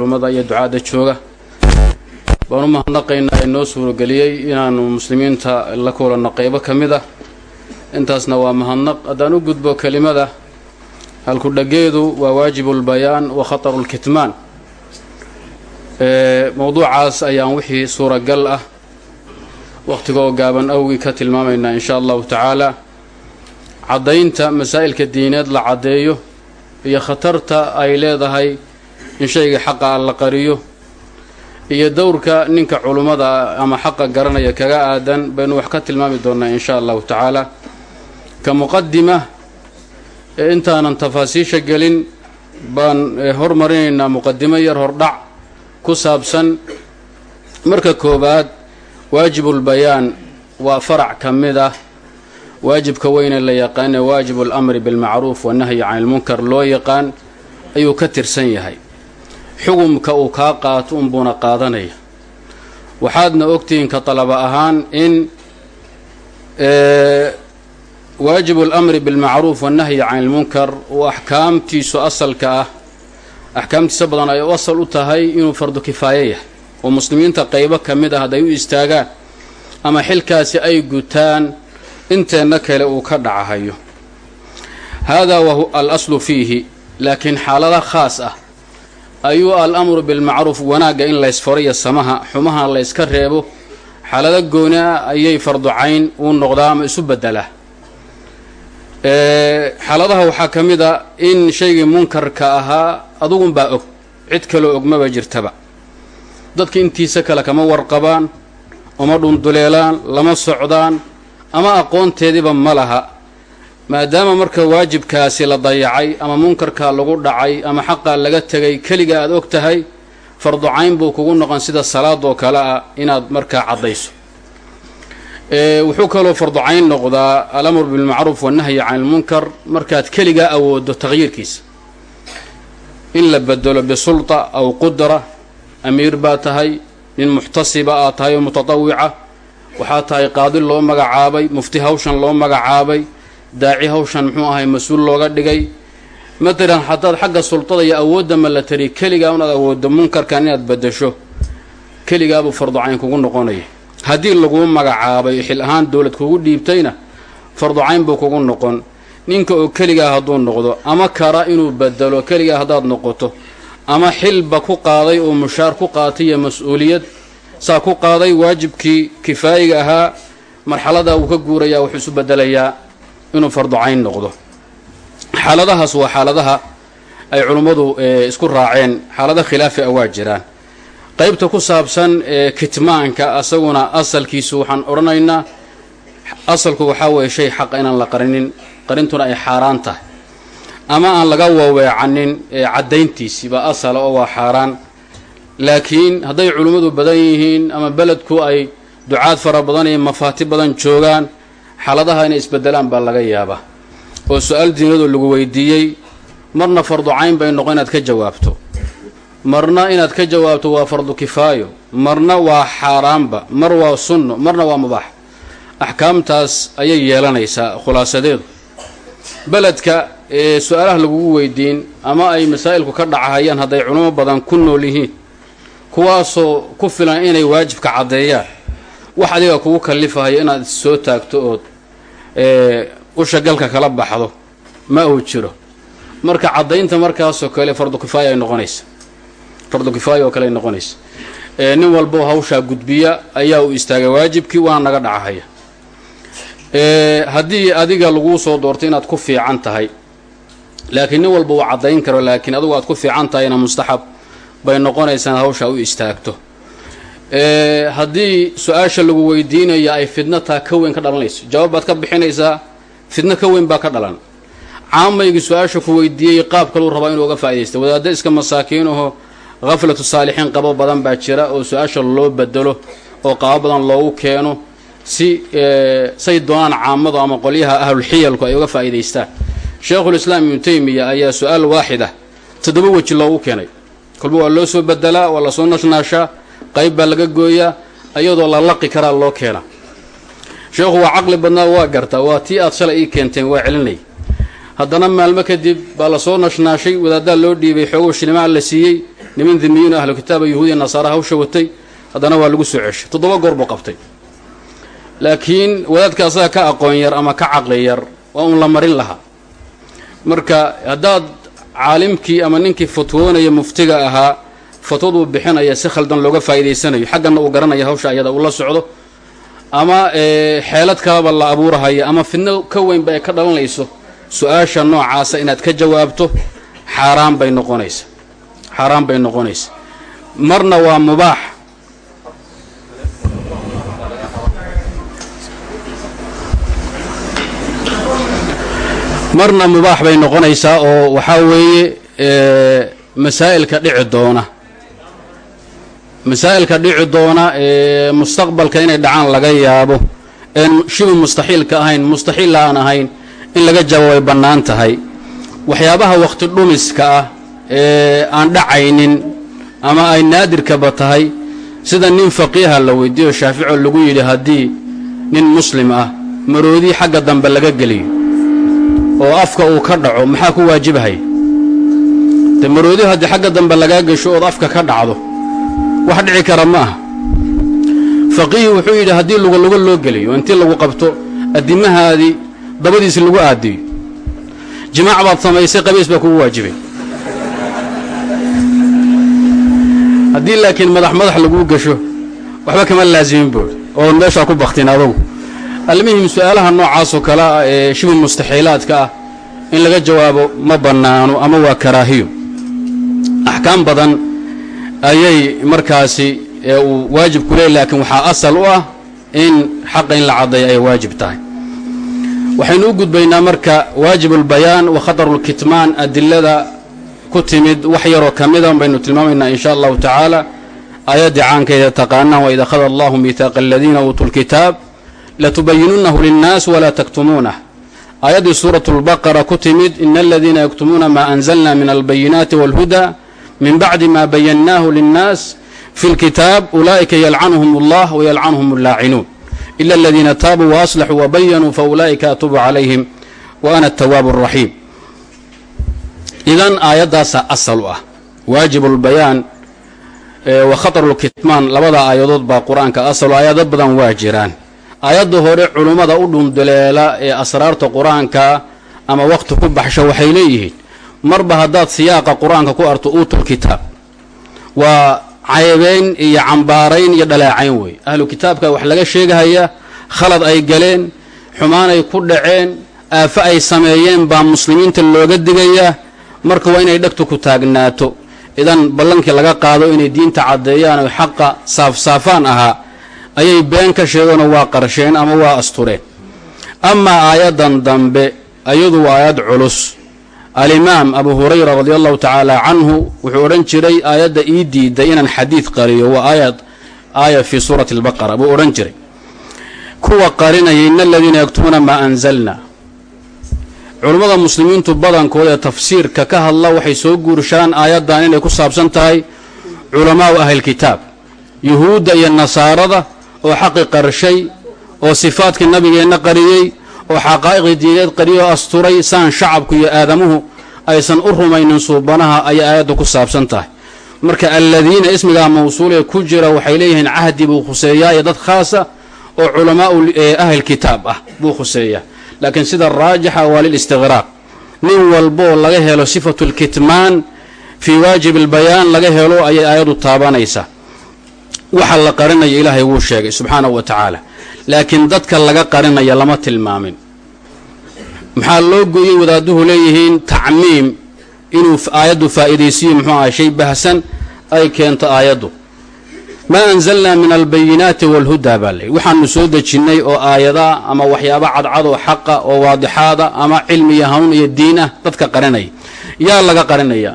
culummada iyo ducaadda jooga. Baan u mahadnaqaynaa inoo suurageliyey inaannu muslimiinta la kulanno qaybo ka mid ah. Intaasna waa mahadnaq. Haddaan u gudbo kelimada halku-dhageedu waa waajibulbayaan wa khatarulkitmaan mowduucaas ayaan wixii suuragal ah wakhtigoo gaaban awgii ka tilmaamaynaa in shaa allahu tacaala. Caddaynta masaa'ilka diineed la caddeeyo iyo khatarta ay leedahay in shayga xaqa la qariyo iyo dowrka ninka culummada ama xaqa garanaya kaga aadan baynu wax ka tilmaami doonnaa in shaa allahu tacaala. Ka muqadima ee intaanan tafaasiisha gelin baan hormarinaynaa muqadimo yar hordhac ku saabsan. Marka koowaad waajibulbayaan waa farac ka mid ah. Waajibka weyne la yaqaane waajibu alamri bilmacruuf wannahyi can ilmunkar loo yaqaan ayuu ka tirsan yahay xugumka uu kaa qaato unbuuna qaadanaya. Waxaadna ogtihiin ka dalaba ahaan in waajibu alamri bilmacruuf wannahyi can ilmunkar uu axkaamtiisu asalka ah axkaamtiisa badan ay u asal u tahay inuu fardu kifaaye yahay. Oo muslimiinta qaybo ka mid ah hadday u istaagaan ama xilkaasi ay gutaan inteenna kale uu ka dhacahayo. Haadaa wa al aslu fiihi laakiin xaalada khaas ah ayuu al-amru bilmacruuf wanaagga in laysfaro iyo samaha xumaha layska reebo xaalado gooni ah ayay farducayn uu noqdaa ama isu beddelaa xaaladaha waxaa ka mid a in shaygii munkarka ahaa adugunbaa og cid kaloo og maba jirtaba. Dadka intiisa kale kama warqabaan uma dhunduleelaan lama socdaan ama aqoonteediiba ma laha maadaama marka waajibkaasi la dayacay ama munkarkaa lagu dhacay ama xaqaa laga tegay keliga aad og tahay farducayn buu kugu noqon sida salaadoo kale ah inaad markaa caddayso. Wuxuu kaloo farducayn noqdaa alamru bilmacruuf wannahyi can ilmunkar markaad keligaa awooddo taqyiirkiisa. In la bedelo bisulta aw qudra amiir baa tahay nin muxtasiba aad tahay oo mutatawica waxaa tahay qaadi loo magacaabay mufti hawshan loo magacaabay daaci hawshan muxuu ahay mas'uul looga dhigay. Matalan haddaad xagga sultada iyo awoodda malatari keligaa unaad awooddo munkarkan inaad bedesho keligaabuu farducayn kugu noqonaya haddii laguu magacaabay xil ahaan dowlad kugu dhiibtayna farducayn buu kugu noqon. Ninka oo keligaa hadduu noqdo ama kara inuu bedelo keligaa haddaad noqoto ama xilba ku qaaday oo mushaar ku qaatay iyo mas'uuliyad saa ku qaaday waajibkii kifaayiga ahaa marxaladaa wuu ka guurayaa wuxuu isu bedelayaa inuu farducayn noqdo. Xaaladahaas waa xaaladaha ay culummadu isku raaceen. Xaalado khilaafi ah waa jiraan. Qaybta ku saabsan kitmaanka asaguna asalkiisu waxaan odhanaynaa asalku waxaa weeye shay xaqa inaan la qarinin qarintuna ay xaaraan tahay. Ama aan laga waweecanin caddayntiisi baa asala oo waa xaaraan. Laakiin hadday culimmadu badan yihiin ama beledku ay ducaad fara badan iyo mafaati badan joogaan xaaladaha inay isbedelaan baa laga yaabaa. Oo su'aal diinadoo lagu weydiiyey marna farducayn bay noqon inaad ka jawaabto. Marna inaad ka jawaabto waa fardu kifaayo marna waa xaaraanba mar waa sunno marna waa mubaax. Axkaamtaas ayay yeelanaysaa khulaasadeedu. Beledka ee su'aalaha lagugu weydiin ama ay masaa'ilku ka dhacahayaan hadday culimo badan ku nool yihiin kuwaasoo ku filan inay waajibka caddeeyaan. Wax adiga kugu kallifahaya inaad soo taagto ood usha galka kala baxdo ma uu jiro. Marka caddaynta markaasoo kale fardu kifaaya ay noqonaysa. Fardu kifaaya oo kale ay noqonaysa. Nin walboo hawshaa gudbiya ayaa uu istaagay waajibkii waana naga dhacahaya haddii adiga laguu soo doortay inaad ku fiican tahay laakiin nin walba uu caddayn karo laakiin adigu aad ku fiican tahayna mustaxab bay noqonaysaa inaad hawshaa u istaagto haddii su'aasha lagu weydiinaya ay fidno taa ka weyn ka dhalanayso. Jawaab baad ka bixinaysaa fidno ka weyn baa ka dhalan. Caamaygii su'aasha ku weydiiyey qaab kaluu rabaa inuu uga faa'idaysta wadaadda iska masaakiinaho haflatu saalixiin qabo badan baa jira oo su'aasha loo bedelo oo qaabo badan loogu keeno si say doonaan caamadu ama qolyaha ahlulxiyalku ay uga faa'idaystaan sheekhulislaam ibnu teymiya ayaa su'aal waaxid ah. Toddoba weji loogu keenay. Kolba waa loo soo bedelaa waa la soo nashnaashaa qayb baa laga gooyaa iyadoo la laqi karaa loo keenaa sheekhu waa caqli badnaa waa gartaa waa tii aad shalay ii keenteen waa celinay. Haddana maalmo kadib baa la soo nashnaashay wadaaddaa loo dhiibay xoogow shilimaa la siiyey niman dimiyiin ahlu kitaaba yahuudiya nasaara hawsha watay haddana waa lagu soo ceshay. Toddoba goor buu qabtay. Laakiin wadaadka asaga ka aqoon yar ama ka caqli yar waa uun la marin lahaa. Marka haddaad caalimkii ama ninkii fatwoonaya muftiga ahaa fatwaduu bixinaya si khaldan looga faa'idaysanayo xaggana uu garanaya hawsha ayada uu la socdo. Ama xeelad kalaba la abuurahaya ama fidno ka weynba ay ka dhalanayso su'aasha noocaasa inaad ka jawaabto xaaraan bay noqonaysa. Xaaraan bay noqonaysa. Marna waa mubaax. Marna mubaax bay noqonaysaa oo waxaa weeye masaa'ilka dhici doona masaa'ilka dhici doona ee mustaqbalka inay dhacaan laga yaabo een shibu mustaxiilka ahayn mustaxiil aan ahayn in laga jawaab ay bannaan tahay. Waxyaabaha wakhti dhumiska ah ee aan dhacaynin ama ay naadirkaba tahay sida nin faqiiha la weydiiyo shaafico lagu yidhi haddii nin muslim ah maroodii xagga dambe laga geliyo oo afka uu ka dhaco maxaa ku waajibahay? De maroodi haddii xagga dambe lagaa gesho ood afka ka dhacdo wax dhici kara ma aha. Faqiihi wuxuu yidhi haddii lugaluga loo geliyo intii lagu qabto addimahaadii dabadiisi lagu aadiyo jimaac baad samaysay qabiis baa kugu waajibay. Haddii laakiin madax madax laguu gasho waxba kama laasimin bood oon meeshaa ku baktin adugu. Almuhim su'aalaha noocaasoo kale ah ee shibu mustaxiilaadka ah in laga jawaabo ma bannaano ama waa karaahiyo. Axkaam badan ayay markaasi uu waajib ku leey laakiin waxaa asal u ah in xaqa in la caddeeyo ay waajib tahay. Waxaynu u gudbaynaa marka waajibulbayaan wa khatarulkitmaan adilada ku timid wax yaroo ka mida baynu tilmaamaynaa in sha allahu tacaala aayaddii caankeeda taqaanaan waid akhada allahu miihaaqa aladiina uutuu lkitaab latubayinunahu linnaas walaa taktumuunah aayaddii suuratu lbaqara ku timid ina aladiina yaktumuuna maa anzalna min albayinaati walhuda min bacdi ma bayannaahu linnaas fi lkitaab ulaa'ika yalcanuhum allah wayalcanuhum allaacinuun ila aladiina taabuu waaslaxuu wabayanuu faulaa'ika atuubu calayhim wa ana atawaabu araxiim idan aayaddaasaa asal u ah waajib lbayaan wa khatarulkitmaan labada aayadood baa qur'aanka asal aayado badan waa jiraan aayadda hore culummada u dhunduleela ee asraarta qur'aanka ama wakhti ku baxsho waxay leeyihiin marba haddaad siyaaqa qur'aanka ku arto uutul kitaab waa caybeyn iyo cambaarayn iyo dhalaacayn wey ahlu kitaabka wax laga sheegahayaa khalad ay galeen xumaanay ku dhaceen aafo ay sameeyeen baa muslimiinta looga digayaa marka waa inay dhegtu ku taagnaato idan ballankii laga qaado inay diinta caddeeyaan oo xaqa saafsaafaan ahaa ayay been ka sheegeenoo waa qarsheen ama waa astureen. Amaa aayaddan dambe ayadu waa aayad culus alimaam abu hurayra radi allahu tacaala canhu wuxuu odhan jiray aayadda ii diiday inaan xadiid qariyo waa aayad aaya fii suurati albaqara buu odhan jiray. Kuwa qarinaya ina aladiina yaktumuuna maa anzalna. Culummada muslimiintu badankooda ee tafsiirka ka hadla waxay soo guurshaan aayaddan inay ku saabsan tahay culamaau ahlilkitaab yuhuudda iyo nasaarada oo xaqi qarshay oo sifaadkii nabigeenna qariyey oo xaqaa'iqii diineed qariyay oo asturay saan shacabku iyo aadamuhu aysan u rumaynin suubanaha ayay aayadda ku saabsan tahay. Marka aladiina ismigaa mawsuulee ku jira waxay leeyihiin cahdi buu khuseeyaa iyo dad khaasa oo culamaau ahlilkitaab ah buu khuseeyaa. Laakiin sida raajixa waa lilistiqraaq nin walboo laga helo sifatu lkitmaan fii waajib albayaan laga helo ayay aayaddu taabanaysaa. Waxa la qarinaya ilaahay wuu sheegay subxaanahu wa tacaala laakiin dadka laga qarinaya lama tilmaamin. Maxaa loo gooyey wadaaduhu leeyihiin tacmiim inuu aayaddu faa'iidaysiyo muxuu ahay shay bahsan ay keento aayaddu. Maa anzalnaa min albayinaati waalhudaa baa lay waxaanu soo dejinnay oo aayadaa ama waxyaaba cadcad oo xaqa oo waadixaada ama cilmi hanuun iyo diin ah dadka qarinaya. Yaa laga qarinayaa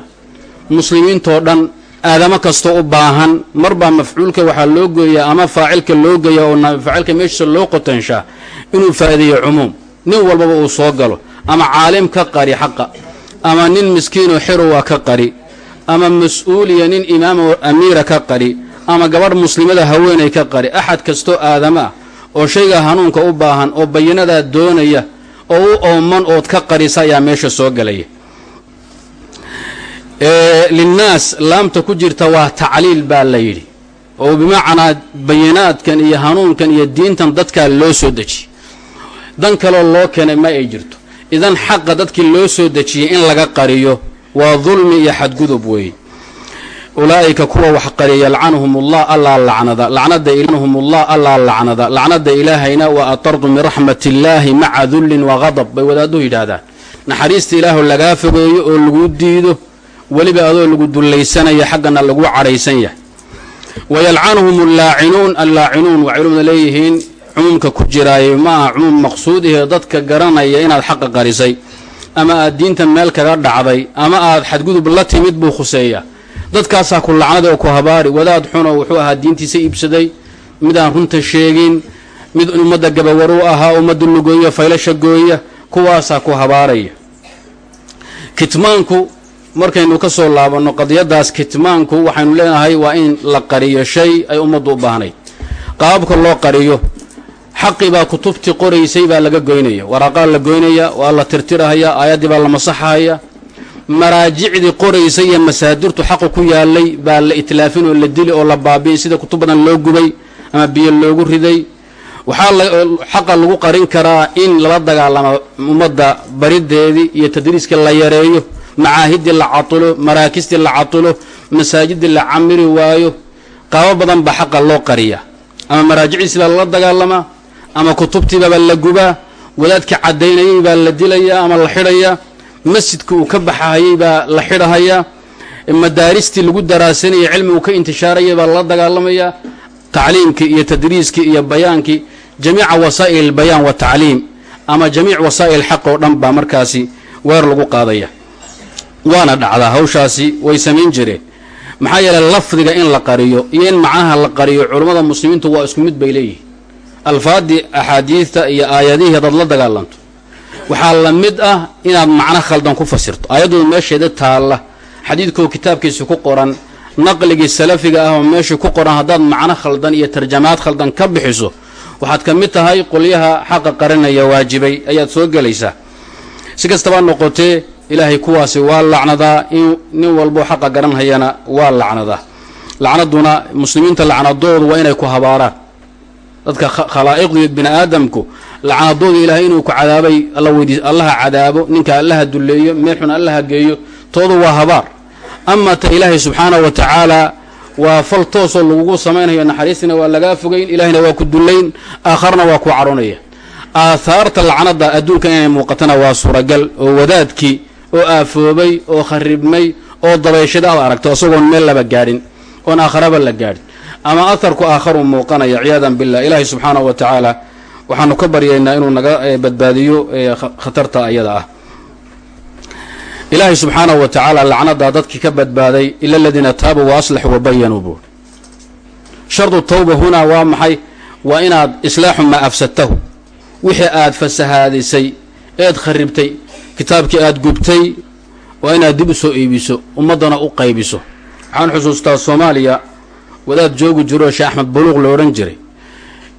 muslimiintoo dhan aadamo kastoo u baahan marbaa mafcuulka waxaa loo gooyaa ama faacilka loo geeya oo faacilka meeshiisa loo qotonshaa inuu faa'iideeyo cumuum. Nin walbaba uu soo galo ama caalim ka qari xaqa ama nin miskiinoo xirowa ka qari ama mas'uuliya nin imaamo amiira ka qari ama gabadh muslimada haweenay ka qari. Axad kastoo aadamo ah oo shayga hanuunka u baahan oo bayinadaa doonaya oo u ooman ood ka qarisa ayaa meesha soo gelaya linnaas laamta ku jirta waa tacliil baa la yidhi. Oo bimacnaa bayinaadkan iyo hanuunkan iyo diintan dadkaa loo soo dejiyey dan kaloo loo keenay ma ay jirto. Idan xaqa dadkii loo soo dejiyey in laga qariyo waa dulmi iyo xadgudub weeye ulaa'ika kuwa wax qariya yalcanuhum ullah allaa lacnada lacnada ilahum ullah allaa lacnada lacnada ilaahayna waa atardu min raxmat illaahi maca dullin wa qadab bay wadaadduhu yidhaahdaan. Naxariista ilaahoo lagaa fogeeyo oo lagu diido weliba adoo lagu dullaysanaya xaggana lagu cadhaysan yahay. Wa yalcanuhum allaacinuun allaacinuun waxay culimada leeyihiin cumuumka ku jiraaye ma aha cumuum maqsuudihee dadka garanaya inaad xaqa qarisay ama aad diinta meel kaga dhacday ama aad xadgudub la timid buu khuseeyaa. Dadkaasaa ku lacnada oo ku habaari wadaad xuno wuxuu ahaa diintiisa iibsaday mid aan runta sheegin mid ummadda gabawaru ahaa ummadda lugooya faylasha gooya kuwaasaa ku habaaraya. Kitmaanku markaynu ka soo laabanno qadiyadaas kitmaanku waxaynu leenahay waa in la qariyo shay ay ummaddu u baahnayd. Qaababka loo qariyo xaqii baa kutubtii qoraysay baa laga goynaya. Waraaqaa la goynaya waa la tirtirahaya aayaddii baa la masaxahaya. Maraajicdii qoraysay iyo masaadirtu xaqu ku yaalay baa la itlaafin oo la dili oo la baabi'in sida kutub badan loo gubay ama biyo loogu riday. Waxaa xaqa lagu qarin karaa in lala dagaalamo ummadda barideedii iyo tadriiskii la yareeyo macaahidii la catulo maraakistii la catulo masaajidii la camiri waayo qaabo badan baa xaqa loo qariya ama maraajiciisi baa lala dagaalamaa ama kutubtiibaba la gubaa wadaadkii caddaynayay baa la dilayaa ama la xidhayaa masjidka uu ka baxahayay baa la xidhahayaa madaaristii lagu daraasanayay cilmi uu ka intishaarayay baa lala dagaalamayaa tacliimkii iyo tadriiskii iyo bayaankii jamiica wasaa'il albayaan watacliim ama jamiic wasaa'il xaq oo dhan baa markaasi weer lagu qaadaya waana dhacdaa hawshaasi way samayn jireen maxaa yeeley lafdiga in la qariyo iyo in macnaha la qariyo culummada muslimiintu waa isku mid bay leeyihiin. Alfaadii axaadiidta iyo aayadihii hadaad la dagaalanto waxaa la mid ah inaad macno khaldan ku fasirto. Aayaddooda meesheeda taalla xadiidkoo kitaabkiisa ku qoran naqligii salafiga ah oo meesha ku qoran haddaad macno khaldan iyo tarjamaad khaldan ka bixiso waxaad ka mid tahay qolyaha xaqa qarinaya waajibay ayaad soo gelaysaa. Si kastaba noqotee ilaahay kuwaasi waa lacnadaa in nin walbo xaqa garanhayana waa lacnadaa lacnaduna muslimiinta lacnadoodu waa inay ku habaaraan. Dadka khalaa'iqdu iyo bini aadamku lacnadooda ilaahay inuu ku cadaabay alla weydiis allaha cadaabo ninka allaha dulleeyo meexun allaha geeyo toodu waa habaar. Ama ta ilaahay subxaanahu wa tacaala waa fal toosoo lagugu samaynayo naxariistina waa lagaa fogayn ilahayna waa ku dullayn aakharna waa ku caroonaya aahaarta lacnada adduunka inay muuqatana waa suuragal oo wadaadkii oo aafoobay oo kharibmay oo dabayshada aad aragto isagoon meel laba gaadhin oon aakharaba la gaadhin. Ama aharku aakharu muuqanaya ciyaadan billah ilaahay subxaanahu wa tacaala waxaanu ka baryaynaa inuu naga badbaadiyo khatarta ayada ah. Ilaahay subxaanahu wa tacaala lacnadaa dadkii ka badbaaday ila aladiina taabuu wa aslaxuu wa bayanuu buuri shardu tawba hunaa waa maxay? Waa inaad islaaxu maa afsadtahu wixii aad fasahaadisay eed kharibtay kitaabkii aad gubtay waa inaad dib u soo iibiso ummaddana u qaybiso. Waxaan xusuustaa soomaaliya wadaad joogi jiroo sheekh axmed buluuq lo odhan jiray.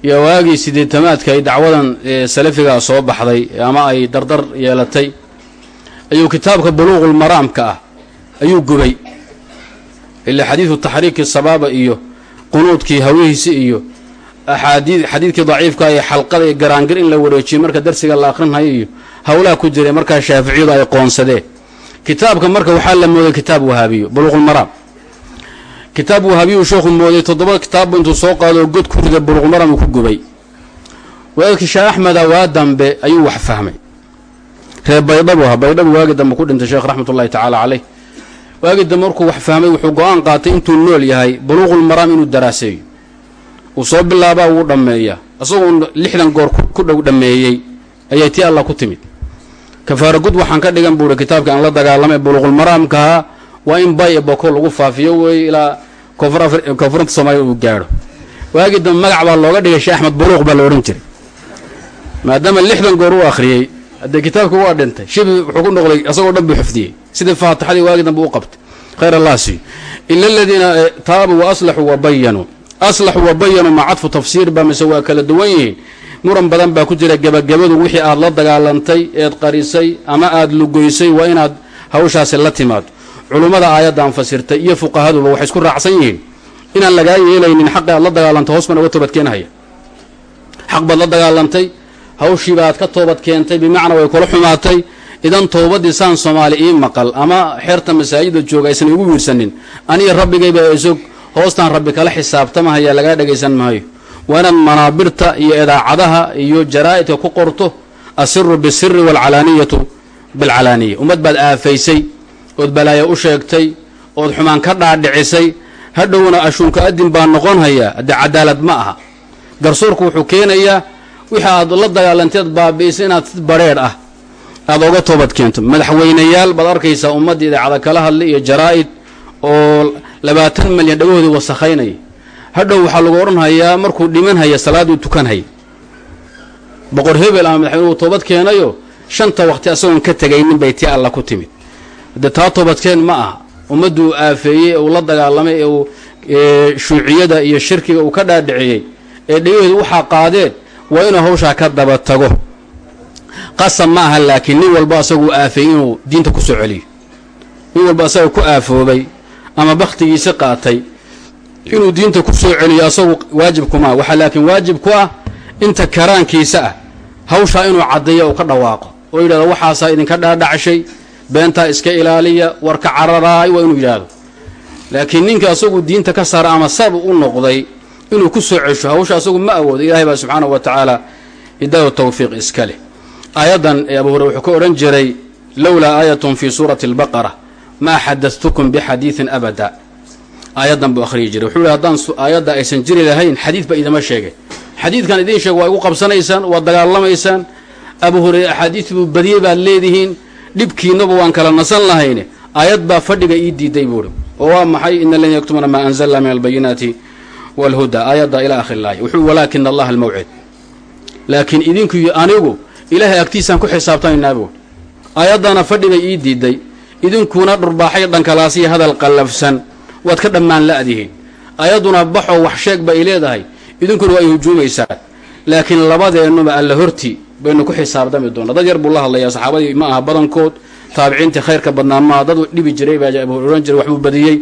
Iyo waagii sideetamaadka ay dacwadan salafigaa soo baxday ama ay dardar yeelatay ayuu kitaabka buluuqul maraamka ah ayuu gubay. Ilaa xadiidu taxriiki sabaaba iyo qunuudkii hawihiisi iyo axaadii xadiidkii daciifka iyo xalqada iyo garaangir in la wareejiyo marka darsiga la akhrinhayo iyo howlaha ku jiray markaa shaaficiyadu ay qoonsadeen. Kitaabka marka waxaa la mooday kitaab wahaabiyo buluuqulmaraam kitaab wahaabiyu sheekhu mooday toddoba kitaabbu intuu soo qaado oo god ku rida buluuqulmaraam uu ku gubay. Wadaadkii sheekh axmeda waa dambe ayuu wax fahmay. Reer baydhabu aha baydhabu waagi dambe ku dhintay sheekh raxmat tacaala caleyh waagi dambe markuu wax fahmay wuxuu go'aan qaatay intuu nool yahay buluuqulmaraam inuu daraaseeyo. Wuu soo bilaabaa wuu dhammeeyaa. Isaguun lixdan goor ku dhow dhammeeyey. Ayay tii allah ku timid kafaara gud waxaan ka dhigan buuhi kitaabka aan la dagaalamay buluqulmaraamkaha waa in bay boko lagu faafiyo weeye ilaa koonfuranta soomaaliya uu gaadho. Waagii dambe magac baa looga dhigay sheekh axmed buluuq baa la odhan jiray. Maadaama lixdan goor uu akhriyey haddee kitaabka waa dhintay shibi wuxuu ku noqday asagoo dhan buu xifdiyey. Sidii faatixadii waagii dambe u qabtay. Khayr allah siiyo ila aladiina taabuu wa aslaxuu wa bayanuu aslaxuu wa bayanuu ma cadfu tafsiir baa mise waa kala duwan yihiin muran badan baa ku jira gebagabadu wixii aad la dagaalantay eed qarisay ama aad lugoysay waa inaad hawshaasi la timaado culummada aayaddan fasirtay iyo fuqahaduba waxay isku raacsan yihiin inaan lagaa yeelaynin xaqi aad la dagaalantay hoos baan uga toobadkeenhaya xaq baad la dagaalantay hawshiibaad ka toobad keentay bimacnaa way kula xumaatay. Idan toobadii saan soomaali ii maqal ama xeerta masaajida jooga aysan igu wiirsanin aniga rabbigayba isog hoostaan rabbi kala xisaabtamahaya lagaa dhagaysan maayo waa inaad manaabirta iyo idaacadaha iyo jaraa'idka ku qorto asiru bisiri waalcalaaniyatu bilcalaaniya. Ummad baad aafaysay ood balaayo u sheegtay ood xumaan ka dhaadhicisay hadhowna ashuunka adin baa noqon hayaa haddee cadaalad ma aha. Garsoorku wuxuu keenayaa wixii aad la dagaalanteed baabi'isay inaad si badrheedh ah aada oga toobad keento. Madaxweynayaal baad arkaysaa ummadda idaacada kala hadlay iyo jaraa'id oo labaatan milyan dhagohoodii wasakhaynaya hadhow waxaa lagu odhanhayaa markuu dhiman haya salaaduu tukanhaya boqor hebel ama madaxweynuhu toobad keenayo shanta waqti asagoon ka tegaynin bay tii alla ku timid. Haddee taa toobadkeen ma aha. Ummadduu aafeeyey ee uu la dagaalamay ee uu shuuciyada iyo shirkiga uu ka dhaadhiciyey ee dhegaheedu waxaa qaadeen waa inuu hawshaa ka daba tago. Qasab ma aha laakiin nin walba asaguu aafeeyey inuu diinta ku soo celiyo. Nin walba asaga ku aafoobay ama bakhtigiisi qaatay inuu diinta ku soo celiyo asagu waajib kumaa waxaa laakiin waajib ku ah inta karaankiisa ah hawshaa inuu caddeeyo uu ka dhawaaqo. Oo yidhahdo waxaasaa idinka dhaadhacshay beentaa iska ilaaliya warka cararaay waa inuu yidhaahdo laakiin ninka asagu diinta ka saara ama sab u noqday inuu ku soo cesho hawsha asagu ma awoodo ilaahay baa subxaanahu wa tacaala hidaaya tawfiiq iska leh. Aayaddan ee abu hurre wuxuu ka odhan jiray lowlaa aayatun fii suurati albaqara maa xadadtukum bixadiidin abada aayaddan buu akhriyi jiray. Wuxuu yihi haddaan aayadda aysan jiri lahayn xadiid ba idama sheegay. Xadiidkan idiin sheeg waa igu qabsanaysaan waad dagaalamaysaan abu hureyre axaadiid buu badiyey baad leedihiin dhibkiinaba waan kala nasan lahayne aayad baa fadhiga ii diiday buuhi oo waa maxay? Ina aladiina yaktumuuna maa anzalna min albayinaati walhuda aayadda ila akhri laaya. Wuxuu walaakina allaha almawcid. Laakiin idinku iyo anigu ilaahay agtiisaan ku xisaabtamaynaa buuhi aayaddana fadhibay ii diiday. Idinkuna dhurbaaxay dhankalaasiya hadal qallafsan waad ka dhammaan la'dihiin ayadduna baxoo wax sheeg ba ay leedahay. Idinkuna waa ay hujuumaysaan laakiin labadeennuba alla horti baynu ku xisaabtami doonaa. Dad yar buu la hadlayaa saxaabadii ma aha badankood. Taabiciintii khayrka badnaa maaha dad dhibi jiray baa odhan waxbuu badiyey.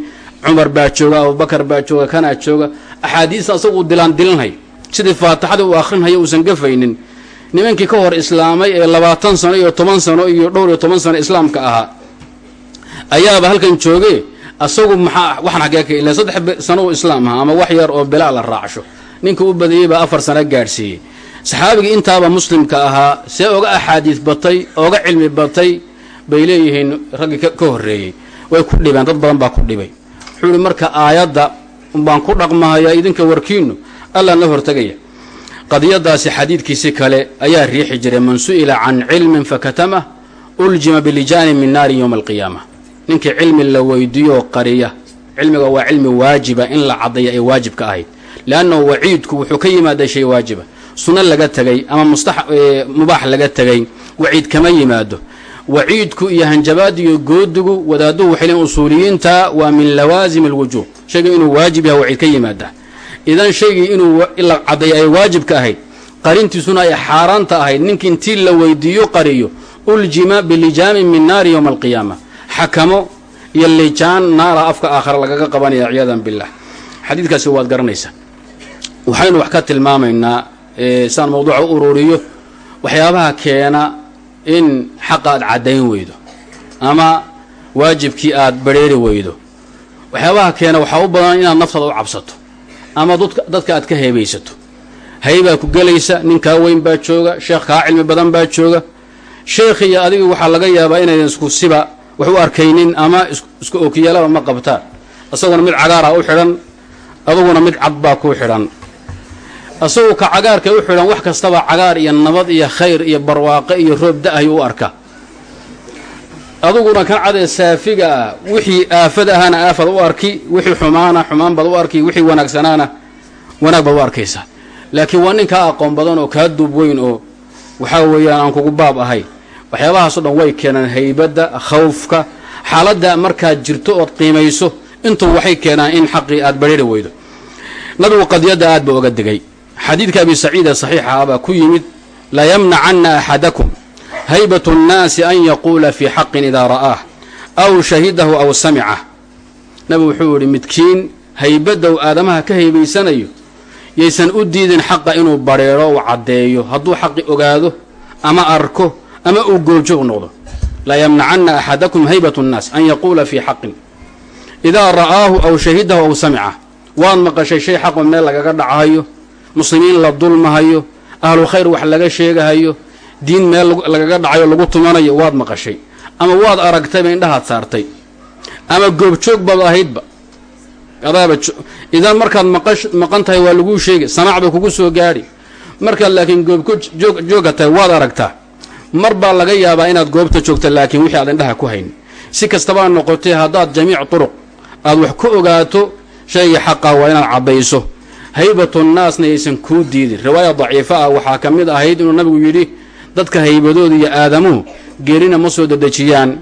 Cumar baa jooga abubakar baa jooga kanaa jooga. Axaadiista asagu uu dilaan dilinhay sidii faatixada uu akhrinhaya uusan gafaynin. Nimankii ka hor islaamay ee labaatan sano iyo toban sano iyo dhowr iyo toban sano islaamka ahaa ayaaba halkan jooge asagu maxaa waxaan xagee ka saddex sano uu islaam ahaa ama wax yar oo bilaa la raacsho ninka u badiyey baa afar sano gaadhsiiyey. Saxaabigii intaaba muslimka ahaa see oga axaadiis batay oga cilmi batay bay leeyihiin raggii ka horreeyey. Way ku dhibeen dad badan baa ku dhibay. Wuxuu ihi marka aayadda baan ku dhaqmahayaa idinka warkiinu allaan la hortegaya. Qadiyadaasi xadiidkiisi kale ayaa riixi jiray man su'ila can cilmin fakatamah uljima bilijaani min naari yowma alqiyaama ninkii cilmi la weydiiyoo qariya. Cilmiga waa cilmi waajiba in la cadaya ay waajib ka ahayd. Leannahu waciidku wuxuu ka yimaaday shay waajiba. Sunno laga tegay ama mubaax laga tegay waciid kama yimaado. Waciidku iyo hanjabaad iyo goodigu wadaaduhu waxay leeyiin usuuliyiinta waa min lawaasimi alwujuub shayga inuu waajib yaha waciid ka yimaada idan shaygii inuu la cadday ay waajib ka ahayd qarintiisuna ay xaaraanta ahayd ninkii intii la weydiiyo qariyo uljima bilijaamin min naari yowma alqiyaama xakamo iyo lijaan naara afka aakhara lagaga qabanaya ciyaadan billah. Xadiidkaasi waad garanaysaa. Waxaynu wax ka tilmaamaynaa saan mawduuca u ururiyo waxyaabaha keena in xaqa aad caddayn weydo ama waajibkii aad badrheeri weydo. Waxyaabaha keena waxaa u badan inaad naftaada u cabsato ama dadka aad ka heebaysato. Haybaa ku gelaysa nin kaa weyn baa jooga sheekh kaa cilmi badan baa jooga. Sheekh iyo adiga waxaa laga yaabaa inaydan isku siba wax u arkaynin ama isku okiyaalaba ma qabtaan isaguna mid cagaara u xidhan aduguna mid cad baa kuu xidhan. Asagoo ka cagaarka u xidhan wax kastaba cagaar iyo nabad iyo khayr iyo barwaaqe iyo roob da'ay u arka. Aduguna kan cadee saafiga ah wixii aafad ahana aafad u arki wixii xumaana xumaan baad u arki wixii wanaagsanaana wanaag baad u arkaysaa laakiin waa nin kaa aqoon badan oo kaa duub weyn oo waxaa weeyaan aan kugu baab ahay waxyaabahaasoo dhan way keenaan haybadda khawfka xaaladda markaad jirto ood qiimayso intuu waxay keenaan in xaqii aad barhiri weydo. Nabigu qadiyadda aad ba oga degay. Xadiidka abi saciid ee saxiixa ah baa ku yimid layamnacanna axadakum haybat nnaasi an yaquula fii xaqin idaa ra'aah aw shahidahu aw samicah nabigu wuxuu yidhi midkiin haybadda uu aadamaha ka haybaysanayo yaysan u diidin xaqa inuu badrheero u caddeeyo. Hadduu xaqi ogaado ama arko ama uu goobjoog noqdo. Layamnacanna axadakum haybat nnaas an yaquula fii xaqin. Idaa ra'aahu aw shahidahu aw samicah waad maqashay shay xaqo meel lagaga dhacahayo muslimiin la dulmahayo ahlu khayr wax laga sheegahayo diin meel lagaga dhacayo lagu tumanayo waad maqashay. Ama waad aragtayba indhahaad saartay. Ama goobjoog baad ahaydba. Idan markaad maqan tahay waa laguu sheegay samaac bay kugu soo gaadhi markaad laakiin goobko jooga tahay waad aragtaa mar baa laga yaabaa inaad goobta joogta laakiin wixii aad indhaha ku hayn. Si kastabaa noqotay haddaad jamiic turuq aad wax ku ogaato shaygii xaqa waa inaad caddayso haybatu nnaasna yaysan kuu diidin. Riwaaya daciifa ah waxaa ka mid ahayd inuu nabigu yidhi dadka haybadooda iyo aadamuhu geerina ma soo dedejiyaan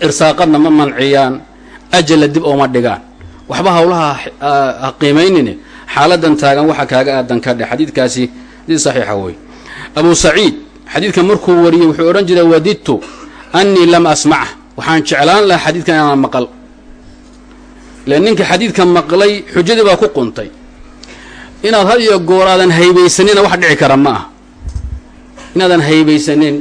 irsaaqadna ma manciyaan ajalla dib ooma dhigaan. Waxba hawlaha ha qiimaynine. Xaaladan taagan waxa kaaga aadan ka dhe xadiidkaasi xadiid saxiixa wey abu saciid xadiidkan markuu wariyey wuxuu odhan jiray wadidtu annii lam asmach waxaan jeclaan lahaa xadiidkan inaan maqal. Le ninka xadiidka maqlay xujadii baa ku quntay. Inaad had iyo goor aadan haybaysanina wax dhici kara ma ah inaadan haybaysanin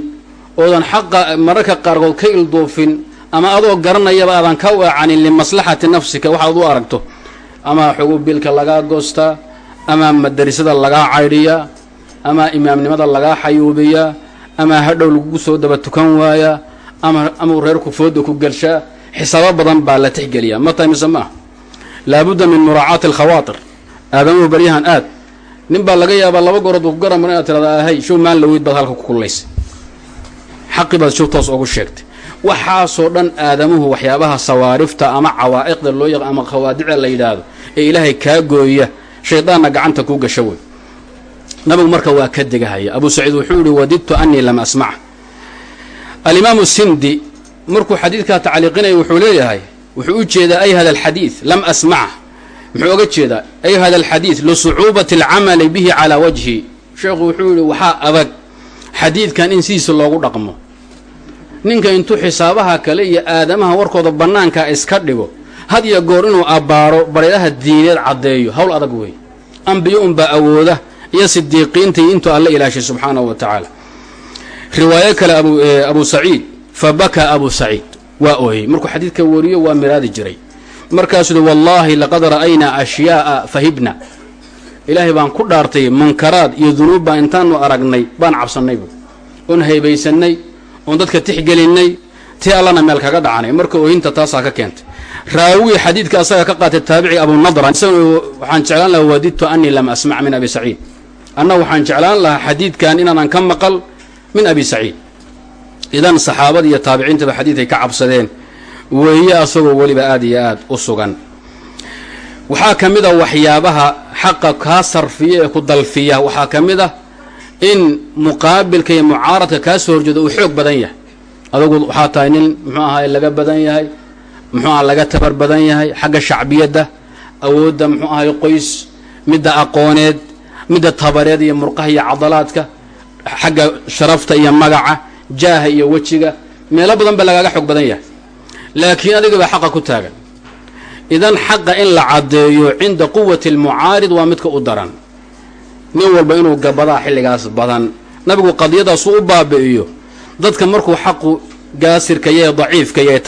oodan xaqa mararka qaarkood ka ilduufin ama adoo garanayaba aadan ka waacanin limaslaxati nafsika waxaad u aragto. Ama xogu bilka lagaa goostaa ama madarisada lagaa caydhiyaa ama imaamnimada lagaa xayuubiyaa ama hadhow lagugu soo daba tukan waayaa ama amau reerku fooda ku gelshaa xisaabo badan baa la tixgeliyaa. Ma tahay mise ma? Laabudda min muraacaati alkhawaatir. Aadamuhu baryahan aad. Nin baa laga yaabaa laba goorood buu ku garamar inaad tirada ahay show maan laweyd baad halka ku kullaysay xaqi baad show toos ugu sheegtay. Waxaasoo dhan aadamuhu waxyaabaha sawaarifta ama cawaa'iqda loo yaq ama khawaadicda la yidhaahdo ee ilaahay kaa gooya shaydaanna gacanta kuu gasho wey nabigu marka waa ka degahaya. Abu saciid wuxuu yihi wadidtu anii lam asmac. Alimaamu sindi markuu xadiidkaa tacliiqinaya wuxuu leeyahay wuxuu u jeedaa ay hada alxadiid lam asmac. Muxuu oga jeedaa ay hada alxadiid lisucuubati alcamali bihi calaa wajhi. Sheekhu wuxuu yihi waxaa adag xadiidkan in sidiisa loogu dhaqmo. Ninka intuu xisaabaha kale iyo aadamaha warkooda bannaanka iska dhigo had iyo goor inuu abbaaro bareeraha diineed caddeeyo. Hawl adag wey ambiyo unbaa awooda iyo sidiiqiintii intuu alla ilaashay subxaanahu wa tacaala. Riwaayo kale abu saciid fa bakaa abu saciid. Waa ooyey. Markuu xadiidka wariyo waa miraadi jiray. Markaasuu hi wallaahi laqad ra'aynaa ashyaa'a fahibna. Ilaahay baan ku dhaartay munkaraad iyo dunuub baan intaanu aragnay baan cabsannaybu oon haybaysannay oon dadka tixgelinnay tii allana meel kaga dhacanay marka oohinta taasaa ka keentay. Raawii xadiidka asaga ka qaatay taabici abunadra waxaan jeclaan lahaa wadidtu anii lam asmac min abi saciid anna waxaan jeclaan lahaa xadiidkan inaanan ka maqal min abi saciid. Idan saxaabada iyo taabiciintaba xadiidkay ka cabsadeen weeye asagoo weliba aad iyo aad u sugan. Waxaa ka mid a waxyaabaha xaqa kaa sarfiya ee ku dalfiya. Waxaa ka mid ah in muqaabilka iyo mucaaradka kaa soo horjeedo uu xoog badan yahay. Adugu waxaa tahay nin muxuu ahaay laga badan yahay muxuu aha laga tabar badan yahay xagga shacbiyadda awoodda muxuu ahay qoys midda aqooneed midda tabareed iyo murqaha iyo cadalaadka xagga sharafta iyo magaca jaaha iyo wejiga meelo badan ba lagaaga xoog badan yahay. Laakiin adiga baa xaqa ku taagan. Idan xaqa in la caddeeyo cinda quwati almucaarid waa midka u daran. Nin walba inuu gabadaa xilligaas badan nabigu qadiyadaasu u baabi'iyo. Dadka markuu xaqu gaasirka yahe daciifka yahe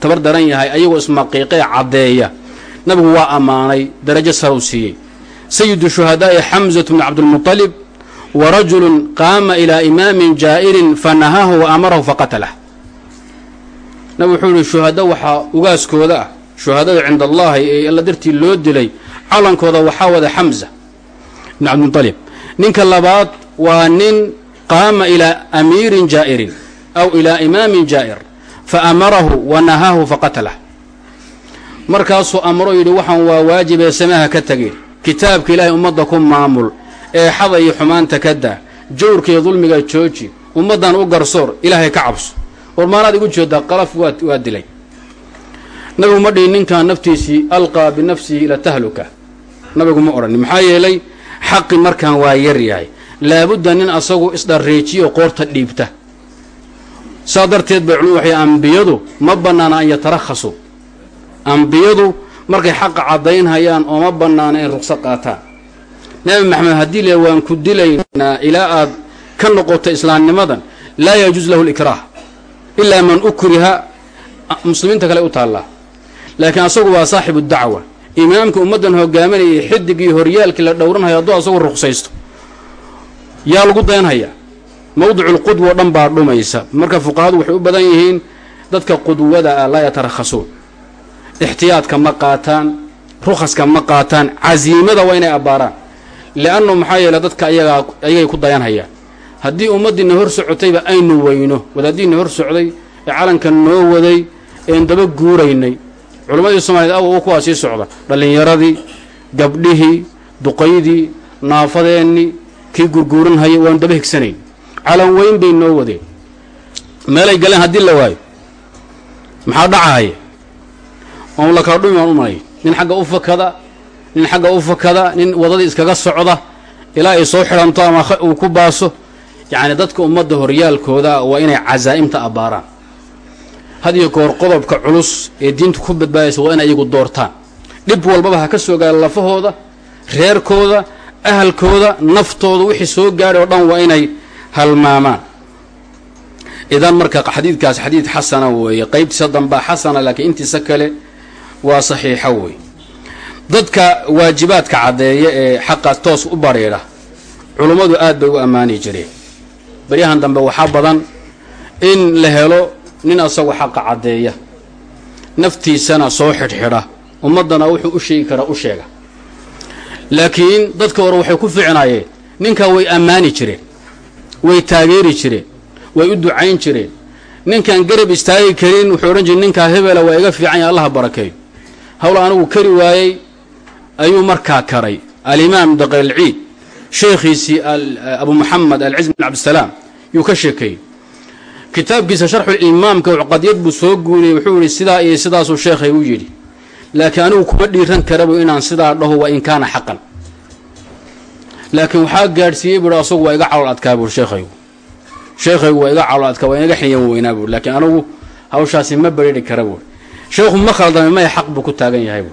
tabar daran yahay ayagoo ismaqiiqee caddeeya nabigu waa ammaanay darajo sarow siiyey sayidu shuhadaa'i xamsatu bni cabdilmuطalib wa rajulun qaama ilaa imaamin jaa'irin fanahaahu wa amarahu faqatalah nabig wuxuu yihi shuhado waxaa ugaaskooda ah shuhadada cinda allahi ee alla dartii loo dilay calankooda waxaa wada xamsa ibn cabdilmualib ninka labaad waa nin qaama ilaa amiirin jaa'irin aw ilaa imaamin jaa'ir fa amarahu wa nahaahu faqatalah markaasuu amro yidhi waxaan waa waajibee samaha ka tegin kitaabka ilaahay ummadda ku maamul ee xada iyo xumaanta ka daa jawrka iyo dulmiga jooji ummaddan u garsoor ilaahay ka cabso. War maanaad igu jeedaa qalaf waa dilay. Nabigu ma dhihin ninkan naftiisii alqaa binafsihi ila tahluka. Nabigu ma odhanin maxaa yeelay xaqi markaan waa yar yahay. Laabudda nin asagu isdharreejiyo qoorta dhiibta. Saa darteed bay culmadu waxay ambiyadu ma bannaana an yatarakhasuu ambiyadu markay xaqa caddaynhayaan oo ma bannaana in ruqso qaataan. Nebi maxamed haddii le waan ku dilaynaa ilaa aad ka noqoto islaamnimadan laa yajuus lahu likraah ilaa man ukriha muslimiinta kale u taallaa. Laakiin asagu waa saaxibu dacwa. Imaamka ummaddan hogaaminayay xidigii horyaalkii la dhowranhayo hadduu asagu ruqsaysto. Yaa lagu dayanhayaa mawdiculqudwa o dhan baa dhumaysa. Marka fuqahadu waxay u badan yihiin dadka qudwada ah laa yatarakhasuun ixtiyaadka ma qaataan rukhaska ma qaataan casiimada waa inay abbaaraan. liannu maxaa yeele dadka ayagaa ayagay ku dayanhayaan. Haddii ummaddiina hor socotayba aynu weyno wadaaddiina hor socday ee calankan noo waday een daba guuraynay. Culammadii soomaaliyed aw kuwaa sii socda. Dhallinyaradii gabdhihii duqaydii naafadeennii kii gurguuranhayay waanu daba higsanayn. Calan weyn bay noo wadeen. Meelay galeen haddii la waayo. Maxaa dhacahaya oon la kala dhumi aan u malay nin xagga u fakada nin xagga u fakada nin wadadii iskaga socda ilaa ay soo xidhanto ama uu ku baaso. Yacni dadka ummadda horyaalkooda waa inay casaa'imta abbaaraan. Had iyo goor qodobka culus ee diinta ku badbaadaysa waa inay iyagu doortaan. Dhib walbaba ha ka soo gaara lafahooda reerkooda ahalkooda naftooda wixii soo gaadhay oo dhan waa inay halmaamaan. Idan marka xadiidkaas xadiid xasana weeye qaybtiisa dambaa xasana laakiin intiisa kale waa saxiixo wey dadka waajibaadka caddeeya ee xaqa toos u badhiidha culummadu aad bay u ammaani jireen. Baryahan dambe waxaa badan in la helo nin asagu xaqa caddeeya naftiisana soo xidhxidha ummaddana wuxuu u sheegi karaa u sheega. Laakiin dadka hore waxay ku fiicnaayeen ninkaa way ammaani jireen way taageeri jireen way u ducayn jireen. Ninkaan garab istaagi karin wuxuu odhan jiray ninkaa hebela waa iga fiican ya allaha barakeeyo hawla anigu kari waayey ayuu markaa karay. Alimaam daqeelciid sheekhiisii abu moxamed alciz bin cabdisalaam yuu ka sheekeeyey kitaabkiisa sharxulimaamka qadiyad buu soo guuriyey wuxuu yihi sidaa iyo sidaasuu sheekhay u yidhi. Laakiin anigu kuma dhiiran karabu inaan sidaa dhaho waa in kaana xaqan. Laakiin waxaa gaadhsiiyey buui asagu waa iga calool adkaa buui sheekhaygu sheekhaygu waa iga calool adkaa waa inaga xiniyan weynaa buui laakiin anigu hawshaasi ma bariiri kara buui sheekhu ma khaldame maya xaq buu ku taagan yahay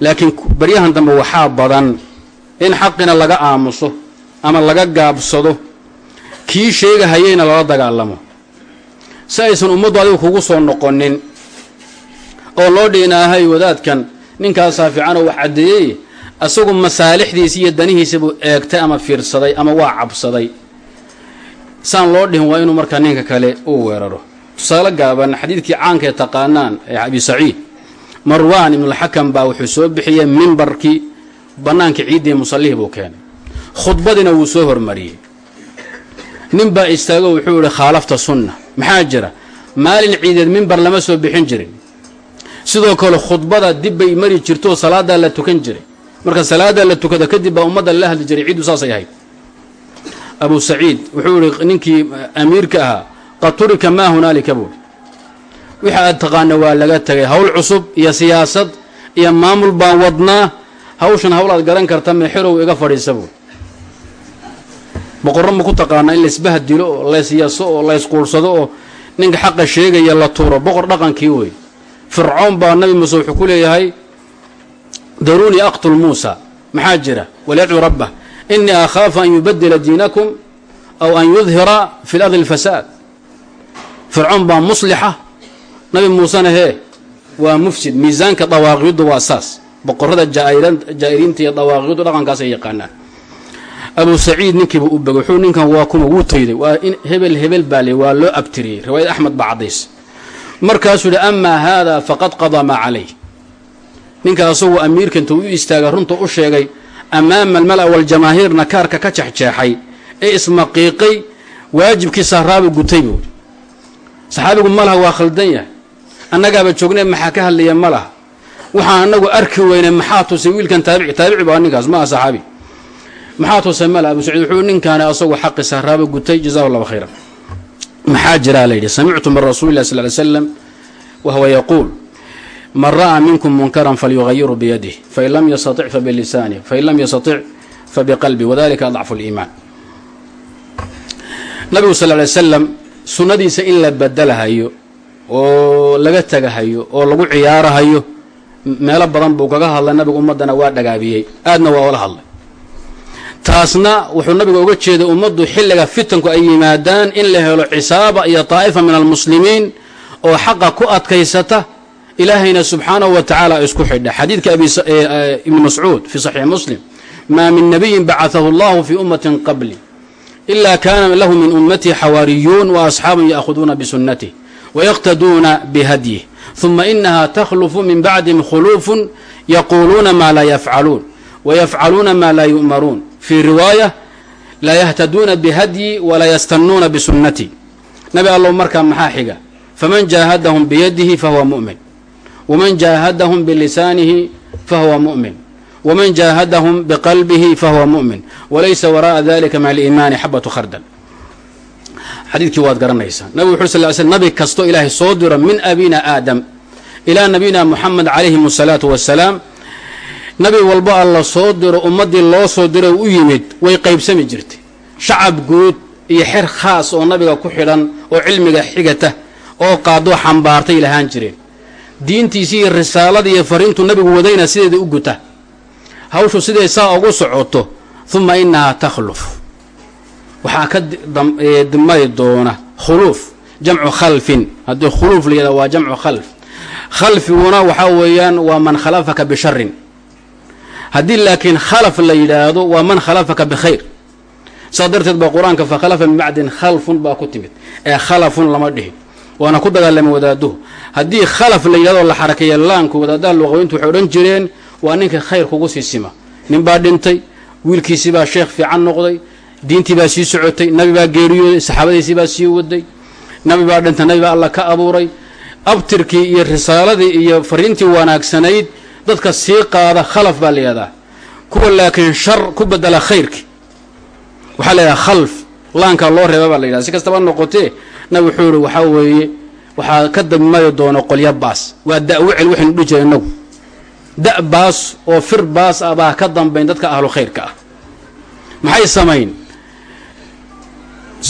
laakiin baryahan dambe waxaa badan in xaqina laga aamuso ama laga gaabsado kii sheegahayeyna lala dagaalamo. Si aysan ummaddu adigu kugu soo noqonin oo loo dhiinaahay wadaadkan ninkaasaa fiicanoo wax caddeeyey asagu masaalixdiisi iyo danihiisa buu eegtay ama fiirsaday ama waa cabsaday. Saan loo dhihin waa inuu markaa ninka kale uu weeraro tusaale gaaban xadiidkii caanka ee taqaanaan ee abi saciid marwaan ibnulxakam baa wuxuu soo bixiyey mimbarkii bannaankii ciiddii musallihii buu keenay. Khudbadiina wuu soo hormariyey. Nin baa istaago wuxuu yihi khaalafta sunna. Maxaa jira? Maalin ciideed mimbar lama soo bixin jirin. Sidoo kale khudbada dib bay mari jirto salaadaa la tukan jiray. Marka salaadaa la tukada kadib baa ummadda lala hadli jiray ciiddu saasay ahayd. Abu saciid wuxuu yihi ninkii amiirka ahaa qad turika maa hunaalika buuri wixi aad taqaana waa laga tegay hawl cusub iyo siyaasad iyo maamul baan wadnaa hawshan hawlaad garan karta meexerow iga fadhiisa buuri boqorro ma ku taqaanaa in laysbahdilo oo laysyaso oo laysquursado oo ninka xaqa sheegaya la tuuro. Boqor dhaqankii wey fircoon baa nabi muuse wuxuu ku leeyahay daruunii aqtul muusa. Maxaa jira? Walyadcuu rabbah. Inii akhaafu an yubadila diinakum aw an yudhira fi lardi alfasaad fircoon baa muslixa. Nabi muusena hee waa mufsid. Miisaanka dawaaqiiddu waa saas. Boqorrada jaa'iriinta iyo dawaaqiiddu dhaqankaas ay yaqaanaan. Abu saciid ninkiiba u begay wuxuu ninkan waa kuma wuu tayday. Waa in hebel hebel baa le waa loo abtiriyey. Riwaayad axmed baa caddays. Markaasuu yidhi amaa haada faqad qadaa maa calayh ninka asagoo amiirka intuu u istaaga runta u sheegay amaama almala waljamaahiirna kaarka ka jexjeexay ee ismaqiiqay waajibkii saaraabuu gutay saxaabigu malaha waa khaldan yahay. Annagaaba joognee maxaa ka hadlaya? Ma laha. Waxaan anagu arki weynay maxaa tusay wiilkan taabici taabici baa ninkaas ma aha saxaabi. Maxaa tusay mala abu saciid wuxuu ninkaani asagu xaqi saaraaba gutay jazahu llahu khayran. Maxaa jiraa la yidhi samictu min rasuuli lah sal ly slam wahuwa yaquul man ra'aa minkum munkaran falyugayiru biyadih fain lam yastatic fabilisanih fain lam yastatic fabiqalbi wadalika adcafu liimaan nabigu sal lay slam sunnadiisa in la badalahayo oo laga tagahayo oo lagu ciyaarahayo meelo badan buu kaga hadlay nabigu ummaddana waa dhagaabiyey. Aadna waa ola hadlay. Taasna wuxuu nabiga uga jeeday ummaddu xilliga fitanku ay yimaadaan in la helo cisaaba iyo daa'ifa min almuslimiin oo xaqa ku adkaysata ilaahayna subxaanahu wa tacaala isku xidha xadiidka ibni mascuud fi saxiix muslim maa min nabiyin bacaahu allahu fi ummatin qabli ila kaana lahu min ummatii xawaariyuun wa asxaabun ya'khuduuna bisunatih wayaqtaduuna bihadyih ثuma inaha takhlufu min bacdihim khuluufun yaquuluuna maa laa yafcaluun wayafcaluuna maa laa yu'maruun fii riwaaya laa yahtaduuna bihadyi walaa yastanuuna bisunati nabi allow markaa maxaa xiga faman jaahadahum biyadihi fahuwa mu'min waman jaahadahum bilisaanihi fahuwa mu'min waman jaahadahum biqalbihi fahuwa mu'min walaysa wara'a dalika min aliimaani xabatu khardal xadiidkii waad garanaysaa nabig wuxu sal sl nabi kastoo ilaahay soo diro min abina aadam ilaa nabiyina moxamed calayhim asalaatu wassalaam nabi walbo alla soo diro ummaddii loo soo diro u yimid way qaybsami jirtay shacab guud iyo xer khaas oo nabiga ku xidhan oo cilmiga xigata oo qaadoo xambaartay lahaan jireen diintiisii iyo risaaladii iyo fariintu nabigu wadayna sideeda u guta hawshu siday saa ugu socoto uma inahaa takhluf waxaa ka dimay doona khuluuf jamcu khalfin. Haddii khuluuf la yihahda waa jamcu khalf. Khalfiguna waxaa weeyaan waa man khalafaka bisharin haddii laakiin khalaf la yidhaahdo waa man khalafaka bikhayr saa darteed baa qur'aanka fakhalafa min bacdin khalfun baa ku timid. Ee khalafun lama dhihin. Waana ku dagaalamay wadaaduhu haddii khalaf la yidhahdo la xarakeeya laanku wadaadaha luqaweyntu waxay odhan jireen waa ninka khayr kugu sii sima. Nin baa dhintay wiilkiisii baa sheekh fiican noqday diintii baa sii socotay nabi baa geeriyooday saxaabadiisii baa sii waday. Nabi baa dhintay nabi baa alla ka abuuray. Abtirkii iyo risaaladii iyo fariintii wanaagsanayd dadka sii qaada khalaf baa la yihahdaa kuwa laakiin shar ku bedela khayrki waxaa la yidhaha khalf laankaa loo reeba baa la yidhahda si kastaba noqotee nabi wuxuu yihi waxaa weeye waxaa ka dammayo doono qolyo baas. Waa da-wecel waxaynu dhihi inagu da- baas oo fir baas ah baa ka dambayn dadka ahlu khayrka ah. Maxay samayn?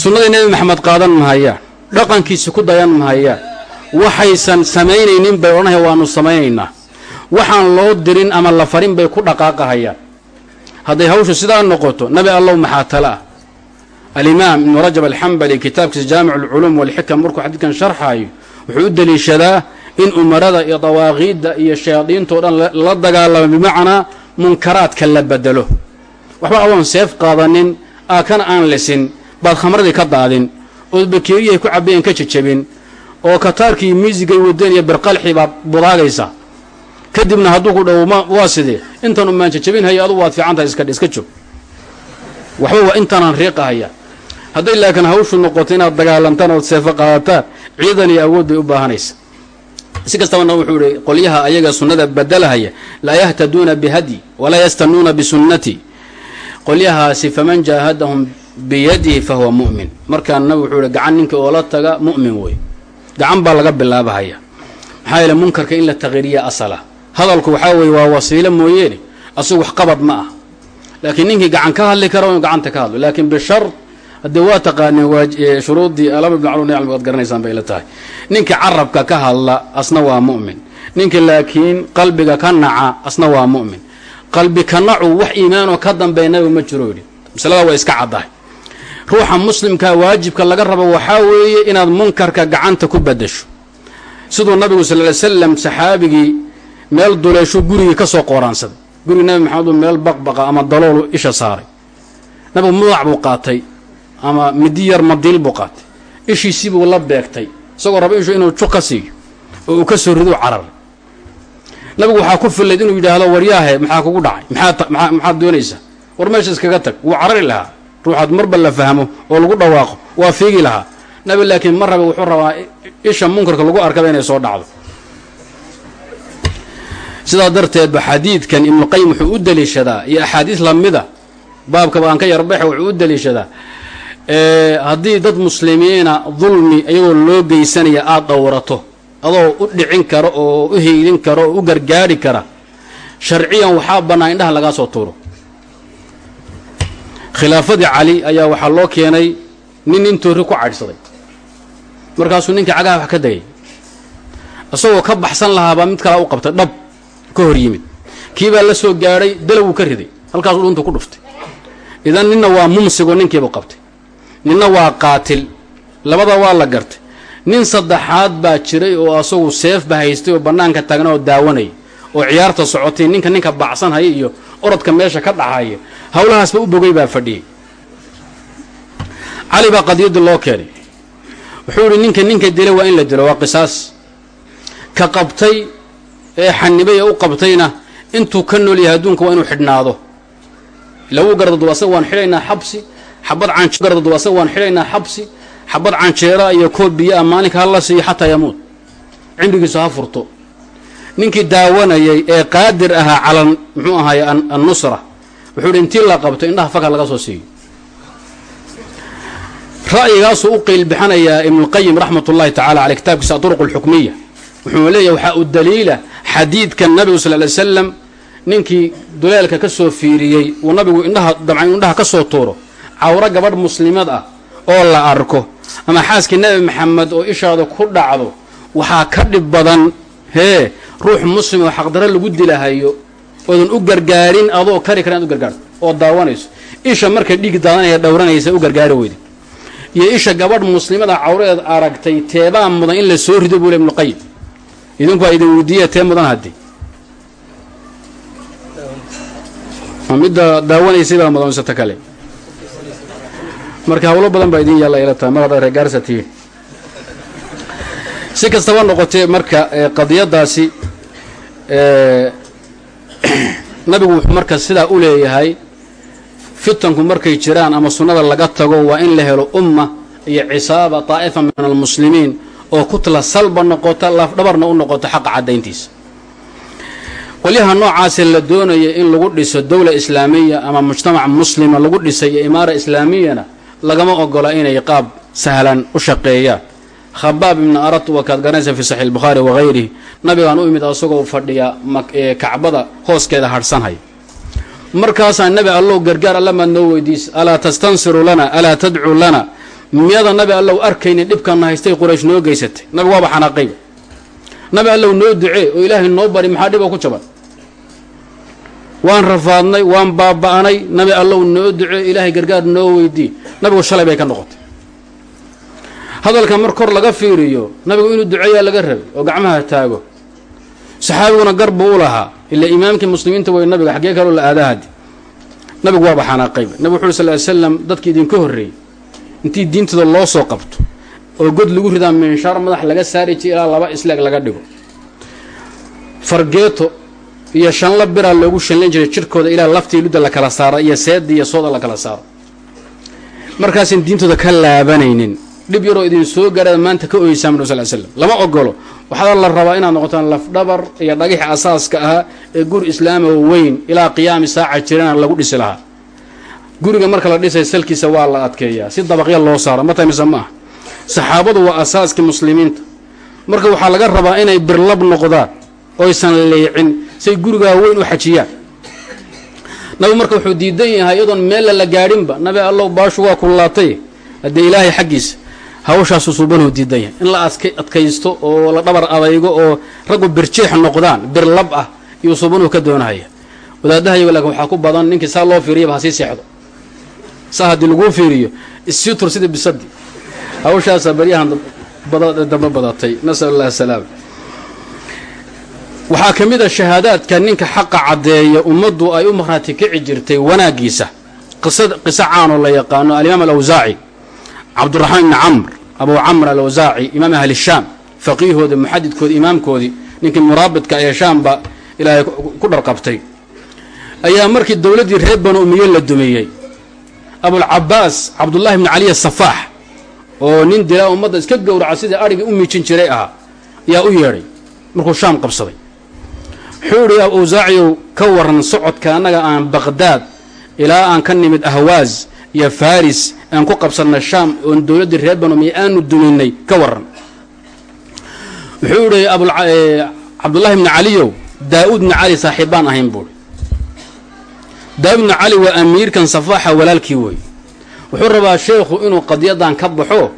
Sunnadii nebi maxamed qaadan mahayaan dhaqankiisi ku dayan mahayaan waxaysan samaynaynin bay odhanaya waanu samaynaynaa. Waxaan loo dirin ama la farin bay ku dhaqaaqahayaan hadday hawshu sidaa noqoto nabi allow maxaa tala? Ah alimaam ibnu rajab alxambali kitaabkiisa jaamic alculuum walxikam markuu xadiidkan sharxaayo wuxuu u deliishadaa in umarada iyo dawaaqiidda iyo shayaadiinto dhan la dagaalamo bimacnaa munkaraadka la bedelo. Waxba adoon seef qaadanin aakana aan lisin baad khamradii ka daadin ood bakeeriyahay ku cabayeen ka jejabin oo kataarkii miisigay wadeen iyo birqalxii baad budaagaysa kadibna hadduu ku dhow waa sidee? Intanu maan jejabinhaya adugu waad fiican tahay iska iska joog waxba waa intaanaan riiqahaya hadday laakiin hawshu noqoto inaad dagaalantaan ood seefo qaadataan ciidan iyo awood bay u baahanaysa si kastabana wuxuu ihi qolyaha ayaga sunnada badalahaya laa yahtaduuna bihadyi walaa yastanuuna bisunnati. Qolyahaasi faman jaahadahum biyadihi fahuwa mu'min. Markaan nabi wuxuu ihi gacan ninka oola taga mu'min wey gacan baa laga bilaabahaya. Maxaa yeele munkarka in la taqiriya asala. Hadalku waxaa weeye waa wasiilo mooyeene asagu wax qabad ma ah. Laakiin ninkii gacan ka hadli kara inu gacanta ka hadlo. Laakiin bishar haddee waa taqaaneen waa shuruuddii alama ibn calun nicam waad garanaysaan bay la tahay. Ninkii carabka ka hadla asna waa mu'min. Ninka laakiin qalbiga ka naca asna waa mu'min. Qalbi ka nacu wax iimaanoo ka dambeeya ma jiro yidhi. Masalada waa iska caddahay. Ruuxa muslimka waajibka laga rabo waxaa weeye inaad munkarka gacanta ku badasho siduu nabigu sal ly slam saxaabigii meel duleesho gurigii ka soo qooraansaday gurigi nabi maxamed meel baqbaqa ama daloolu isha saaray. Nabigu mudac buu qaatay ama midi yar madiil buu qaatay. Ishiisii buu la beegtay. Isagoo raba ishu inuu juk ka siiyo oo uu ka soo ridu carar. Nabigu waxaa ku fillayd inuu yidhaahdo waryaahe maxaa kugu dhacay? Maxaad doonaysaa war meesha iskaga tag wuu carari lahaa. Ruuxaad marba la fahmo oo lagu dhawaaqo waa fiigi lahaa. Nabi laakiin mar rabe wuxuu rabaa isha munkarka lagu arkaba inay soo dhacdo. Sidaa darteedba xadiidkan ibnuqayim wuxuu u deliishadaa iyo axaadiis lamida baabkaba aan ka yarbaxa wuxuu u deliishadaa haddii dad muslimiina dulmi iyagoo loo geysanaya aada dhowrato adoo u dhicin kara oo u hiilin kara oo u gargaari kara sharciyan waxaa bannaan indhaha lagaa soo tuuro. Khilaafadii cali ayaa waxaa loo keenay nin nin toori ku cadhsaday. Markaasuu ninkii cagaha wax ka dayay. Isagoo ka baxsan lahaabaa mid kalaa u qabtay dhab ka hor yimid. Kii baa la soo gaadhay dalawuu ka riday halkaasuu dhunta ku dhuftay. Idan ninna waa mumsigoo ninkiibuu qabtay ninna waa qaatil labada waa la gartay. Nin saddexaad baa jiray oo asagu seefba haystay oo bannaanka taagna oo daawanaya oo ciyaarta socotay ninka ninka bacsan haya iyo orodka meesha ka dhacaya howlahaasba u bogay baa fadhiyey. Cali baa qadiyaddii loo keenay. Wuxuu yihi ninka ninka dilay waa in la dilo waa qisaas. Ka qabtay ee xanibay ee u qabtayna intuu ka nool yahay adduunka waa inuu xidhnaado. Ila wuu gardadu asaga waan xidhaynaa xabsi xabad asaga waan xidhaynaa xabsi xabad canjeera iyo koob biyo-a maalinka hala siiyo xataa yamuud. Cimrigiisu ha furto. Ninkii daawanayay ee qaadir ahaa cala muxuu ahaay annusra wuxuu ihi intii la qabto indhaha faka laga soo siiyo. Ra'yigaasuu u qiilbixanayaa ibnuulqayim raxmat ullahi tacala caley kitaabkiisa aduruq alxukmiya wuxuu leeyahy waxaa u daliila xadiidka nabigu sal ly slam ninkii duleelka ka soo fiiriyey uu nabigu indhaha inu indhaha ka soo tuuro cawro gabadh muslimad ah oo la arko ama xaaskii nebi maxamed oo ishaada ku dhacdo waxaa ka dhib badan hee ruux muslim oo xaqdaro lagu dilahayo oodan u gargaarin adoo kari kara inaad u gargaarto oo daawanayso. Isha marka dhiig daadanaya dhowranaysa u gargaari weyda iyo isha gabadh muslimada cawradeed aragtay teebaa mudan in la soo rido buu le ibnuqayim idinku waa idin weydiiya tee mudan haddii midda daawanaysay baa mudan mise ta kale marka hawlo badan baa idin yaalla ila tahay mar haddaad reegaarsa tihiin si kastaba noqotee marka qadiyaddaasi nabigu wuxuu marka sidaa u leeyahay fitanku markay jiraan ama sunnada laga tago waa in la helo umma iyo cisaaba daa'ifa min almuslimiin oo kutla salba noqota lafdhabarna u noqoto xaqa caddayntiisa. Qolyaha noocaasee la doonaya in lagu dhiso dowla islaamiya ama mujtamac muslima lagu dhisay iyo imaara islaamiyana lagama ogola inay qaab sahlan u shaqeeyaan khabaab ibna arat waa kaad garanaysa fi saxiix albukhaari wagayrihi nabigaan u imid asagoo fadhiya kacbada hooskeeda hadhsanhaya markaasaa nebi allow gargaar alla maad noo weydiisa alaa tastansiru lana alaa tadcuu lana? Miyada nabi allow arkaynin dhibkanna haystay quraysh noo geysatay. Nabigu waaba xanaaqayba nabi allow noo ducee oo ilaahay noo bari maxaa dhib oo ku jaban waan rafaadnay waan baaba'nay nabi allow noo ducee ilaahay gargaar noo weydii nabigu shalay bay ka noqotay. Hadalka mar kor laga fiiriyo nabigu inuu duceeyaa laga rabay oo gacmaha taago. Saxaabiguna gar u lahaa. Ila imaamkii muslimiinta way nabiga xaggee kaloo la aadahadi nabigu waaba xanaaqayba nabig wuxu sal ly slam dadki idinka horreeyey intii diintooda loo soo qabto oo god lagu ridaa minshaar madax laga saari jiray ilaa laba isleeg laga dhigo. Fargeeto iyo shanla biraa loogu shanlayn jiray jirkooda ilaa laftii ludda la kala saaro iyo seedii iyo sooda la kala saaro. Markaasan diintooda ka laabanaynin. Dhib yaroo idin soo gaaraad maanta ka oyeysaan nab sal slam lama ogolo waxaa la rabaa inaad noqotaan lafdhabar iyo dhagixi asaaska ahaa ee guri islaama weyn. Ilaa qiyaami saaca jirana lagu dhisi lahaa. Guriga marka la dhisay salkiisa waa la adkeeyaa. Si dabaqya loo saaro ma tahay mise ma aha saxaabadu waa asaaskii muslimiinta. Marka waxaa laga rabaa inay birlab noqdaan oysan leecin say gurigaa weyn u xajiyaan nabi marka wuxuu diidan yahay iyadoon meella la gaadhinba nabi allow baashu waa kullaatay. Haddee ilaahay xaggiisa hawshaasu suubanuu diidan yahay. In la adkaysto oo la dhabar adaygo oo raggu birjeex noqdaan bir lab ah iyuu suubanuu ka doonahaya wadaadahayago laakiin waxaa ku badan ninkii saa loo fiiriyaba ha sii seexdo. Saa haddii laguu fiiriyo issii tur sidii bisadi hawshaasaa baryahan dambe badatay. Nasal allah asalaam waxaa ka mid a shahaadaadka ninka xaqa caddeeya ummaddu ay u marhaati kici jirtay wanaaggiisa. Qiso caanoo la yaqaano alimaam alawsaaci cabduraxmaan ibni camr abu camr alawsaaci imaam ahli shaam faqiihooda muxadidkoodi imaamkoodii ninkii muraabidka ee shaamba ilaahay ku dharqabtay. Ayaa markii dowladdii reer banu umiye la dumiyey abulcabaas cabdullahi bni caliy safaax oo nin dilaa ummadda iska gowraca sidai adhigii u miijin jiray ahaa ayaa u yeedhay. Markuu shaam qabsaday wuxuu idhi awsaaciyow ka waran socodka annaga aan baqhdaad ilaa aan ka nimid ahwaaz iyo faris aan ku qabsanna shaam oon dowladdii reer banu umiye aanu duminay ka waran wuxuu idhi cabdullahi bni caliyow daa-uud bni cali saaxiibbaan ahayn buuhi daa-uud bni cali waa amiirkan safaaxa walaalkii wey wuxuu rabaa sheekhu inuu qadiyadan ka baxo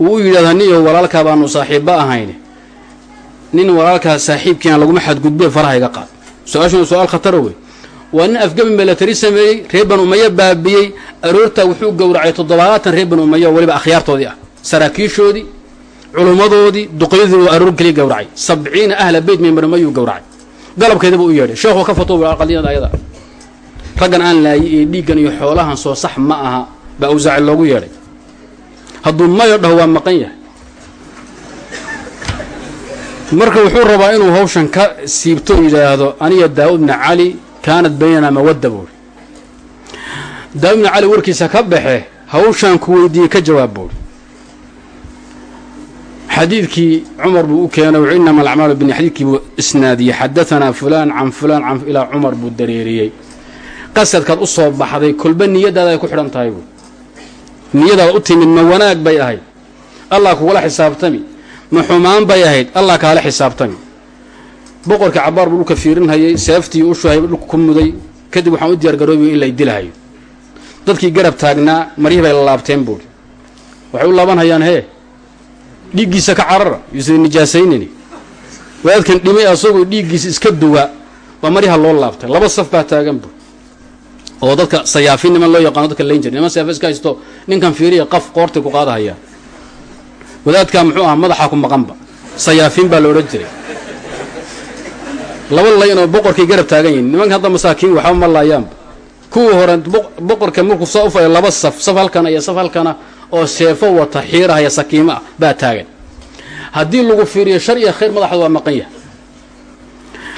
uu u yidhahdo niyo walaalkaa baanu saaxiibba ahayn nin walaalkaa saaxiibkiina laguma xadgudbe faraha iga qaad su'aashuna su'aal khatara wey waa nin afgabi milatari sameeyey reer ban umayo baabiyey. Aroortaa wuxuu gowracay toddobaatan reer ban umayo oo weliba akhyaartoodii ah. Saraakiishoodii culummadoodii duqyadii aroor keliya gowracay. Sabciina ahla beyt mimbarmayuu gowracay. Galabkeedaba u yeedhay. Sheekhu ka fato qadiyada ayada. Raggan aan laayay iyo dhiiggan iyo xoolahan soo sax ma aha baa awsaaci loogu yeedhay. Hadduu mayo dhaho waa maqan yahay marka wuxuu rabaa inuu hawshan ka siibto yidhaahdo aniga daawud bna cali kaanat baynanaa mawadda buuri daawud bna cali warkiisa ka baxe hawshaan ku weydiiyey ka jawaab buuri xadiidkii cumar buu u keenay wuxuu inama alacmaalu bini xadiidkii buu isnaadiyey xadaanaa fulaan can fulaan can ilaa cumar buu dareeriyey. Qasadkaad u soo baxday kolba niyadaada ay ku xidhan tahay buui niyadaada u timid ma wanaag bay ahayd. Allah kugula xisaabtami ma xumaan bay ahayd. Allah kaala xisaabtami boqorkii cabaar buu dhulka fiirinhayay seeftii ushuhay dhulka ku muday. Kadib waxaan u diyaar garoobiy in lay dilahayo dadkii garab taagnaa maryihii bay la laabteen buuri waxay u laabanhayaan hee dhiiggiisa ka carara yuusan nijaasaynani wadaadkan dhimay asagoo dhiiggiisa iska duwa waa maryaha loo laabtay. Laba saf baa taagan buur oo dadka sayaafin niman loo yaqaano dadka layn niman saafa iska haysto ninkan fiiriya qaf qoortay ku qaadahayaan wadaadkaa muxuu ahaa madaxaa ku maqanba. Sayaafiin baa la odhan jiray. Laba layn oo boqorkay garab taagan yihiin nimanka hadda masaakiin waxba ma laayaanba kuwii hore boqorka markuu saa ufayo laba saf saf halkana iyo saf halkana oo seefo wata xiirahaya sakiimo ah baa taagan. Haddii lagu fiiriyo shar iyo khayr madaxda waa maqan yahay.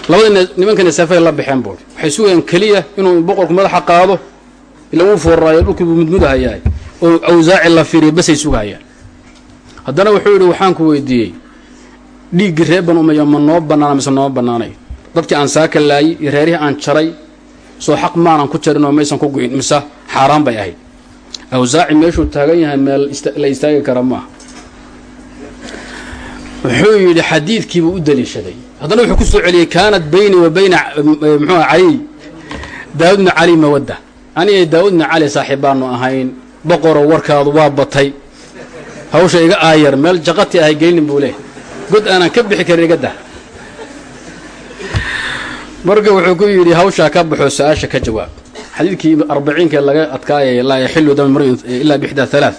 Labada nimankana seefay la baxeen buuri waxay sugayaan keliya inuu boqorku madaxa qaado ila wuu fooraayo dhulkii buu mudmudahayahay oo awsaaci la fiiriyo basay sugahayaan haddana wuxuu yidhi waxaan ku weydiiyey dhiiggii reer ban umaya ma noo bannaana mise nooma bannaanay dadkii aan saaka laayay iyo reerihii aan jaray soo xaq maanan ku jarin oo maysan ku gu'in mise xaaraan bay ahayd. Awsaaci meeshuu taagan yahay meel la istaagi kara maaha wuxuu yidhi xadiidkiibuu u daliishaday. Haddana wuxuu ku soo celiyey kaanat baynii wa bayna muxuu caliy daawud cali mawadda aniga daawud bna cali saaxiib baanu ahayn boqoroo warkaadu waa batay hawsha iga aayar meel jaqati ahay gelinin buu leehay god aanan ka bixi karin iga marka wuxuu ku yidhi hawshaa ka baxo su'aasha ka jawaab. Xadiidkii arbaciinka laga adkaayay laa yaxilu dam mri ilaa bixdaa halaa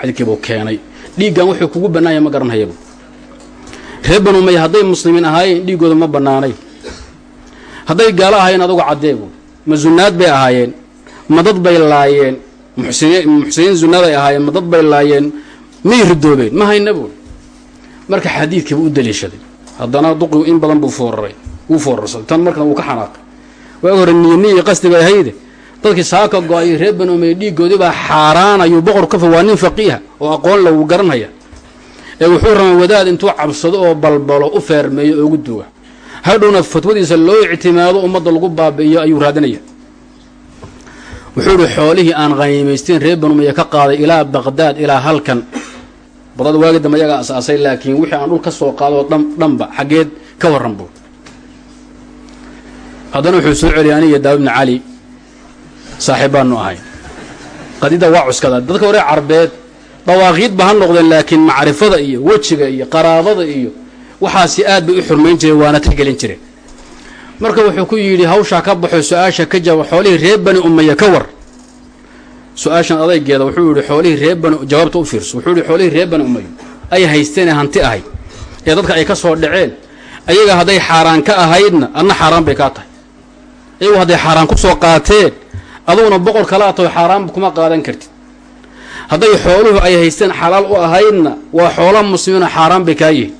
xadiidkii buu keenay. Dhiiggan wuxuu kugu bannaanya ma garanhayabu reer banu hadday muslimiin ahaayeen dhiiggooda ma bannaanay hadday gaalo ahaayeen adugu caddeebu ma zunaad bay ahaayeen. Ma dad bay laayeen. Muxsiniin zunaaday ahaayeen. Ma dad bay laayeen may ridoobeen ma hayna buuri marka xadiidkiibuu u daliishaday. Haddana duqigu in badan buu fooraray wuu foorarsaday. Tan markan wuu ka xanaaqay waag hore niyaniyi qasdi bay ahayde. Dadkii saaka go'ay reer banu umaya dhiiggoodii baa xaaraanayuu boqor ka fa waa nin faqiiha oo aqoon la wuu garanhaya ee wuxuu rabaa wadaad intuu cabsado oo balbalo u feermeeyo oo ugu duwa hadhowna fatwadiisa loo ictimaado ummadda lagu baabi'iyo ayuu raadinaya. Wuxuu idhi xoolihii aan qaniimaysteen reer banumaya ka qaaday ilaa baqdaad ilaa halkan badada waagi dambe ayagaa asaasay laakiin wixii aan dhul ka soo qaadoo dhan dhanba xaggeed ka warran buu. Haddana wuxuu soo celiyay aniga daawud bni cali saaxiib baanu ahay. Qadida waa cuskada. Dadka hore carbeed dawaaqiidba ha noqdeen laakiin macrifada iyo wejiga iyo qaraabada iyo waxaasi aad bay u xurmayn jireen waana tixgelin jireen. Marka wuxuu ku yidhi hawshaa ka baxo su'aasha ka jawaab xoolihii reer bani umaya ka war su'aashan adaygeeda wuxuu yihi xoolihii reer bani jawaabta u fiirso. Wuxuu yihi xoolihii reer bani umayo ay haysteenee hanti ahayd. Ee dadka ay ka soo dhaceen ayaga hadday xaaraan ka ahaydna adna xaaraan bay kaa tahay. Ayagu hadday xaaraan ku soo qaateen aduguna boqor kalaa taho xaaraan kuma qaadan kartid. Hadday xooluhu ay haysteen xalaal u ahaydna waa xoola muslimiina xaaraan bay kaa yihiin.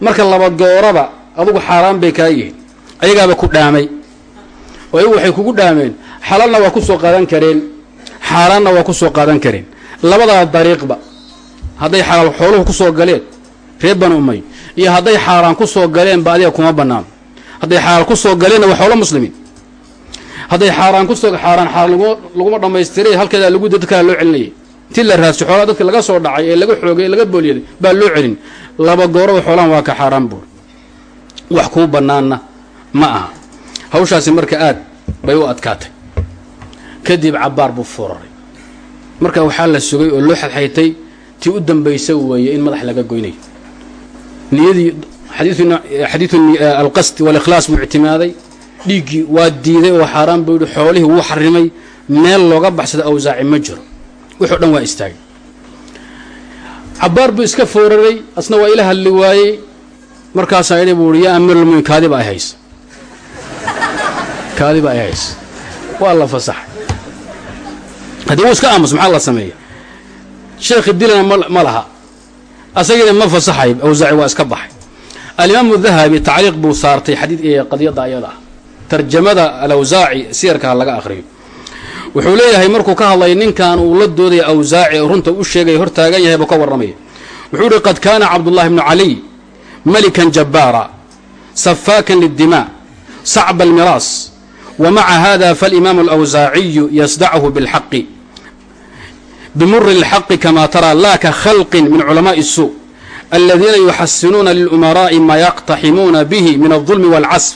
Marka laba gooraba adugu xaaraan bay kaa yihiin. Ayagaaba ku dhaamay. Oo iyagu waxay kugu dhaameen xalaalna waa ku soo qaadan kareen xaaraanna waa ku soo qaadan kareen labadaa dariiqba hadday xalaal xooluhu ku soo galeen reer banu umay iyo hadday xaaraan ku soo galeenba adiga kuma bannaan. Hadday xalaal ku soo galeenna waa xoolo muslimiin hadday xaaraan ku soo xaaraan xaaraan laguma dhammaystiray halkeedaa lagu dadkaa loo celinayay. Intii la raadsi xoolaa dadka laga soo dhacay ee laga xoogay ee laga boolyaday baa loo celin. Laba gooraba xoolahan waa ka xaaraan buur. Wax kuu bannaanna ma aha. Hawshaasi marka aad bay u adkaatay kadib cabbaar buu furaray marka waxaa la sugay oo loo xadxaytay tii u dambaysa weeye in madax laga goynayo. Niyadii xadiidu alqasd walikhlaas buu ictimaaday. Dhiiggii waa diiday oo xaaraan buu yihi xoolihii wuu xarimay meel looga baxsada awsaaci ma jiro. Wuxuu dhan waa istaagay. Cabbaar buu iska fooraray asna waa ila hadli waayey. Markaasaa idhi buu ihi yaa amiirulmumin kaadiba ay haysa. Kaadiba ay haysa. Waa la fasaxay haddii wuu iska aamus maxaa la sameeya sheekhi dilana ma laha. Asagiina ma fasaxay awsaaci waa iska baxay. Alimaamu dahabi tacliiq buu saartay xadiid qadiyadda ayada ah. Tarjamada alawsaaci siyarkaa laga akhriyo. Wuxuu leeyahay markuu ka hadlay ninkan uu la doodaya awsaaci runta u sheegaya hor taagan yahay buu ka warramaya wuxuu ihi qad kaana cabdullahi bnu caliy malikan jabbaara safaakan lidimaa sacba almiraas wa maca hada falimaamu alawsaaciyu yasdachu bilxaqi bimuri اlxaqi kama tara la ka khalqin min culamaءi الsuu aladiina yuxasinuuna lilumaraءi ma yaqtaximuuna bihi min الظulmi wاlcasf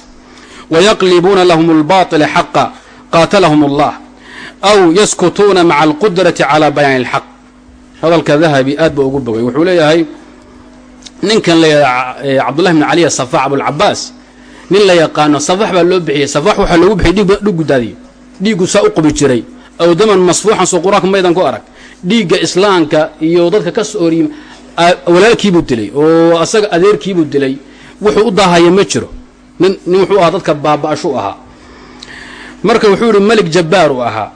wayaqlibuuna lahm اlbaطila xaqa qaatalahum اllah aw yaskutuuna maca alqudrati calى bayaani اlxaq hadalka dahabi aad ba ugu bogay wuxuu leeyahay ninkan la cabdullahi bn caliya safax abulcabaas nin la yaqaano safax baa loo bixiyey safax waxaa loogu bixiyay dhiig gudaadiyo. Dhiiggu saa u qubi jiray. Aw daman masfuuxan soo qur'aanka maydan ku arag. Dhiigga islaamka iyo dadka ka soo oriyim walaalkiibuu dilay oo asaga adeerkiibuu dilay. Wuxuu u daahaya ma jiro. Nin nin wuxuu ahaa dadka baaba-ashu ahaa. Marka wuxuu yihi melig jabbaar ahaa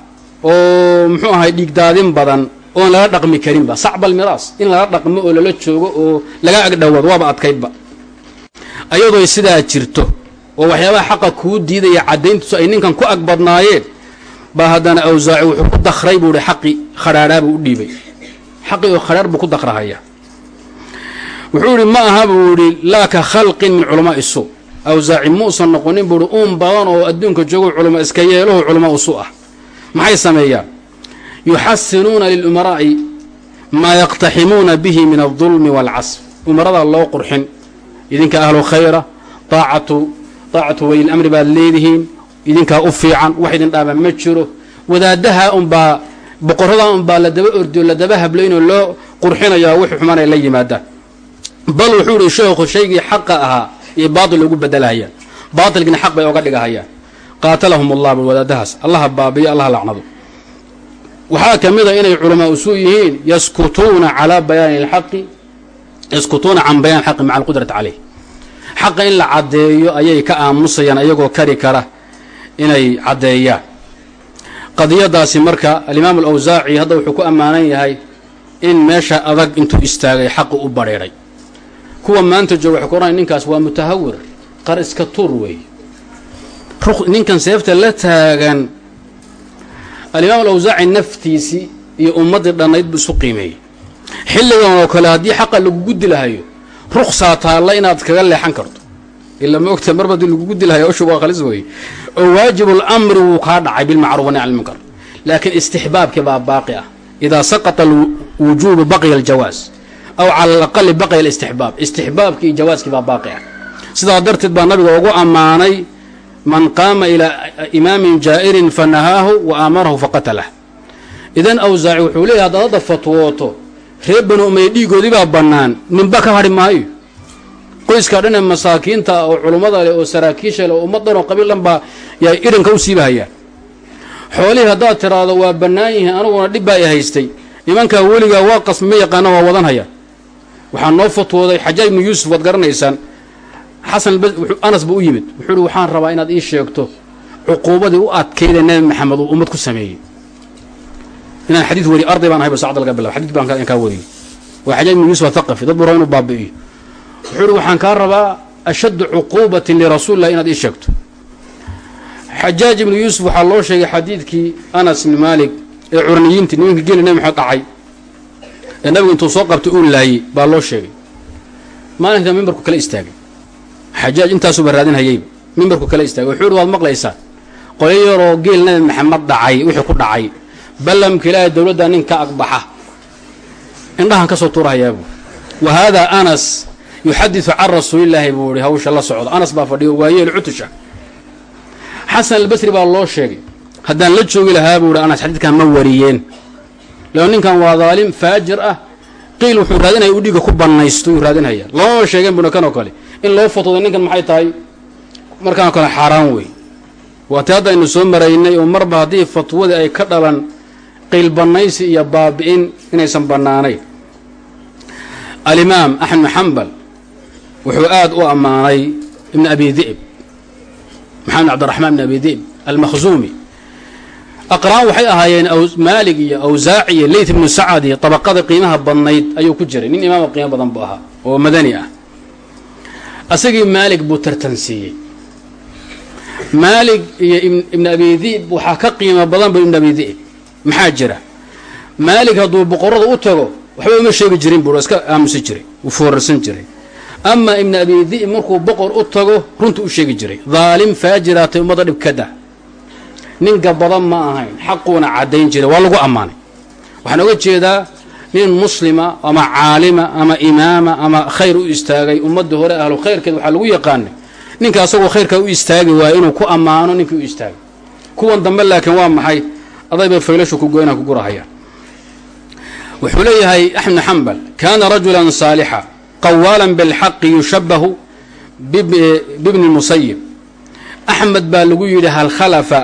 oo muxuu ahay dhiig daadin badan oon lala dhaqmi karinba sacbal miraas in lala dhaqmo oo lala joogo oo laga agdhowaado waaba adkaydba ayadooy sidaa jirto oo waxyaabaha xaqa kuu diidaya caddayntiisu ay ninkan ku ag badnaayeen baa haddana awsaaci wuxuu ku dakray buu ihi xaqi khadhaadhaa buu u dhiibay. Xaqi oo khadhaar buu ku dakrahaya wuxuu idhi ma aha buu idhi laa ka khalqin min culamaai suu awsaaci muusan noqonin buu ihi uun badan oo adduunka joogo culama iska yeelaho culamaa u su ah. Maxay sameeyaan? Yuxasinuuna lilumaraa'i maa yaqtaximuuna bihi min aldulmi waalcasf umaradaa loo qurxin. Idinka ahlu khayra aacatu daacatu walilamri baad leedihiin idinkaa u fiican wax idin dhaaba ma jiro. Wadaadaha unbaa boqoradaa unbaa la daba ordiyo la daba loo qurxinayaa wixii xumaanay la yimaadaan bal wuxuu ihi sheekhu shaygii xaqa ahaa iyo baatil ugu bedelahayaan baatilkiina xaq bay oga dhigahayaan. Qaatalahum allah bal wadaadahaas. Allaha baabiyo allaha lacnado waxaa ka mid a inay culamaa usuu yihiin yaskutuuna calaa bayaani alxaqi yaskutuuna can bayaan xaqi maca alqudrati caleyh xaqa in la caddeeyo ayay ka aamusayaan ayagoo kari kara inay caddeeyaan. Qadiyadaasi marka alimaam alawsaaci hadda wuxuu ku ammaanan yahay in meesha adag intuu istaagay xaqi u badheedhay kuwa maanta jooga waxay ku ohanaya ninkaas waa mutahawir qar iska tuur weeye ninkan seefta la taagan alimaam alawsaaci naftiisii iyo ummaddii dhannayd buu isu qiimeeyey. Xilligan oo kale haddii xaqa lagugu dilahayo ruksaa taalla inaad kaga leexan karto. Ila ma ogta marba haddii lagugu dilahayo oshu waa khalis weeye. Oo waajibulamri wuu kaa dhacay bilmacruuf wani can ilmunkar laakiin istixbaabkii baa baaqi ah. Idaa saqata alwujuubu baqiya aljawaas aw cala alaqali baqiya alistixbaab. Istixbaabkii iyo jawaaskii baa baaqi ah. Sidaa darteed baa nabiga ugu ammaanay man qaama ilaa imaamin jaa'irin fanahaahu wa aamarahu faqatalah idan awsaaci wuxuu leeyahy haddaad hadda fatwooto reer banu umaya dhiigoodii baa bannaan. Ninba ka hadhi maayo. Qoyskaa dhan ee masaakiinta oo culummada leh oo saraakiisha leh oo ummad dhan oo qabiil baa yaa idhanka u siibahayaan xoolihii haddaad tiraahdo waa bannaan yihiin aniguna dhib baa i haystay. Nimankaa weligaa waa qasmi ma yaqaana waa wadanhayaan waxaa noo fatwooday xajaaj ibnu yuusuf waad garanaysaan xasan anas buu u yimid. Wuxuu uhi waxaan rabaa inaad ii sheegto cuquubadii u adkaydee nebi maxamed uu ummad ku sameeyey inaan xadiid wariy arday baan ahay ba sacda laga bilaba xadid baan kaa wariyey waa xajaaj ibnu yuusuf athaqafi dad buu raba inuu baabi'iyo wuxuu uhi waxaan kaa rabaa ashaddu cuquubatin lirasuuli inaad ii sheegto. Xajaaj ibnu yuusuf waxaa loo sheegay xadiidkii anas ibni maalik ee curaniyiintii nimanka geli nabi maxamed dhacay ee nabigu intuu soo qabtay uu laayey baa loo sheegay. Maalinka mimbarku kala istaagay. Xajaaj intaasuuba raadinhayeyba mimbarku kala istaagay. Wuxuu ihi waad maqlaysaa. Qolyo yaroo geel nabi maxamed dhacay wixii ku dhacay ballamka ilaahay dowladda nin ka aqbaxa. Indhahan ka soo tuurahayaa buu. Wa haadaa anas yuxadidu can rasuulillaahi buu ihi hawsha la socda anas baa fadhiyo waayeel xasan albasri baa loo sheegay. Haddaan la joogi lahaa buu ihi anas xadiidkan ma wariyeen. Leo ninkan waa daalim faajir ah. Qiil wuxuu raadinaya u dhiiga ku bannaysto yuu raadinhaya loomama sheegeen buna kan oo kale. In loo fatooday ninkan maxay tahay? Markaan kale xaaraan wey waati hadda aynu soo maraynay oo marba haddii fatwadii ay ka dhalan qiil bannaysi iyo baabi'in inaysan bannaanayn. Alimaam axmed xambal wuxuu aad u ammaanay ibn abi di'b maxamed cabdiraxmaan ibn abi di'b almakhzuumi aqraan waxay ahaayeen maalig iyo awsaaci iyo leyt ibnu sacad iyo tabaqada qiimaha badnayd ayuu ku jiray. Nin imaama qiimo badan buu ahaa oo madani ah. Asagii maalig buu tartansiiyey. Maalig iyo ibn abi di'b waxaa ka qiimo badan bu ibn abi di'b maxaa jira? Maalig hadduu boqorada u tago waxba uma sheegi jirin buu iska aamusi jiray uu foorarsan jiray. Ama ibn abi di'b markuu boqor u tago runta u sheegi jiray daalim faajiraatay ummadda dhib ka dah. Ninka badan ma ahayn xaquuna caddayn jiray waa lagu ammaanay. Waxaan oga jeedaa nin muslima ama caalima ama imaama ama khayr u istaagay ummadda hore ahlu khayrkeed waxaa lagu yaqaanay ninka asagoo khayrkaa u istaagi waayo inuu ku ammaano ninkii u istaagay. Kuwan dambe laakiin waa maxay adaybay faylashu ku goynaan ku gurahayaan wuxuu leeyahay axmed xambal kaana rajulan saalixa qawaalan bilxaqi yushabahu bibni musayib axmed baa lagu yidhi hal khalafa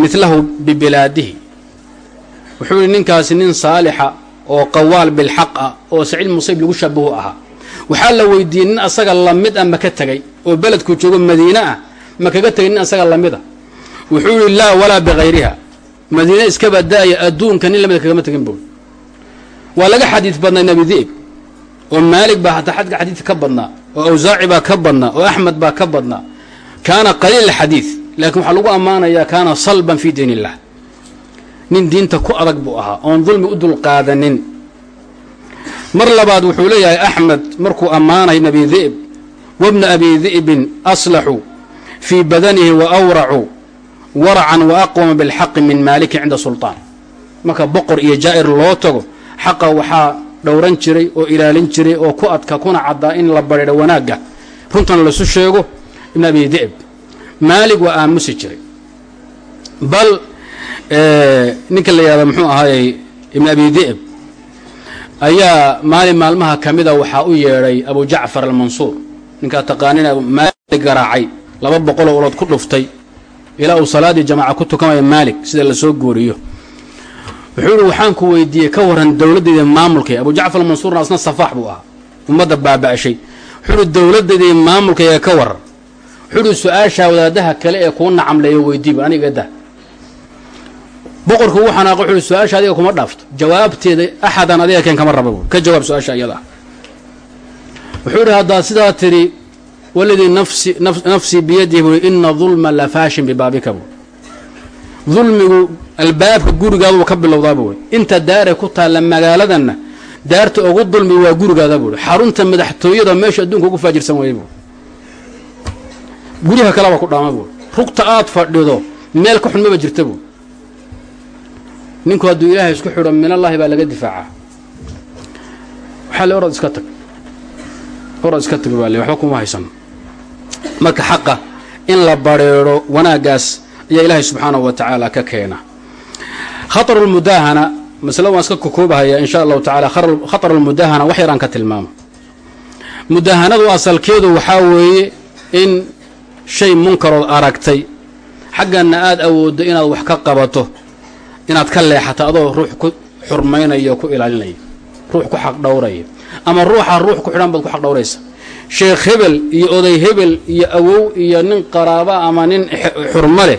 midlahu bibilaadihi wuxuu yihi ninkaasi nin saalixa oo qawaal bilxaq ah oo saciid musayib lagu shabahu ahaa. Waxaa la weydiiyey nin asaga la mid ah ma ka tegay oo beledku joogo madiine ah ma kaga tegay nin asaga la mid a wuxuu yihi laa walaa bikayriha madiine iska badaaya adduunka nin lamida kagama tegin buul waa laga xadiid badnay nebi di'b oo maalig baa hataa xadka xadiidka ka badnaa oo awsaaci baa ka badnaa oo axmed baa ka badnaa. Kaana qaliil xadiid laakiin waxaa lagu ammaanayaa kaana salban fi diin illah nin diinta ku adag buu ahaa oon dulmi u dulqaadanin mar labaad wuxuu leeyahay axmed markuu ammaanay nabi di'b wabna abi di'bin aslaxuu fii badanihi wa awracuu waracan wa aqwama bilxaqi min maaliki cinda sulطaan marka boqor iyo jaa'ir loo tago xaqa waxaa dhowran jiray oo ilaalin jiray oo ku adka kuna caddaa in la badhiidho wanaagga. Runtana laisu sheego ibn abi di'b maalig waa aamusi jiray. Bal ninka la yihahdo muxuu ahaayey ibn abi di'b ayaa maalin maalmaha ka mida waxaa u yeedhay abu jacfar almansuur. Ninkaa taqaanina maalig garaacay laba boqoloo ulood ku dhuftay ilaa uu salaaddii jamaaca ku tukamaya maalig sida la soo gooriyo wuxuu ihi waxaan ku weydiiyey ka waran dowladdeedii maamulkay abu jacfar almansuurna asna buu ahaa ummadda baaba'shay wuxuu ihi dowladdeedii maamulkayga ka waran wuxuu ihi su'aashaa wadaadaha kale ee kuu nacamleeyo weydiiba aniga dah boqorku uu xanaaqo wuxuu ihi su'aasha adiga kuma dhaafto jawaabteeda axadan adiga keen kama raba ka jawaab su'aasha iyada ah. Wuxuu ihi haddaad sidaa tidhi waladii nafsi nafsii biyadihi buui ina dulma la faashin bibaabika buui dulmigu albaabka gurigaaduu ka bilowdaa buui inta daare ku taalla magaaladanna daarta ugu dulmi waa gurigaada buui xarunta madaxtooyada meesha adduunka ugu faajirsan weeye buui guryaha kaleba ku dhaama buui rugta aad fadhido meel ka xun maba jirta buui ninku hadduu ilaahay isku xidho min allahi baa laga difaacaa waxaa le orad iska tag orad iska tag baa le waxba kuma haysano marka xaqa in la badrheedho wanaaggaas ayaa ilaahay subxaanahu wa tacaala ka keena. Khataru lmudaahana masle waan iska kokoobahayaa in sha allahu tacala khatar almudaahana wax yaraan ka tilmaamo. Mudaahanadu asalkeedu waxaa weeye in shay munkarood aragtay. Xagganna aada awooddo inaad wax ka qabato inaad ka leexato adoo ruux ku xurmaynaya ku ilaalinaya ruux ku xaq dhowraya. Ama ruuxa ruux ku xidhan baad ku xaq dhowraysa sheekh hebel iyo oday hebel iyo awow iyo nin qaraaba ama nin xurmo leh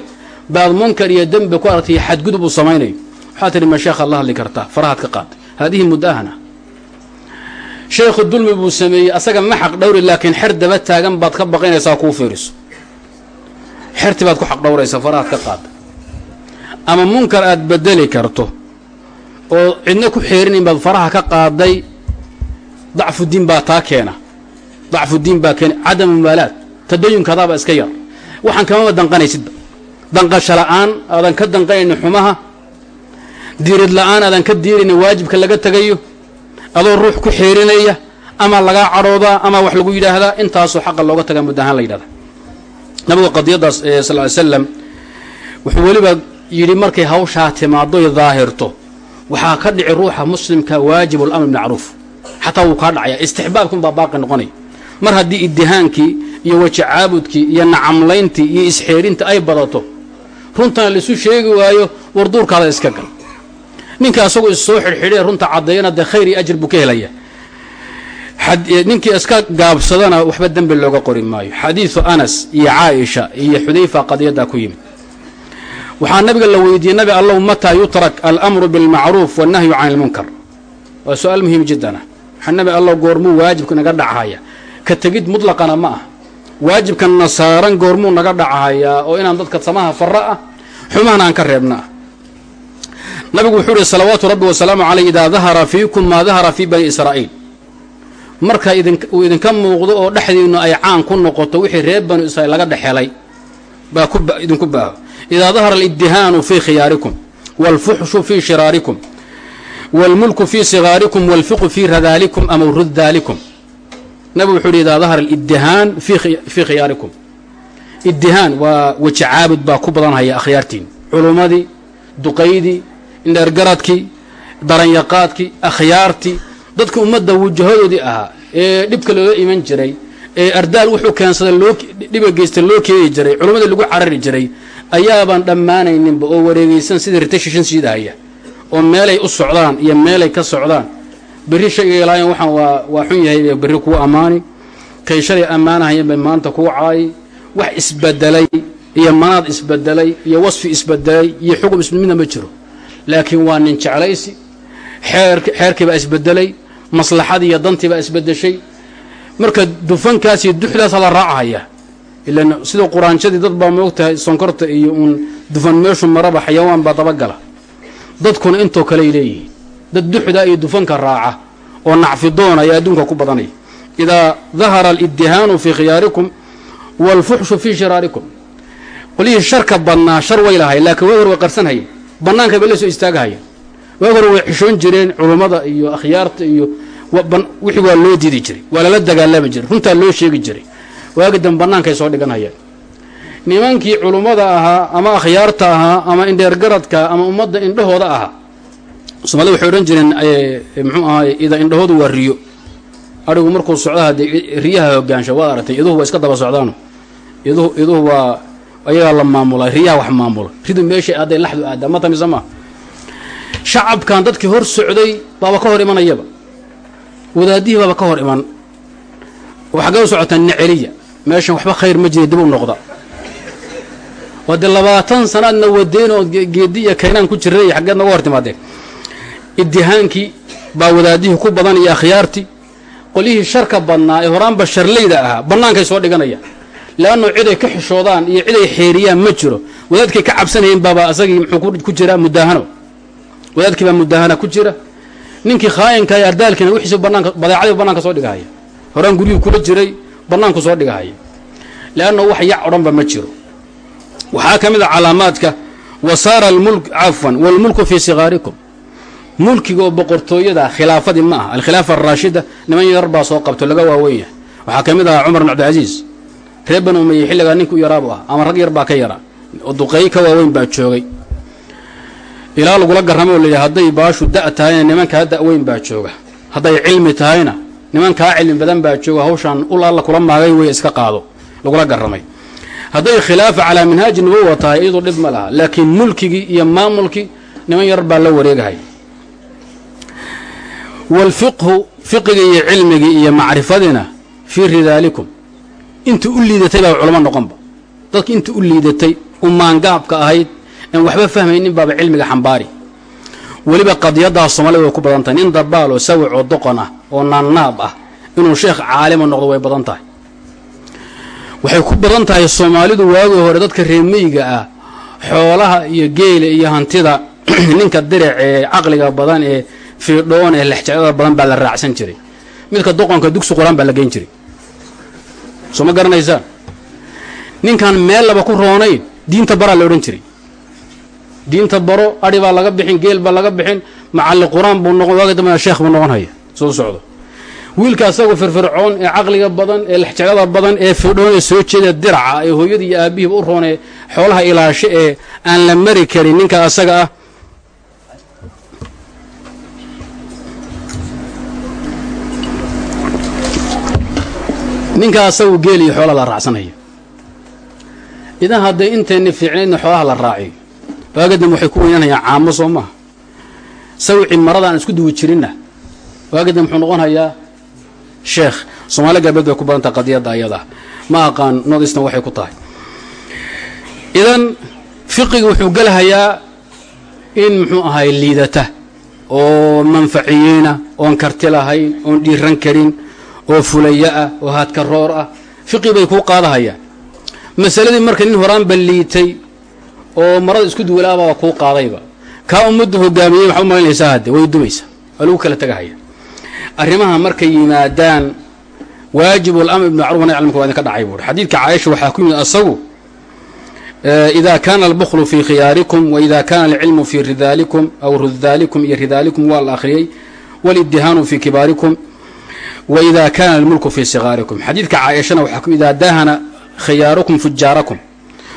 baad munkar iyo dembi ku aragtay xadgudub uu samaynayo. Waxaa tihi ma sheekhaad la hadli kartaa farahaad ka qaatay haadihi mudaahana sheekhu dulmi buu sameeyey asaga ma xaq dhowri laakiin xer daba taagan baad ka baqaynaysaa kuu fiiriso. Xerti baad ku xaqdhowraysa farahaad ka qaada ama munkar aad bedeli karto oo cidna ku xeerinayn baad faraha ka qaaday dacfu diin baa taa keena dacfu diin baa keena cadamu mubaalaad tadayunkadaaba iska yar. Waxaan kamaba danqanaysidba danqasho la'aan aadan ka danqanaynin xumaha. Diirid la'aan aadan ka diiraynin waajibka laga tegayo adoo ruux ku xeerinaya ama lagaa cadhoodaa ama wax lagu yidhaahdaa intaasoo xaqa looga tagaa muddo ahaan la yidhahda nabigu qadiyaddaas sal ly slam wuxuu weliba yidhi markay hawshaa timaadoy daahirto waxaa ka dhici ruuxa muslimka waajib lamr bimacruuf xataa wuu kaa dhacaya. Istixbaabkun baa baaqi noqonaya mar haddii idihaankii iyo weji caabudkii iyo nacamlayntii iyo isxeerinta ay badato runtana laisu sheegi waayo warduurkaada iska gal. Ninka asagoo issoo xidhxidhee runta caddeeyana dee khayr iyo ajir buu ka helaya. Ninkii iska gaabsadana waxba dembi looga qori maayo. Xadiidu anas iyo caaisha iyo xudayfa qadiyaddaa ku yimid. Waxaa nabiga la weydiiyey nabi allow mataa yutrak almru bilmacruuf wannahyu can ilmunkar waa su'aal muhiim jiddan waxaa nabi allow goormuu waajibka naga dhachaya ka tegid mutlaqana ma ah. Waajibkanna saaran goormuu naga dhachayaa oo inaan dadka samaha fara ah xumahana aan ka reebna. Nabigu wuxuu ihi salawaatu rabbi wasalaamu caleyh idaa dahara fiikum maa dahara fii bani israa'iil. Marka uu idinka muuqdo oo dhexdiinnu ay caan ku noqoto wixii reer banu israiil laga dhexelay baa idinku baaho. Idaa dahara aliddihaanu fii khiyaarikum waalfuxshu fii shiraarikum waalmulku fii sigaarikum waalfiqu fii radaalikum ama ruddaalikum nabigu wuxuu yidhi idaa dahara aliddihaan fii khiyaarikum. Iddihaan waa weji caabud baa ku badanhaya akhyaartiin. Culummadii duqaydii indheergaradkii daranyaqaadkii akhyaartii dadka ummadda wajahadoodii ahaa ee dhibka loola iman jiray ee ardaal wuxuu keensada loo dhiba geysta loo keeni jiray culummada lagu carari jiray ayaabaan dhammaanayninba oo wareegaysan sidii ritashishan siidahaya oo meelay u socdaan iyo meelay ka socdaan berri shayga laayan waxaan waa xun yahay bay berri kuu ammaani. Kay shalay ammaanahayeen bay maanta kuu caayi wax isbedelay iyo manaad isbedelay iyo wasfi isbedelay iyo xugum ismidna ma jiro. Laakiin waa nin jeclaysi. Xeerkii baa isbedelay maslaxadii iyo dantii baa isbedeshay marka dufankaas iyo duxdaasa la raacahaya ilan sida quraanjadii dad baa moogtahay sonkorta iyo uun dufan meeshu maraba xayawaan baa dabagala. Dadkuna intoo kaley leeyihiin dad duxda iyo dufanka raaca oo nacfidoon ayaa adduunka ku badanaya idaa dahara aliddihaanu fii khiyaarikum waalfuxshu fii shiraarikum. Qolihii sharka badnaa shar way lahay laakiin waag hor way qarsanhayeen bannaanka bay la soo istaagahayeen. Waag hore way xishoon jireen culummada iyo akhyaarta iyo wixii waa loo diidi jiray. Waa lala dagaalami jiray. Runtaa loo sheegi jiray. Waagi dan bannaankay soo dhiganhayeen nimankii culummada ahaa ama akhyaarta ahaa ama indheergaradka ama ummadda indhahooda ahaa soomaalida waxay odhan jireen muxuu ahaay ida indhahoodu waa riyo. Adhigu markuu socda haddee riyaha hogaansha waad aragtay iduhu waa iska daba socdaano. Iduhu iduhu waa ayagaa la maamula riyaha wax maamula. Ridu meeshay aadday laxdu aaddaa ma tamisa maa shacabkan dadkii hor socday baaba ka hor imanayaba wadaadihii baaba ka hor iman. Oo xaggee u socotaan neceliya. Meeshan waxba khayr ma jira dib u noqda. Waa dee labaatan sanaadna wadeen oo iyo kaynaan ku jiray xaggeed naga hor timaadeen iddihaankii baa wadaadihii ku badan iyo akhyaartii. Qolyihii sharka badnaa ee horaanba sharlayda ahaa bannaankay soo dhiganayaan. Leannu ciday ka xishoodaan iyo ciday xeeriyaan ma jiro. Wadaadkay ka cabsanayeen baaba asagii muxuu ku jiraa mudaahano wadaadkii baa mudaahana ku jira. Ninkii khaayinka ee ardaalkiina wixiisi banaanka badeecadii bannaanka soo dhigahaya. Horaan guryuhu kula jiray bannaanku soo dhigahaya. Leanna wax yac odhanba ma jiro. Waxaa ka mid a calaamaadka wa saara almulk cafwan waalmulku fii sigaarikum mulkiga oo boqortooyada khilaafadii ma aha. Alkhilaafa araashida niman yar baa soo qabto laga waaweyn yahay. Waxaa ka mid ahaa cumar bin cabdilcasiis. Reer banu umeye xilligaa ninkii u yaraabu ah ama rag yar baa ka yaraa oo duqeey ka waaweyn baa joogay. Ilaa lagula garramo oo la hadday baashu da' tahayna nimankaa da'weyn baa jooga. Hadday cilmi tahayna nimankaa cilmi badan baa jooga hawshaan ul kula maagay wey iska qaado. Lagula garramay. Hadday khilaafa calaa minhaaji nubuwa tahay iyadoo dhib ma laha. Laakiin mulkigii iyo maamulkii niman yar baa la wareegahay waalfiqhu fiqigii iyo cilmigii iyo macrifadiina fii ridaalikum inta u liidatay baa culamo noqonba dadki inta u liidatay umaangaabka ahayd aan waxba fahmaynin baaba cilmiga xambaari weliba qadiyaddaa soomaalida way ku badan tahay nin dabaal oo sawic oo doqon ah oo naannaab ah inuu sheekh caalima noqdo way badan tahay waxay ku badan tahay soomaalidu waagii hore dadka reemiyiga ah xoolaha iyo geela iyo hantida ninka dirac ee caqliga badan ee fiidhoon ee lexjecdada badan baa la raacsan jiray. Midka doqonka dugsi qur'aan baa la geyn jiray. Soo ma garanaysaan? Ninkan meel laba ku roonayn diinta baraa la odhan jiray. Diinta baro adhi baa laga bixin geel baa laga bixin macalli qur'aan buu noqon waaga dambena sheekh buu noqon soo socdo. Wiilka asagoo firfircoon ee caqliga badan ee lexjecada badan ee fiidhoon ee soo jeeda diraca ee hooyadii iyo aabihiiba u roonee xoolaha ilaasho ee aan la mari karin ninka asaga ah ninka asagu geel iyo xoolaha la raacsanaya idan hadday intayna fiicnaydna xoolaha la raaciyo waagadam waxay ku weynanayaan caamo soo maaha sawci marada aan isku duwi jirinna waagadam muxuu noqon hayaa sheekh. Soomaali galbeed bay ku badantaha qadiyadda ayadaa ma aqaan nodistan waxay ku tahay. Idan fiqiga wuxuu gelahayaa in muxuu ahay liidata oo manfaciyiina oon karti lahayn oon dhiiran karin oo fulaya ah oo haadka roor ah. Fiqi bay kuu qaadahayaan. Masaladii marka nin horaanba liitay oo marada isku duwalaabaa kuu qaadayba. Kaa ummadda hogaamiyey waxaa u malaynaysaa hadde way dumaysa waa lagu kala tegahaya arrimaha markay yimaadaan waajib lamr ibn macruf nahy clamka waa idinka dhacay buuri. Xadiidka caaisha waxaa ku yimid asagu ida kana albuklu fi khiyaarikum waida kana alcilmu fi ridaalikum aw rudaalikum iyo ridaalikum waa la akhriyey waliddihaanu fi kibaarikum waida kana almulku fi sigaarikum xadiidka caaishana waxaa ku idaa dahana khiyaarukum fujaarakum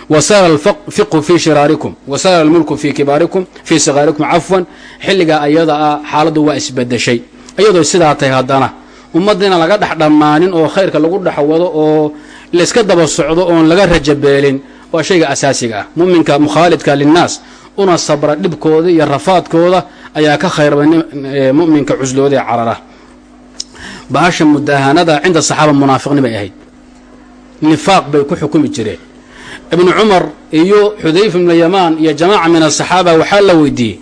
wasara alfiqhu fi shiraarikum wasara almulku fi kibaarikum fi sigaarikum cafwan xilligaa ayada ah xaaladdu waa isbedeshay iyadoo sidaa tahay haddana ummadda laga dhex dhammaanin oo khayrka lagu dhex wado oo layska daba socdo oon laga rajabeelin waa shayga asaasiga ah muminka mukhaalidka linnaas una sabra dhibkooda iyo rafaadkooda ayaa ka khayrba muminka cuslooda ee carara bahasha mudahanada cinda saxaaba munaafiqni bay ahayd. Nifaaq bay ku xukumi jireen. Ibnu cumar iyo xudayfa ibnu yamaan iyo jamaaca min asaxaaba waxaa la weydiiyey.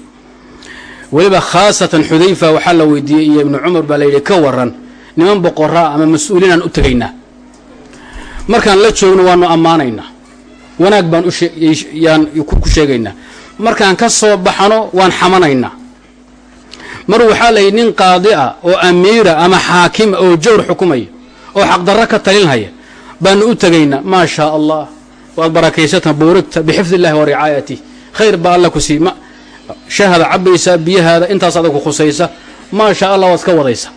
Weliba khaasatan xudayfa waxaa la weydiiyey iyo ibnu cumar baa layidhi ka waran niman boqoraa ama mas'uuliinaan u tegaynaa. Markaan la joogno waanu ammaanaynaa. Wanaag baan uyaan ku sheegaynaa. Markaan ka soo baxano waan xamanaynaa mar waxaa la yidhi nin qaadi ah oo amiira ama xaakima oo jawr xukumaya oo xaqdarro ka talinhaya baanu u tegaynaa maa shaa allah waad barakaysata buurigta bixifdi illahi wa ricaayatih khayr baa alla ku sii shahada cabaysaa biyahaada intaas adag ku khusaysa maa shaa allah waad iska wadaysa.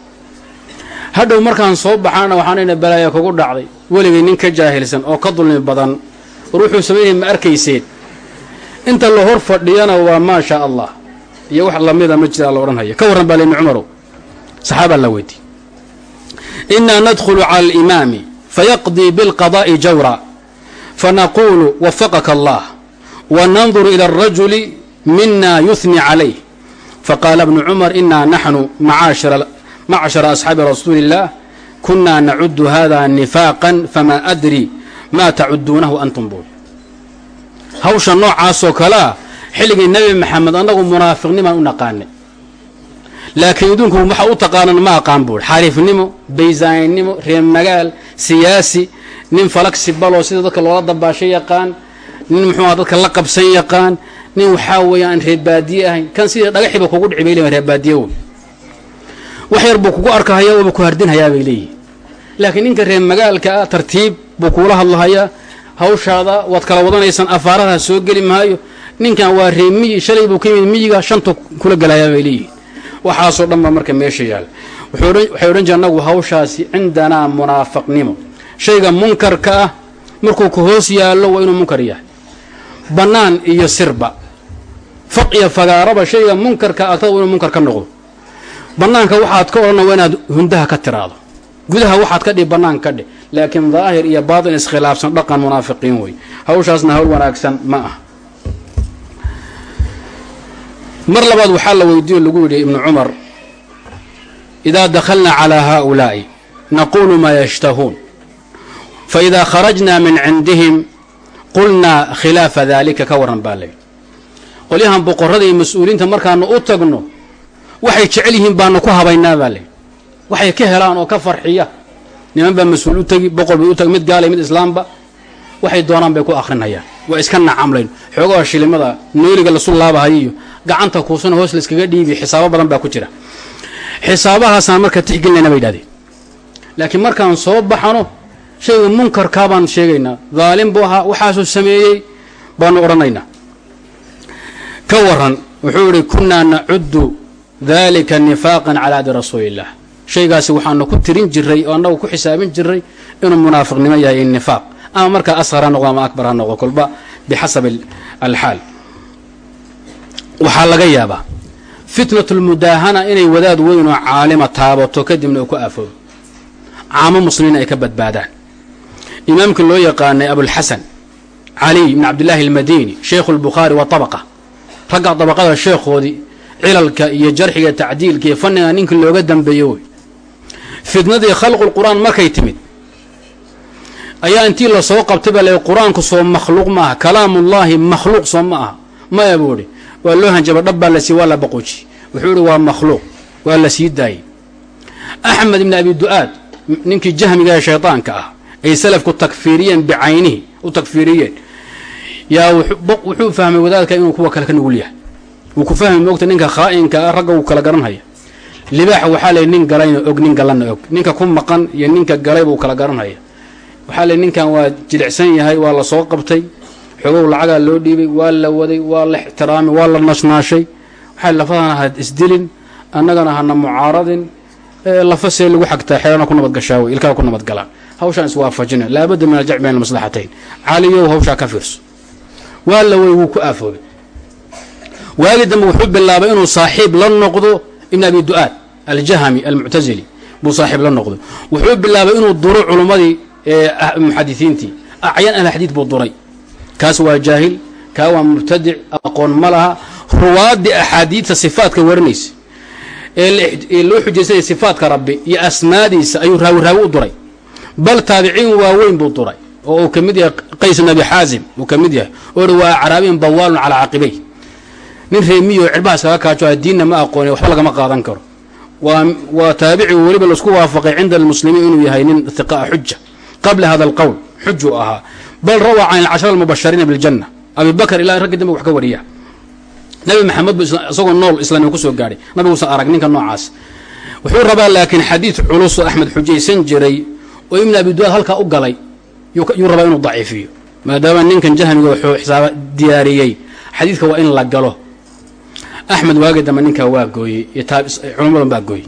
Hadhow markaan soo baxaana waxaanayna balaaya kugu dhacday weligay nin ka jaahilsan oo ka dulmi badan war wuxuu ma arkayseen inta la hor fadhiyana waa maa shaa allah iyo wax lamida ma jiraa la odhanhaya ka warran baa layidhi cumarow saxaabaa la weydiy inaa nadkhulu cala alimaami fayaqdii bilqadaa'i jawra fanaquulu wafaqaka allah wananduru ila alrajuli mina yuhni calayh. Faqaala bnu cumar inaa naxnu macshara asxaabi rasuuli illah kunaa nacudu hada nifaaqan fama adri ma tacuduunahu antum buul hawsha noocaasoo kalea xilligii nebi maxamed annagu munaafiqnimaan u naqaanay. Laakiin idinku waxa u taqaanan ma aqaan buul xariifnimo baysaaninnimo reer magaal siyaasi nin falagsi baloo sida dadka loola dabaasho yaqaan nin muxuuha dadka la qabsan yaqaan nin waxaa weeya aan ahayn. Kan sidii dhagaxiba kugu dhici bay leeyihiin reerbaadiye wey wax yar buu kugu arkahaya ooba ku hardinhayaa bay leeyihiin laakiin ninka reer magaalka ah tartiib buu kuula hadlahayaa. Hawshaada waad kala wadanaysaan afaaraha soo geli maayo ninkan waa reer miyi shalay buu ka yimid miyiga shanta kula gelayaa bay leeyihiin waxaasoo dhan baa marka meesha yaal. Waxay odhan jire annagu hawshaasi cindanaa munaafaqnimo. Shayga munkarka ah markuu ku hoos yaallo waa inuu munkar yahay. Bannaan iyo sirba. Faq iyo fagaaraba shayga munkarka agtada waa inuu munkar ka noqdo. Bannaanka waxaad ka odhanna waa inaad hundaha ka tiraado. Gudaha waxaad ka dhih bannaan ka dhih laakiin daahir iyo baatin iskhilaafsan dhaqan munaafiqiin wey hawshaasna hawl wanaagsan ma ah mar labaad waxaa la weydiiyo lagu yidhi ibnu cumar idaa dakhalna calaa haaulaa'i naquulu maa yashtahuun. Faidaa kharajna min cindihim qulnaa khilaafa daalika ka warran baa layidhi qolyahan boqorrada iyo mas'uuliyiinta markaanu u tagno waxay jecel yihiin baanu ku habaynaa baa layidhi waxay ka helaan oo ka farxiya. Niman baa mas'uul u tegi boqol bay u tagi mid gaalay mid islaamba waxay doonaan bay ku akrinayaan waa iska nacamlayn xoogaha shilimada nooliga lasu laabahayo iyo gacanta kuusana hoos layskaga dhiibi xisaabo badan baa ku jira. Xisaabahaasaan marka tixgelinayna bay idhahdeen laakiin markaan soo baxano shayga munkarkaa baan sheegaynaa. Daalim buu ahaa waxaasuu sameeyey baanu odhanaynaa. Ka waran wuxuu yihi kunaa nacudu dalika nifaaqan calaa adi rasuuli illah shaygaasi waxaanu ku tirin jiray oo annagu ku xisaabin jiray inuu munaafiqnimo yahay nifaaq ama markaa asqar ha noqdo ama akbar ha noqdo kolba bixasabi alxaal. Waxaa laga yaabaa fitnatu lmudaahana inay wadaad weyn oo caalima taabato kadibna uu ku aafoobo caamo muslimiin ay ka badbaadaan. Imaamkii loo yaqaanay abulxasan caliy ibn cabdillaahi almadini sheikhu lbukhaari wa tabaqa ragga dabaqada sheekhoodii cilalka iyo jarxiga tacdiilka iyo fanniga ninkii looga dambeeyo wey fitnadii khalqulqur'aan markay timid ayaa intii la soo qabtay baa la qur'aanku soo makhluuq ma aha kalaamullaahi makhluuq soo ma aha maya buu idhi waa loo hanjaba dhab baa la siiy waa la baqoji wuxuu ihi waa makhluuq waa la sii daayey. Axmed ibni abi du-aad ninkii jahmiga ee shaydaanka ah ay salafku takfiiriyeen bicaynihi u takfiiriyeen. Yaa wuxuu fahmay wadaadka inuu kuwa kale ka nugul yahay. Wuu ku fahmi moogta ninka khaa'inka ah ragga wuu kala garanhaya. Libaaxa waxaa lay nin galayna og nin galanna og. Ninka ku maqan iyo ninka galay buu kala garanhaya waxaa lay ninkan waa jilicsan yahay waa la soo qabtay. Xogow lacagaa loo dhiibay waa la waday waa la ixtiraamay waa la nashnaashay waxaa lafadana had isdilin annagana hana mucaaradin. Lafa see lagu xagtaa xeelana ku nabadgashaawe ilkaa ku nabadgalaan hawshaan iswaafajina laabadda min aljamc bayn almaslaxatayn. Caliyow hawshaa ka fiirso. Waa la wey wuu ku aafoobay. Waagi dambe wuxuu bilaabay inuu saaxiib la noqdo ibn abi du-aad aljahami almuctazili buu saaxiib la noqdo wuxuu bilaabay inuu duro culummadii muxadisiintii acyaan ahlxadiid buu duray. Kaas waa jaahil kaa waa mubtadic aqoon ma laha. Ruwaadii axaadiidta sifaadka warinaysa. Ee loo xujaysanaya sifaadka rabbi iyo asmaadiisa ayuu raawi raawi u duray. Bal taabiciin waaweyn buu duray oo uu ka mid yahay qays bn abi xaasim uu ka mid yahay oo hi waa acraabiyun dawaalun calaa caqibay. Nin reemiyo cirbaha iskaga kaajo diinna ma aqooni waxba lagama qaadan karo. Waa taabici weliba la isku waafaqay cinda almuslimiin inuu yahay nin hiqaa xuja qabla hada alqowl xujuu ahaa. Bal rawaa can alcashara almubashariina biljanna. Abi bakr ilaa raggi dambe wax ka wariya nabi maxamed isagoo nool islaamnimo ku soo gaadhay nabiguusan arag ninka noocaas. Wuxuu rabaa laakiin xadiid culus oo axmed xujaysan jiray oo ibn abi duaad halkaa u galay yuu rabaa inuu daciifiyo. Maadaama ninkan jahmiga wuxuu xisaaba diyaariyey xadiidka waa in la galo. Axmed waagi dambe ninkaa waa gooyey culummadan baa gooyey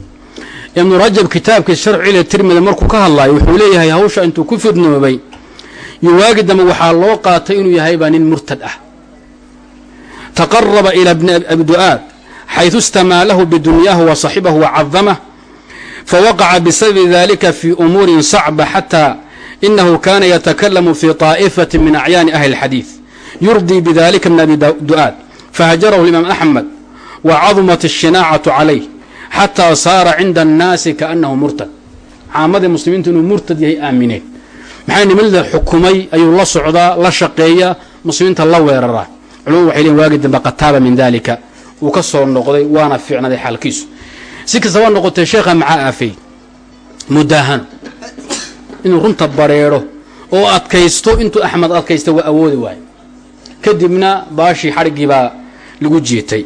ibnu rajab kitaabkii sharcile tirmida markuu ka hadlayo wuxuu leeyahay hawsha intuu ku fidnoobay yo waagi dambe waxaa loo qaatay inuu yahay baa nin murtad ah taqaraba ila bni abi du-aad xayثu istamaalahu bidunyaahu wa saxibahu wa cadamah fawaqaca bisababi dalika fi umuurin sacba xataa inahu kana yatakalamu fi طaa'ifati min acyaani ahli اlxadiiث yurdii bidalika bn abi du-aad fahajarahu imaam axmed wa cadumat الshinaacatu calayh xataa saara cinda الnaasi kaanahu murtad. Caamadii muslimiintu inuu murtad yahay aamineen maxaa nimada xukumay ayuu la socdaa la shaqeeyaa muslimiinta la weeraraa culumadu waxay leeyiin waagi dambe qataaba min dalika wuu ka soo noqday waana fiicnaday xaalkiisu. Si kastaba noqotee sheekha maxaa aafeey mudaahano inuu runta bareedho oo adkaysto intuu axmed adkaysta waa awoodi waayo kadibna baashii xadhiggii baa lagu jiitay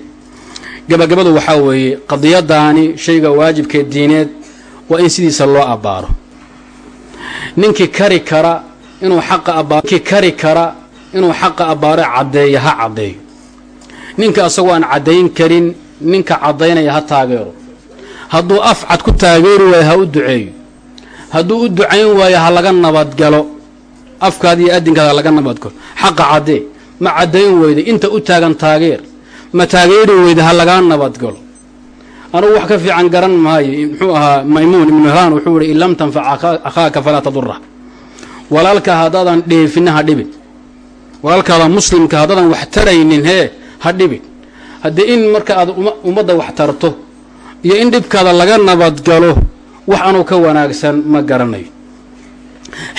gabagabadu waxaa weeye qadiyadaani shayga waajibkee diineed waa in sidiisa loo abbaaro. Ninkii kari kara inuu xaqa abbaaro ninkii kari kara inuu xaqa abbaaro caddeeyo ha caddeeyo. Ninka asagoo aan caddayn karin ninka caddaynaya ha taageero. Hadduu af cad ku taageeri waayo ha u duceeyo. Hadduu u ducayn waayo ha laga nabadgalo afkaada iyo adinkaada ha laga nabadgalo xaqa caddee ma caddayn weyda inta u taagan taageer ma taageeri weyda ha lagaa nabadgalo. Anugu wax ka fiican garan maayo muxuu ahaa maymuun ibnu mihlaan wuxuu ihi in lam tanfac akhaaka falaa tadura walaalka haddaadan dheefina ha dhibin. Walaalkaada muslimka haddaadan wax taraynin hee ha dhibin. Haddii in marka aad ummadda wax tarto iyo in dhibkaada laga nabadgalo wax anuu ka wanaagsan ma garanayo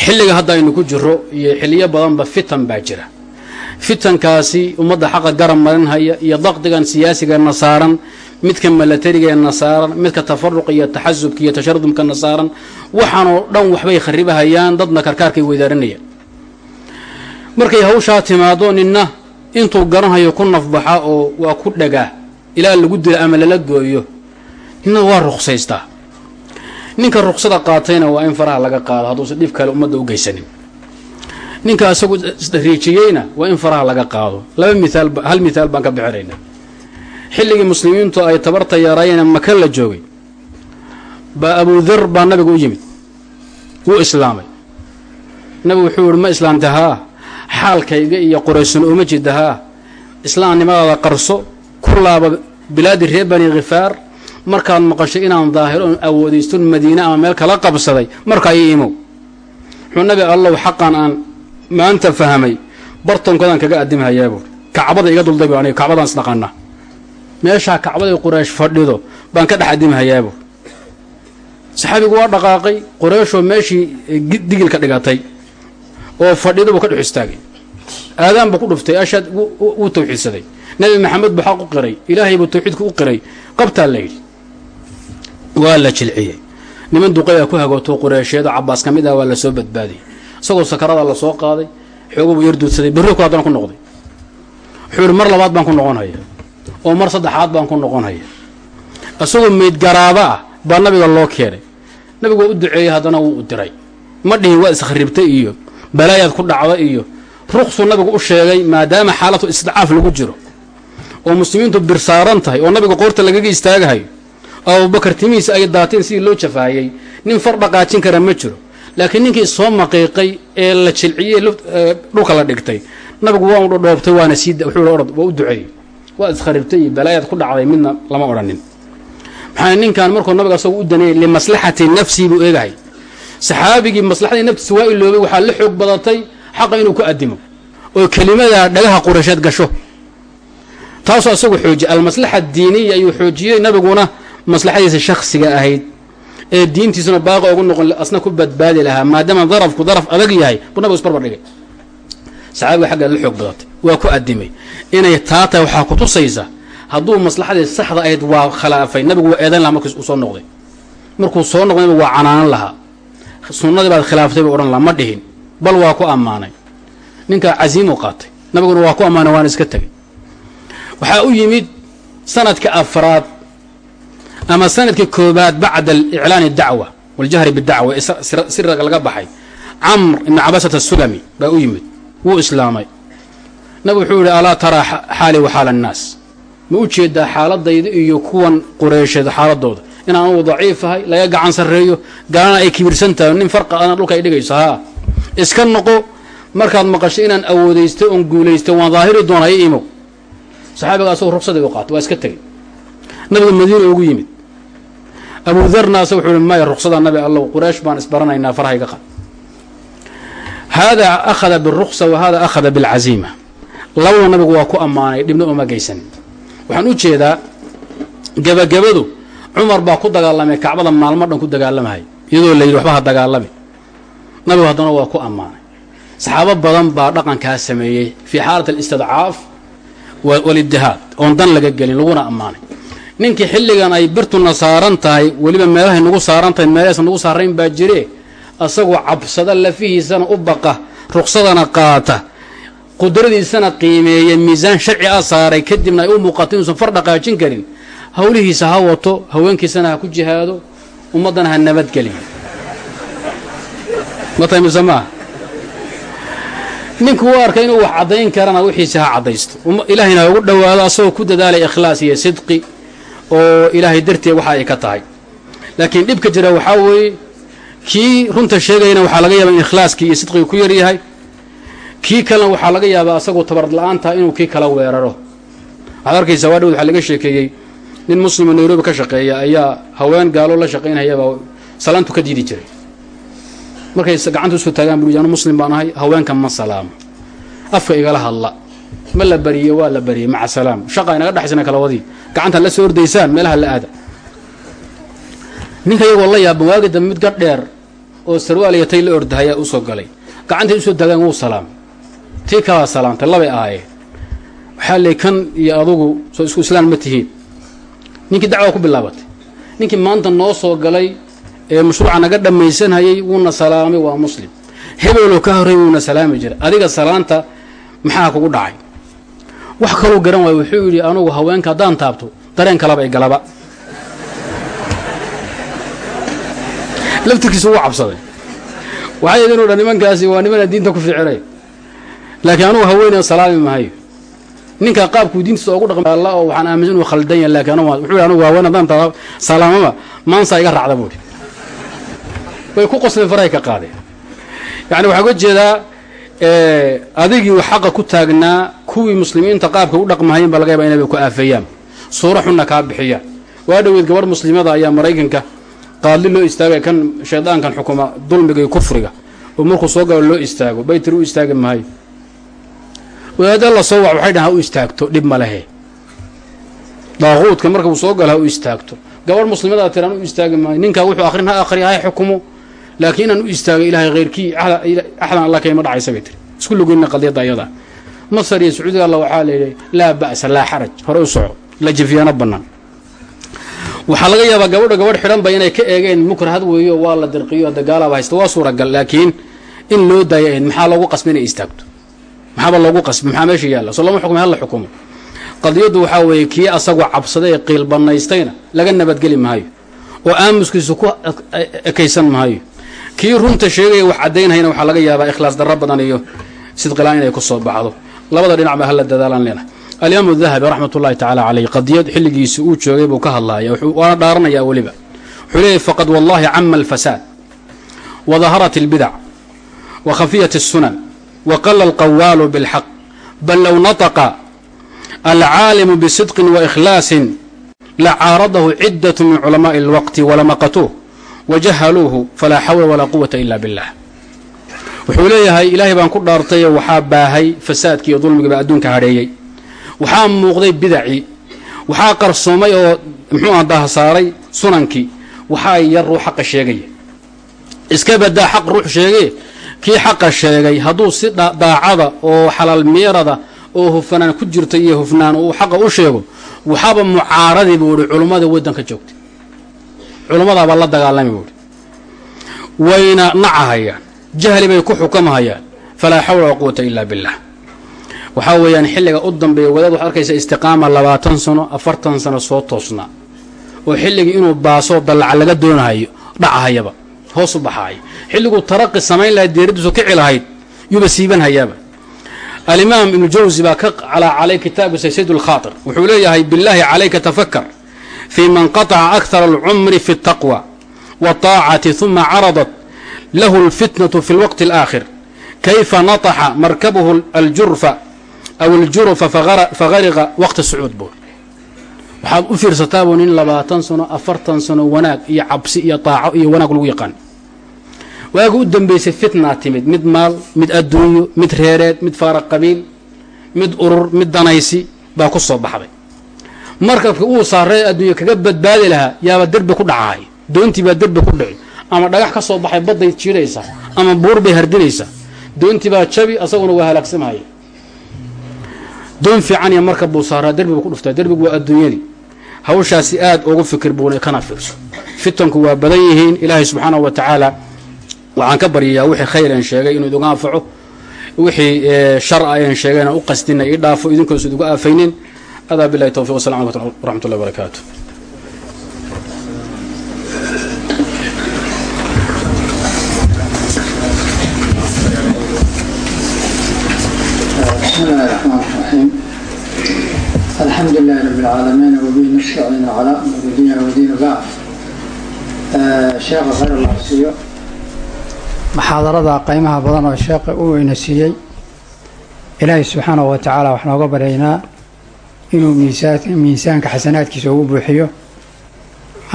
xilliga hadda aynu ku jiro iyo xiliyo badanba fitan baa jira fitankaasi ummadda xaqa garab marinhaya iyo daqdigan siyaasigana saaran midka milatarigeena saaran midka tafaruqa iyo taxasubka iyo tasharudumkana saaran waxaanoo dhan waxbay kharibahayaan dadna karkaarkay weydaarinayaan. Markay hawshaa timaado ninna intuu garanhayo ku nafbaxa oo waa ku dhagaa ilaa lagu dilo ama lala gooyo ninna waa ruqsaystaa. Ninka ruqsada qaatayna waa in faraha laga qaado hadduusan dhib kale ummadda u geysanin ninka isagu isdhariijiyeyna waa in faraha laga qaado. Laba miaal hal mithaal baan ka bixinayna xilligii muslimiintu ay tabarta yaraayeen maka la joogay baa abudar baa nabiga u yimid. Wuu islaamay. Nabigu wuxuu yihi ma islaamta haa xaalkayga iyo qoraysuna uma jida haa islaamnimadaada qarso ku laaba bilaadi reer bani khifaar markaad maqasho inaan daahiro oon awoodaysto madiine ama meel kala qabsaday markaa ii imow. Wuxuu nabi allow xaqan aan maanta fahmay bartonkoodaan kaga addimhayaa kacbada iga duldabi aniga kacbadaan isdhaqana meeshaa kacbaday quraysh fadhido baan ka dhex addimhayaa buuri saxaabigu waa dhaqaaqay qurayshoo meeshii digilka dhigatay oo fadhido buu ka dhex istaagay. Aadaan buu ku dhuftay ashaad wuu tawxiidsaday. Nebi maxamed buu xaq u qiray ilaahay buu tawxiidka u qiray qabtaa la yidhi. Waa la jilciyey. Niman duqaya ku hagooto qureysheedo cabaas ka mid ah waa la soo badbaadiyey isagoo sakarada la soo qaaday xoogo buu yarduudsaday berri ku haddana ku noqday. Wuxuu yihi mar labaad baan ku noqonhaya oo mar saddexaad baan ku noqonhaya isagoo meyd garaaba ah baa nabiga loo keenay. Nabigu waa u duceeyey haddana wuu u diray. Ma dhihin waa isakhribtay iyo balaayaad ku dhacda iyo ruqsuu nabigu u sheegay maadaama xaalatu istidcaaf lagu jiro oo muslimiintu birsaaran tahay oo nabiga qoorta lagaga istaagahayo oo abubakar timihiisa ay daateen sidii loo jafaayey nin far dhaqaajin kara ma jiro laakiin ninkii soo maqiiqay ee la jilciyey dhulka la dhigtay nabigu waa u dhodhoobtay waana sii orod waa u duceeyey. Waa iskaribtay iyo balaayaad ku dhacday midna lama odhanin. Maxaa ninkan markuu nabiga asagoo u daneeyay limaslaxati nafsii buu eegahay. Saxaabigii maslaxadii naftiisa waa iloobay waxaa la xoog badatay xaqa inuu ku addimo oo kelimada dhagaha quraysheed gasho. Taasoo asagu xoojiye almaslaxa diiniya ayuu xoojiyey nabiguna maslaxadiisa shaksiga ahayd ee diintiisuna baaqa ugu noqon asna ku badbaadi lahaa maadaama darafku daraf adag yahay buu nabigu isbarbar dhigay. Saxaabiga xaggeed la xoog badatay waa ku addimay. Inay taa waxaa ku tusaysa hadduu maslaxadii saxda ahayd waa khilaafay nabigu waa eedan lahaa markiis uu noqday. Markuu soo noqday nabigu waa canaanan lahaa. Sunnadii baad khilaaftay buu odhan lahaa ma dhihin bal waa ku ammaanay. Ninkaa casiimuu qaatay nabiguna waa ku ammaanay waana iska tegay waxaa u yimid sanadka afraad ama sannadkii koobaad bacda iclaani dacwa waljahri bidacwa ee siraga laga baxay camr ibni cabasat asulami baa u yimid wuu islaamay. Nabig wuxuu yihi alaa taraa xaali wa xaala annaas? Ma u jeedaa xaaladayda iyo kuwan qureysheed xaaladooda. In anugu daciifahay laga gacan sarreeyo gaalana ay kibirsan tahay nin farqa ana dhulka ay dhigayso haa. Iska noqo markaad maqasho inaan awoodaysto oon guulaysto waan daahiri doonaa i imow. Saxaabiga asagoo ruqsadii u qaatay waa iska tegey. Nabiga madiina ugu yimid abu darna asa wuxuu ihi maya ruqsada nabi allow quraysh baan isbaranaynaa farhayga qad haadaa akhada biruqsa wa hada akhada bilcaziima labada nabigu waa ku ammaanay dhibna uma geysanin waxaan u jeedaa gebagabadu cumar baa ku dagaalamay kacbada maalmo dhan ku dagaalamahay iyadoo la yidhi waxba ha dagaalami. Nabigu haddana waa ku ammaanay. Saxaabo badan baa dhaqankaa sameeyey fii xaalat alistidcaaf walibdihaad oon dan laga gelin laguna ammaanay ninkii xilligan ay birtuna saaran tahay weliba meelahay nagu saaran tahay meelahaysan nagu saarayn baa jire. Asagoo cabsada lafihiisana u baqa ruqsadana qaata. Qudradiisana qiimeeya miisaan sharci a saaray kadibna ay u muuqato inuusan far dhaqaajin karin. Hawlihiisa ha wato haweenkiisana ha ku jihaado ummaddana ha mise maaha ninku u arkay inuu wax caddayn karana wixiisa ha caddaysto. Ilaahayna ha ugu dhowaado asagoo ku dadaalay ikhlaas iyo sidqi oo ilaahay darteed waxa ay ka tahay. Laakiin dhibka jira waxaa weeye kii runta sheegayana waxaa laga yaabaa in ikhlaaskii iyo sidqigii ku yaryahay kii kalena waxaa laga yaabaa asagoo tabar la'aantaha inuu kii kala weeraro. Waxaad arkaysaa waa dhowd waxaa laga sheekeeyey. Nin muslimo nairobi ka shaqeeya ayaa haween gaalo la shaqaynayabaa salaantu ka diidi jiray. Markay gacanta u soo taagaan buu anu muslim baan ahay haweenkan ma salaamo. Afka igala hadla ma la bariye waa la bariyey maca salaam. Shaqa inaga dhexaysana kala wadii gacantaad la soo ordaysaan meelaha la aada. Ninka iyagoo la yaaban waagi dambe mid gadh dheer oo sarwaal iyo tay la ordahayaa u soo galay. Gacantay u soo taagaan wuu salaamay tii kalaa salaamtay labay ahaayeen waxaa ley kan iyo adugu soo isku islaan ma tihiin. Ninkii dacwada ku bilaabatay. Ninkii maanta noo soo galay ee mashruuca naga dhammaysanhayay wuuna salaamay waa muslim. Hebeloo ka horray wuuna salaami jiray. Adiga salaanta maxaa kugu dhacay wax kaluu garan waayo wuxuu yidhi anugu haweenka haddaan taabto dareen kalaba ay galaba. Laftirkiisu wuu cabsaday. Waxay yidhi inu dhan nimankaasi waa nimanaan diinta ku ficilay laakiin anugu haweeney salaami mahayo ninka qaabkuu diintiisa ogu dhaqmi alla oo waxaan aaminsan inuu khaldan yahay laakiin anugu wuxuu yidhi anugu haween haddaan taaba salaamaba maansaa iga raacda buuhi way ku qosleen farahay ka qaadeen. Yacni waxaa uga jeedaa adigii xaqa ku taagnaa kuwii muslimiinta qaabka u dhaqmahayen baa laga yaba inay ku aafeeyaan. Suuro xunna kaa bixiyaan waa dhoweed gabadh muslimada ayaa maraykanka qaadli loo istaagay kan shaydaankan xukuma dulmiga iyo kufriga. Oo markuu soo galo loo istaago. Baytiri u istaagi maayo wadaadda la soo wac waxay dhahan ha u istaagto dhib ma lehe daaquudka marka uu soo galo ha u istaagto. Gabadh muslimadaa tiraan u istaagi maayo ninkaa wuxuu akhrin ha akhriya hay xukumo laakiin inaan u istaagay ilaahay khayrkii axdan alla kayma dhacaysa bay tiri. Isku lugeyna qadiyadda ayada. Masar iyo sacuudiga alla waxaa layidhi laa ba'sa laa xaraj hore u soco la jafiyaano bannaan waxaa laga yaabaa gabadha gabadh xidhanba inay ka eegeen mukrahad weeyo waa la dirqiyo dagaalaaba haysta waa suuragal. Laakiin in loo daaya ahayd maxaa loogu qasba inay istaagto? Maxaaba loogu qasbi? Maxaa meesha yaalla? Soo lama xukumay hala xukumo. Qadiyaddu waxaa weeye kii asagoo cabsaday ee qiil bannaystayna laga nabadgeli maayo. Oo aamuskiisu ku ekaysan maayo kii runta sheegaya wax caddaynhayna waxaa laga yaabaa ikhlaas darro badan iyo sidqilaan inay ku soo baxdo labada dhinac ba hala dadaalaan leenahay alimaamu dahabi raxmat ullahi tacaala caleyh qadiyad xilligiisi uu joogay buu ka hadlaaya waana dhaaranayaa weliba wuxuu leeyahy faqad wallahi cama alfasaad wa daharat albidac wa khafiyat الsunan wa qala alqawaalu biاlxaq bal low nataqa alcaalimu bisidqin waikhlaasin lacaaradahu cidaة min culamaءi اlwaqti walamaqatuuh wajahaluuhu falaa xawla walaa quwata ila billah. Wuxuu leeyahay ilaahay baan ku dhaartayo waxaa baahay fasaadkii iyo dulmigii baa adduunka hadheeyey waxaa muuqday bidacii waxaa qarsoomay oo muxuu ah dahasaaray sunankii waxaa yar ruu xaqa sheegaya iska badaa xaq ruux sheegee kii xaqa sheegay hadduu si daacada oo xalaal meerada oo hufnaan ku jirta iyo hufnaan uu xaqa u sheego waxaaba mucaaradii buu ihi culummada waddanka joogtay culummadaabaa la dagaalami buu ihi wayna nacahayaan. Jahli bay ku xukamahayaan. Falaa xawla walaa quwata ila billah. Waxaa weeyaan xilliga u dambeeya wadaad waxaad arkaysa istiqaama labaatan sano afartan sano soo toosnaa oo xilligii inuu baasoo dallaca laga doonahayo dhacahayaba hoos u baxaaya xilliguu taraqi samayn lahayd deeraddiisu kici lahayd yuuba siiban hayaaba. Alimaam ibnu jawsi baa ka calaa calay kitaabkiisa sayd lkhaatir wuxuu leeyahay bilaahi calayka tafakar fii man qataca akthara alcumri fi اtaqwa wاطaacati huma caradat lahu اlfitnaة fi اlwaqti اlآakhir kayfa nataxa markabuhu aljurfa aw aljurufa fagariqa waqti sucuud buu waxaad u fiirsataabuu nin labaatan sano afartan sano wanaag iyo cabsi iyo taaco iyo wanaag lagu yaqaan waaga u dambaysay fitnaa timid mid maal mid adduunyo mid reereed mid faaraq qabiil mid urur mid danaysi baa ku soo baxday markabka uu saarey adduunye kaga badbaadi lahaa yaaba derbi ku dhacaay doontii baa derbi ku dhici ama dhagax ka soo baxay badday jiidhaysaa ama buur bay hardinaysaa doontii baa jabi asaguna waa halaagsamaya doon fiican iyo markab buu saaraa derbi buu ku dhuftaa derbigu waa adduunyadii. Hawshaasi aad ugu fikir buuna kana fiirso. Fitanku waa badan yihiin. Ilaahay subxaanahu wa tacaala waxaan ka baryayaa wixii khayr een sheegay inuu iduga anfaco. Wixii shar a een sheegayna u qasdina ii dhaafo idinkoosu iduga aafaynin adaa bilahi towfiq wasalam aleykum waraxmat ullahi barakaatu بسم الله الرحمن الرحيم الحمد لله رب العالمين وبه نستعين على امر الدنيا ودين بعد sheekha khayr allah siiyo maxaadarada qiimaha badan oo sheekha uu ina siiyey ilaahay subxaanahu wa tacaala wax nooga baryaynaa inuu miisaan miisaanka xasanaadkiisa ugu buuxiyo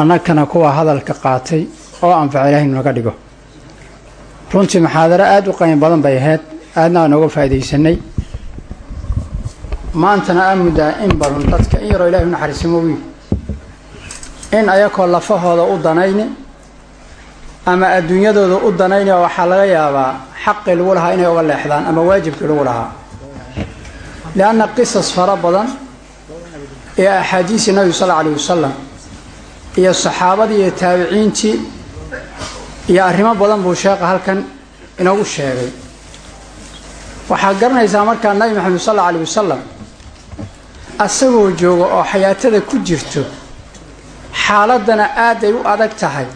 annagana kuwa hadalka qaatay oo anfaca ilahay naga dhigo. Runtii maxaadaro aada u qiimo badan bay ahayd aadna aan nooga faaidaysanay maantana aa muddaa in badan dadka in yaroo ilahay u naxariisimo wiil. In ayakoo lafahooda u danayni ama adduunyadooda u danayni waxaa laga yaabaa xaqii lagu lahaa inay uga leexdaan ama waajibkii lagu lahaa. Lianna qisas fara badan ee axaadiisii nabigu sal alla alayh wasalam iyo saxaabadii iyo taabiciintii iyo arrimo badan buu sheekha halkan inagu sheegay. Waxaad garanaysaa markaa nabi maxamed sal alla wasalam asagoo jooga oo xayaatada ku jirto xaaladdana aaday u adag tahay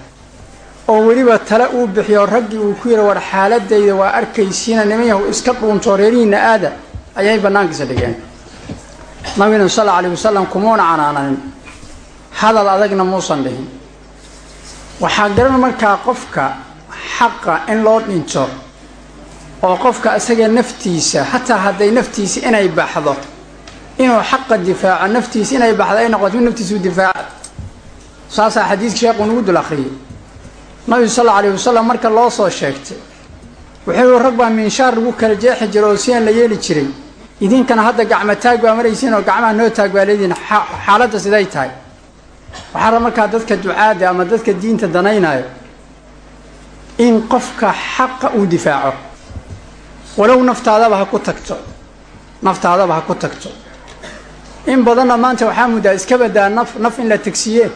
oo weliba tale uu bixiyo raggii uu ku yidhi war xaaladayda waa arkaysiina niman yahu iska dhuuntoo reerihiinna aada ayay bannaankiisa dhigeen nabigana sal alayh wasalam kumuuna canaananin. Hadal adagna muusan dhihin. Waxaa garan markaa qofka xaqa in loo dhinto oo qofka isaga naftiisa hataa hadday naftiisa inay baxdo inuu xaqa difaaco naftiisa inay baxdo ay noqoto mid naftiisa u difaaca saasaa xadiidka sheekhu nagu dul akhriyey. Nabigu sal alla alayh wasalam marka loo soo sheegtay wuxuu rag baa miinshaar lagu kala jeexi jiray oo sidan la yeeli jiray idinkana hadda gacmo taag baa maraysiin oo gacmaha noo taag baa leediin xaaladda siday tahay. Waxaa raba markaa dadka ducaada ama dadka diinta danaynayo in qofka xaqa uu difaaco. Walow naftaadaba ha ku tagto. Naftaadaba ha ku tagto. In badanna maanta waxaa muddaa iska badaa naf naf in la tegsiye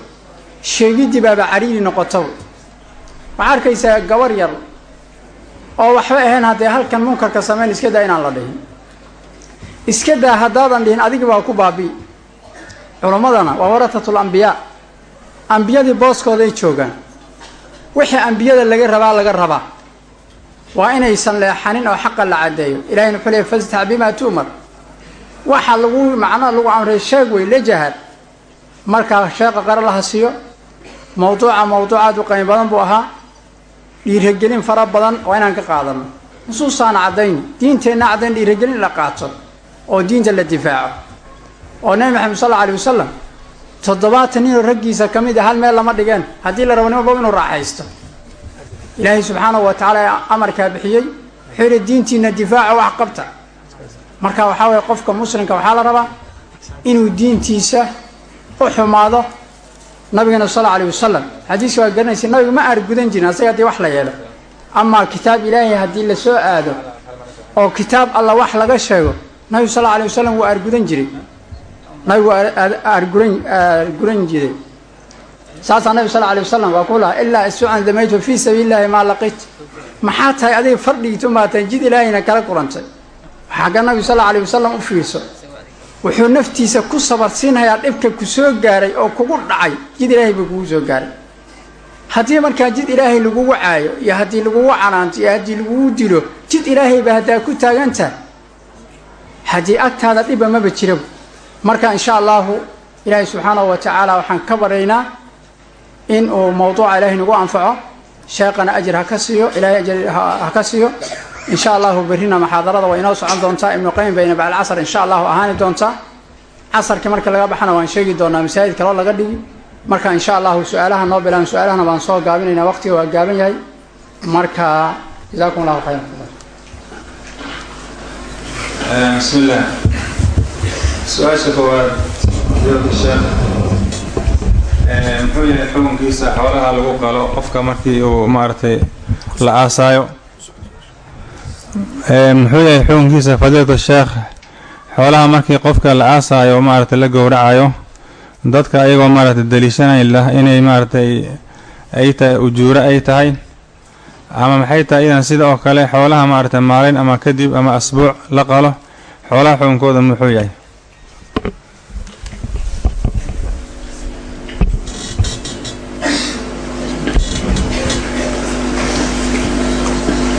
sheegiddii baaba cariiri noqotow. Waxaa arkaysaa gabar yar oo waxba ahayn haddee halkan munkarka samayn iska daa inaan la dhihin iska daa haddaadan dhihin adigi baa ku baabi'i. Culimmadana waa waratatul ambiyaa ambiyadii booskooday joogaan. Wixii ambiyada laga rabaa laga rabaa. Waa inaysan leexanin oo xaqa la caddeeyo. Ilahayna wuxuu leey fastax bimaa tu'mar. Waxa lagu macno lagu amray sheeg wey la jahad markaa sheeqa qara laha siiyo mawduuca mawduucaad u qaymi badan buu ahaa. Dhiiragelin fara badan waa inaan ka qaadano nusuusaana caddayn diinteenna caddayn dhiiragelin la qaato oo diinta la difaaco. Oo nebi maxamed sal alla alay wasalam toddobaatan ninoo raggiisa ka mid a hal meel lama dhigeen haddii la rabo nin walbaba inuu raaxaysto. Ilaahay subxaanahu wa tacaala amarkaa bixiyey wuxuu yidhi diintiina difaaca wax qabta. Marka waxaa waye qofka muslimka waxaa la rabaa inuu diintiisa u xumaado nabigana sal alay wasalam xadiiska waa garanaysa nabigu ma aargudan jirin asaga haddii wax la yeelo. Amaa kitaab ilaahay haddii la soo aado oo kitaab alla wax laga sheego nabigu sal alay wasalam wuu aargudan jiray. Nabigu aarguran jiray. Saasaa nabig sal alay wasalam waa ku lahaa ilaa isucan damaytu fii sabiili llahi maa laqit maxaa tahay adiga fardhigiitu maatan jid ilaahayna kala kulantay xagga nabigu sal alay wasalam u fiirso. Wuxuu naftiisa ku sabarsiinayaa dhibka ku soo gaaray oo kugu dhacay jid ilaahay buu kugu soo gaaray. Haddii markaa jid ilaahay lagugu caayo iyo haddii lagugu canaanto iyo haddii lagugu dilo jid ilaahayba haddaa ku taagantaha haddii agtaada dhiba maba jiraba marka insha allahu ilaahay subxaanahu wa tacaala waxaan ka baryaynaa in uu mawduuca ilaahay nagu anfaco. Sheeqana ajir ha ka siiyo ilaahay ajir ha ka siiyo. In sha allahu berrina maxaadarada waa inoo socon doontaa. Ibnu qayim bayna bacd casr in sha allahu ahaani doontaa. Casarkii marka laga baxana waan sheegi doonaa masaajid kaloo laga dhigi. Marka in sha allahu su'aalaha noo bilaan su'aalahana baan soo gaabinaynaa waqtiga waa gaaban yahay. Marka jazakum allahu khayra bismi illah su'aasha koowaad sheekh muxuu yahay xukunkiisa xoolaha lagu qalo qofka markii uu maaragtay la aasaayo? Muxuu yahay xukunkiisa fadiilatu sheekh xoolaha markii qofka la aasaayo maaragtay la gowracayo dadka ayagoo maaragtay daliishanayla inay maaragtay ay tahay ujuuro ay tahay ama maxay tahay inaan sida oo kale xoolaha maaragtay maalin ama kadib ama asbuuc la qalo xoolaha xukunkooda muxuu yahay?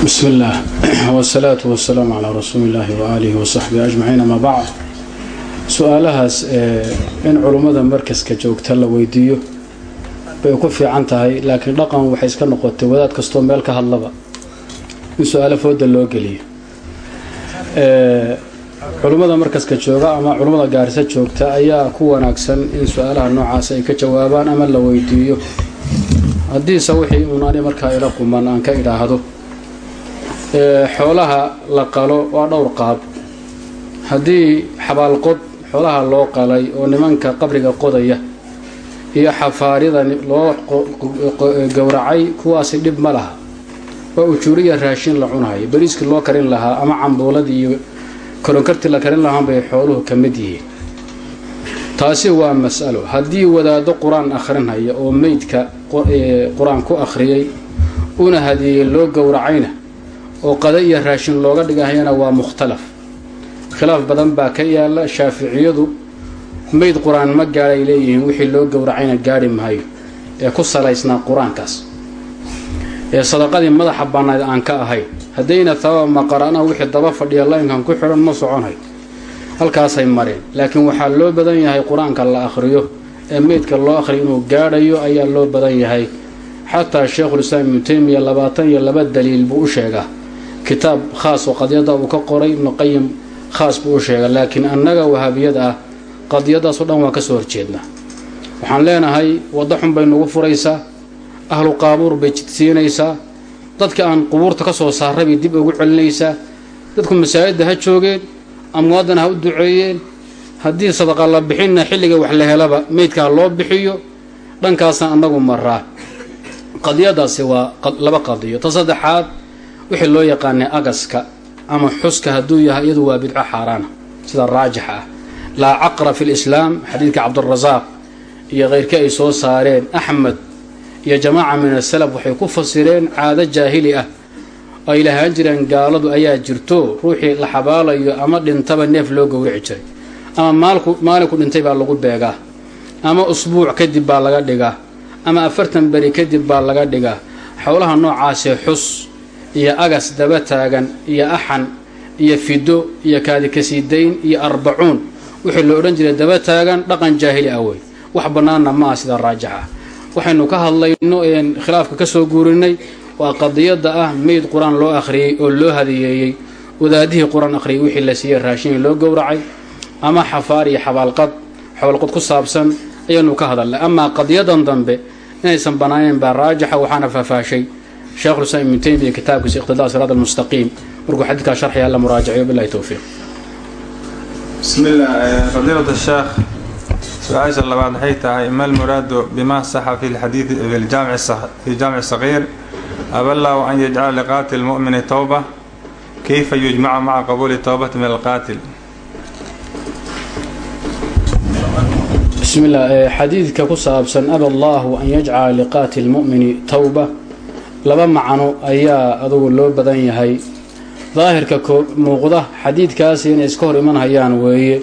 Bismi illaah wasalaatu wasalaamu calaa rasuulillaahi waaalihi wasaxbihi ajmaciin amaa bacd su'aalahaas in culummada markaska joogta la weydiiyo bay ku fiican tahay laakiin dhaqan waxay iska noqotay wadaad kastoo meel ka hadlaba. In su'aalo fooda loo geliyo. Culummada markaska jooga ama culummada gaarisa joogta ayaa ku wanaagsan in su'aalaha noocaas ay ka jawaabaan ama la weydiiyo. Haddiise wixii uun ani markaa ila quman aan ka idhaahdo. Xoolaha la qalo waa dhowr qaab. Haddii xabaalqod xoolaha loo qalay oo nimanka qabriga qodaya iyo xafaarida loo gowracay kuwaasi dhib ma laha. Waa ujuuriya raashin la cunahayo bariiskii loo karin lahaa ama cambuuladii iyo koronkartii la karin lahaan bay xooluhu ka mid yihiin. Taasi waa mas'alo. Haddii wadaaddo qur'aan akhrinhaya oo meydka qur'aan ku akhriyey una hadiyeeyey loo gowracayna oo qada iyo raashin looga dhigahayana waa mukhtalaf. Khilaaf badan baa ka yaalla shaaficiyadu meyd qur'aan ma gaadhay leeyihiin wixii loo gowracayna gaadhi maayo ee ku salaysnaa qur'aankaas. Ee sadaqadii madaxa bannayd aan ka ahayn haddayna tababa maqara'na wixii daba fadhiya laynkan ku xidhan ma soconhay halkaasay mareen laakiin waxaa loo badan yahay qur'aanka la akhriyo ee meydka loo akhriyo inuu gaadhayo ayaa loo badan yahay. Xataa sheikhulislaam ibnu teymiya labaatan iyo laba daliil buu u sheegaa. Kitaab khaas oo qadiyadda uu ka qoray ibnu qayim khaas buu u sheegaa laakiin annaga wahaabiyada ah qadiyadaasoo dhan waan ka soo horjeednaa waxaan leenahay waddo xun bay nagu furaysaa ahlu qaabuur bay jidsiinaysaa dadka aan qubuurta ka soo saaray bay dib ugu celinaysaa dadku masaajidda ha joogeen amwaadana ha u duceeyeen haddii sadaqa la bixinna xilliga wax la helaba meydka ha loo bixiyo dhankaasna annagu maraa qadiyadaasi waa laba qadiyo. Ta saddexaad wixii loo yaqaanay agaska ama xuska hadduu yahay iyadu waa bidco xaaraana sida raajixa ah laa caqra fi lislaam xadiidka cabdurasaaq iyo keyrkii ay soo saareen axmed iyo jamaaca min asalaf waxay ku fasireen caado jaahili ah ay lahaan jireen gaaladu ayaa jirto ruuxii la xabaalayo ama dhintaba neef loo gowrici jiray ama maalku maalinku dhintay baa lagu beegaa ama usbuuc kadib baa laga dhigaa ama afartan beri kadib baa laga dhigaa xowlaha noocaasee xus iyo agas daba taagan iyo axan iyo fido iyo kaadikasiidayn iyo arbacuun wixii la odhan jiray daba taagan dhaqan jaahili ah wey. Wax bannaanna ma aha sida raajix ah. Waxaynu ka hadlayno een khilaafka ka soo guurinay waa qadiyadda ah meyd qur'aan loo akhriyey oo loo hadiyeeyey. Wadaadihii qur'aan akhriyay wixii la siiyey raashinii loo gowracay ama xafaar iyo xabaalqad xabaalqad ku saabsan ayaanu ka hadalnay. Amaa qadiyadan dambe inaysan bannaanayn baa raajixa waxaana faahfaashay sheekhulislaam ibnu taymiya kitaabkiisa iqtidaa siraad almustaqiim markuu xadiidkaa sharxaya alla muraajaciyo billahi towfiiq bismi illah fadiilat sheekh su'aasha labaad waxay tahay ma almuraadu bima saxa fi lxadiidi fi jaamici saqiir aballahu an yajcala liqaatil mu'mini towba kayfa yujmacu maca qabuuli towbati min alqaatil? Bismi llah xadiidka ku saabsan aba allahu an yajcala liqaati lmu'mini towba laba macno ayaa adugu loo badan yahay daahirka muuqda xadiidkaasi inay iska hor iman hayaan weeye.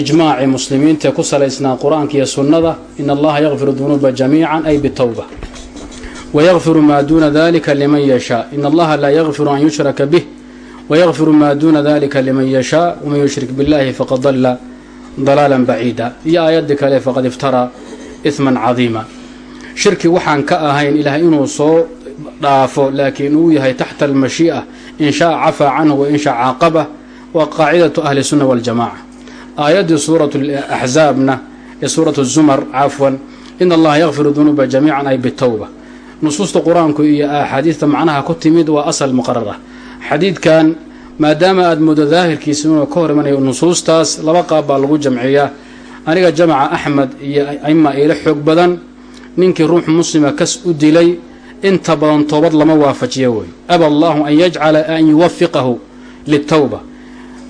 Ijmaaci muslimiinta ku salaysnaa qur'aanka iyo sunnada in allaha yakfiru dunuuba jamiican ay bitowba wayakfiru maa duuna dalika liman yashaa. In allaha laa yakfiru an yushraka bih. Wayakfiru maa duuna dalika liman yashaa. Waman yushrik billahi faqad dalla dalaalan baciida. Iyo aayaddii kale faqad iftaraa ihman cadiima. Shirki waxaan ka ahayn ilaah inuu soo dhaafo laakiin uu yahay taxta almashii'a in shaa cafaa canhu wa in shaa caaqabah waa qaacidatu ahli sunna waljamaca aayaddii suuratu axzaabna ee suuratu zumar cafwan in allaha yakfiru dunuuba jamiican ay bitowba nusuusta qur'aanku iyo axaadiista macnaha ku timid waa asal muqarar ah xadiidkan maadaama aada moodo daahirkiisa inuu ka hor imanayo nusuustaas laba qaab baa lagu jamciyaa. Aniga jamaca axmed iyo aima iila xoog badan ninkii ruux muslima kas u dilay inta badan toobad lama waafajiyo wey aba allahu an yajcala an yuwafiqahu litowba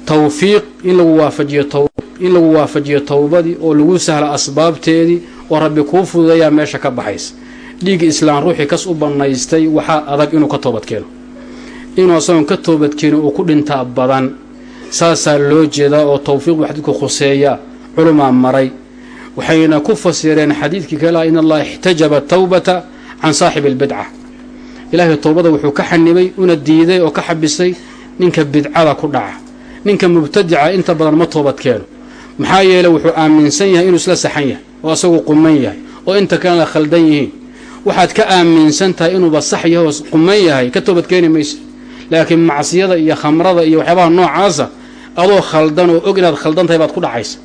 tawfiiq in lagu waafajiyo in lagu waafajiyo towbadii oo lagu sahlo asbaabteedii oo rabbi kuu fududeeyaa meesha ka baxaysa. Dhiigga islaam ruuxii kas u bannaystay waxaa adag inuu ka toobad keeno. Inuu asagoon ka toobadkeeno uu ku dhintaa badan. Saasaa loo jeedaa oo towfiiq waxdidku khuseeya culumaa maray. Waxayna ku fasireen xadiidkii kale ah in allaha ixtajaba towbata can saaxibi albidca. Ilaahay towbada wuxuu ka xanibay una diiday oo ka xabisay ninka bidcada ku dhaca. Ninka mubtadica inta badan ma toobad keeno maxaa yeeley wuxuu aaminsan yahay inuu isla saxan yahay oo asagu quman yahay oo inta kalena khaldan yihiin. Waxaad ka aaminsan tahay inuuba sax yahay oo quman yahay ka toobad keeni maysa laakiin macsiyada iyo khamrada iyo waxyaabaha noocaasa adoo khaldan oo og inaad khaldan tahay baad ku dhacaysa.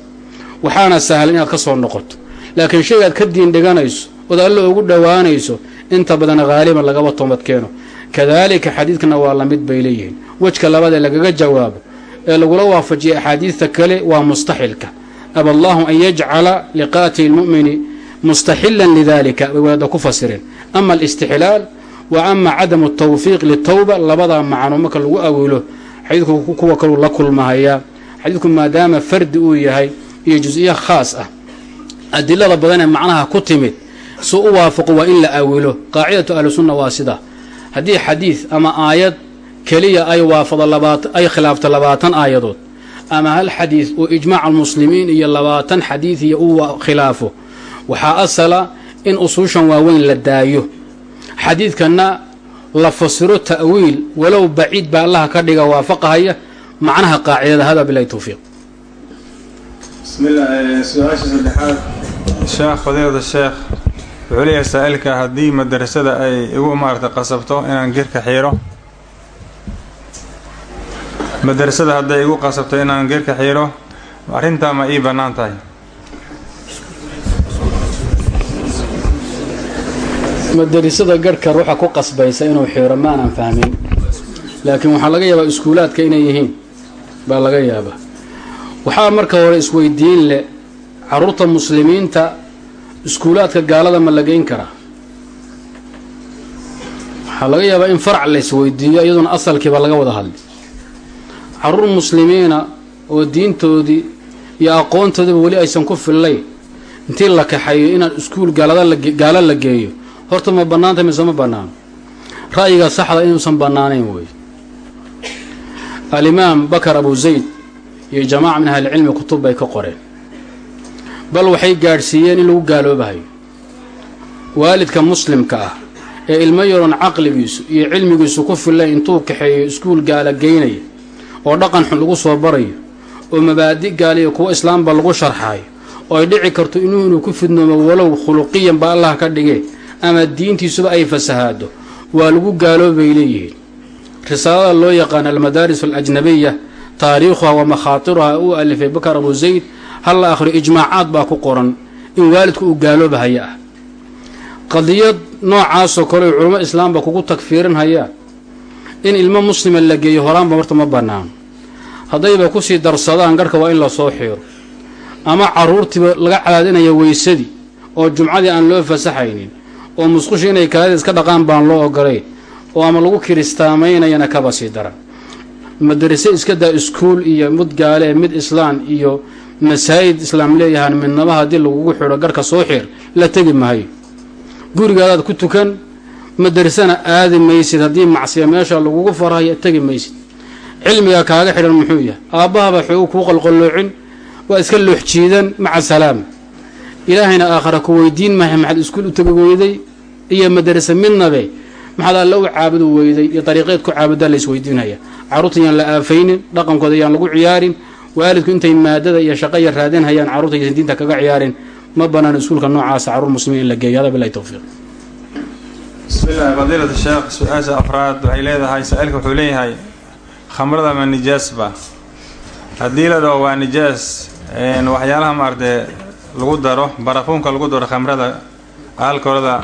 Waxaana sahlan inaad ka soo noqoto. Laakiin shaygaad ka diin dhiganayso ood alle ugu dhowaanayso inta badan haaliban lagaba toobad keeno kadaalika xadiidkana waa la mid bay leeyihiin. Wejka labaad ee lagaga jawaabo ee lagula waafajiyay axaadiidta kale waa mustaxilka. Aba allahu an yajcala liqaatili lmu'mini mustaxilan lidalika bay wadaada ku fasireen ama alistixlaal wa ama cadamu tawfiiq litawba labadaa macno marka lagu awilo xadiidku kuwa kaluu la kulmahayaa xadiidku maadaama fardi uu yahay iyo jus-iyo khaas ah adilada badan ee macnaha ku timid suu u waafaqo waa in la awilo qaacidatu ahlisunna waa sidaa haddii xadiid ama aayad keliya ay waafado ay khilaafto labaatan aayadood ama hal xadiid oo ijmaac almuslimiin iyo labaatan xadiid iyo uu khilaafo waxaa asala in usuushan waaweyn la daayo. Xadiidkanna la fasiro ta'wiil walow baciid baa allaha ka dhiga waafaqahaya macnaha qaacidada hada bilahi towfiiq bismillah su'aasha saddexaad. Sheekh fadiilada sheekh wuxuu leeyahay saa-ilka haddii madarasada ay igu maaragtay qasabto inaan gerka xiiro. Madarasada hadday igu qasabto inaan gerka xiiro arrintaa ma ii bannaan tahay. Madarisada garhka ruuxa ku qasbaysa inuu xiiro ma aanan fahmin. Laakiin waxaa laga yaabaa iskuulaadka inay yihiin baa laga yaabaa. Waxaa marka hore isweydiin leh carruurta muslimiinta iskuulaadka gaalada ma la geyn karaa? Waxaa laga yaabaa in farac la isweydiiyo iyaduna asalkiiba laga wada hadli. Caruur muslimiina oo diintoodii iyo aqoontoodiba weli aysan ku fillayn intii la kaxayo inaan iskuul gaalo la geeyo horta ma bannaantay mise ma bannaano ra'yiga saxda inuusan bannaanayn wey alimaam bakar abu zayd iyo jamaaca min ahlicilmi kutub bay ka qoreen bal waxay gaadhsiiyeen in lagu gaaloobahayo. Waalidka muslimka ah ee ilmo yaroon caqligiisu iyo cilmigiisu ku fillayn intuu kaxeeyo iskuul gaala geynaya oo dhaqan xun lagu soo barayo oo mabaadi gaaliyo kuwo islaamba lagu sharxayo oo ay dhici karto inuu inuu ku fidnoomo walow khuluqiyan ba allah ka dhigee ama diintiisuba ay fasahaado waa lagu gaaloobay leeyihiin. Risaalada loo yaqaan almadaaris alajnabiya taariikhuha wa makhaatiruha uu alifay bakar abu zayd hal la akhriyo ijmaacaad baa ku qoran in waalidku uu gaaloobahaya ah. Qadiyad noocaasoo kale culamo islaamba kugu tagfiirin hayaan in ilmo muslima la geeyo horaanba horta ma bannaano haddayba ku sii darsadaan garhka waa in la soo xiiro. Ama caruurtiiba laga cadaadinaya weysadii oo jumcadii aan loo fasaxaynin oo musqushi inay kaadida iska dhaqaan baan loo ogolayn oo ama lagu kiristaamaynayana kaba sii daran. Madarase iska daa iskuul iyo mid gaale mid islaan iyo masaajid islaam leeyahaan midnaba haddii lagugu xidho garhka soo xir la tegi mahayo gurigaadaad ku tukan madarasana aadi maysid haddii macsiya meesha lagugu farhayo tegi maysid. Cilmiga kaaga xidhan muxuu yahay aabbahaba xoogu kuu qalqalloocin waa iska loox jiidan maca salaama ilaahayna aakhara ku weydiin mahay maxaad iskuul u tegi weyday iyo madarase midnabe maxaad alle u caabudi weyday iyo dariiqeed ku caabudaa la isweydiinaya carruurta yaan la aafaynin dhaqankooda yaan lagu ciyaarin waalidku intay maadada iyo shaqaya raadin hayaan carruurta ysan diinta kaga ciyaarin ma banaan iskuulka noocaasa carruur muslimiin in la geeyo. Hada bilahi towfiiq bismillahi fadiilata sheekh su'aasha afraad waxay leedahay. Saa-ilka wuxuu leeyahay khamrada ma nijaas ba? Haddii la dhaho waa nijaas waxyaalaha maaragtay lagu daro barafuunka lagu daro khamrada aalkoolada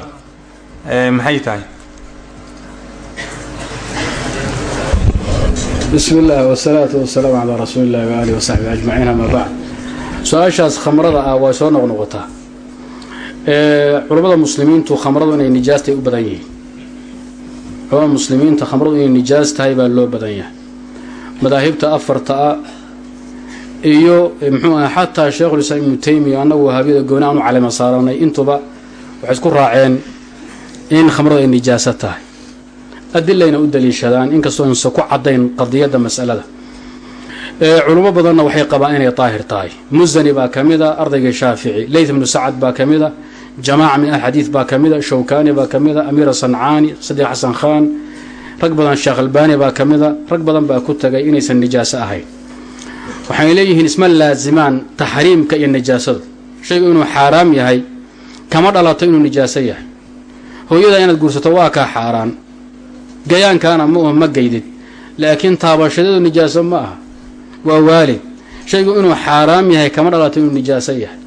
maxay tahay bismi illaahi wasalaatu wasalaamu calaa rasuuli illahi waaalihi wasaxbi ajmaciin ama bacd. Su'aashaas khamrada ah waa soo noqnoqotaa culamada muslimiintu khamradu inay nijaastay u badan yihiin. Culamada muslimiinta khamradu inay nijaas tahay baa loo badan yahay. Madaahibta afarta ah iyo muxuu aha xataa sheikhulislaam ibnu taymiya annagu wahaabiyada gooni aan u calima saaranay intuba waxay isku raaceen in khamradu ay nijaaso tahay adilayna u daliishadaan inkastoo insa ku caddayn qadiyadda masalada. Culimo badanna waxay qabaan inay daahir tahay. Musani baa ka a ardaygii shaafici leyth ibnu sacad baa ka mid a jamaaca min alxadiid baa ka a shawkani baa ka mid a amiira sancaani sadiq xasan khan rag badan sheekh albaani baa ka mid a rag badan baa ku tagay inaysan nijaaso ahayn. Waxay leeyihiin isma laasimaan taxriimka iyo nijaasadu. Shaygu inuu xaaraam yahay kama dhalato inuu nijaaso yahay. Hooyada inaad guursato waa kaa xaaraan gayaankaana ma uho ma geydid laakiin taabashadeedu nijaaso ma aha. Waa waalid. Shaygu inuu xaaraam yahay kama dhalato inuu nijaaso yahay.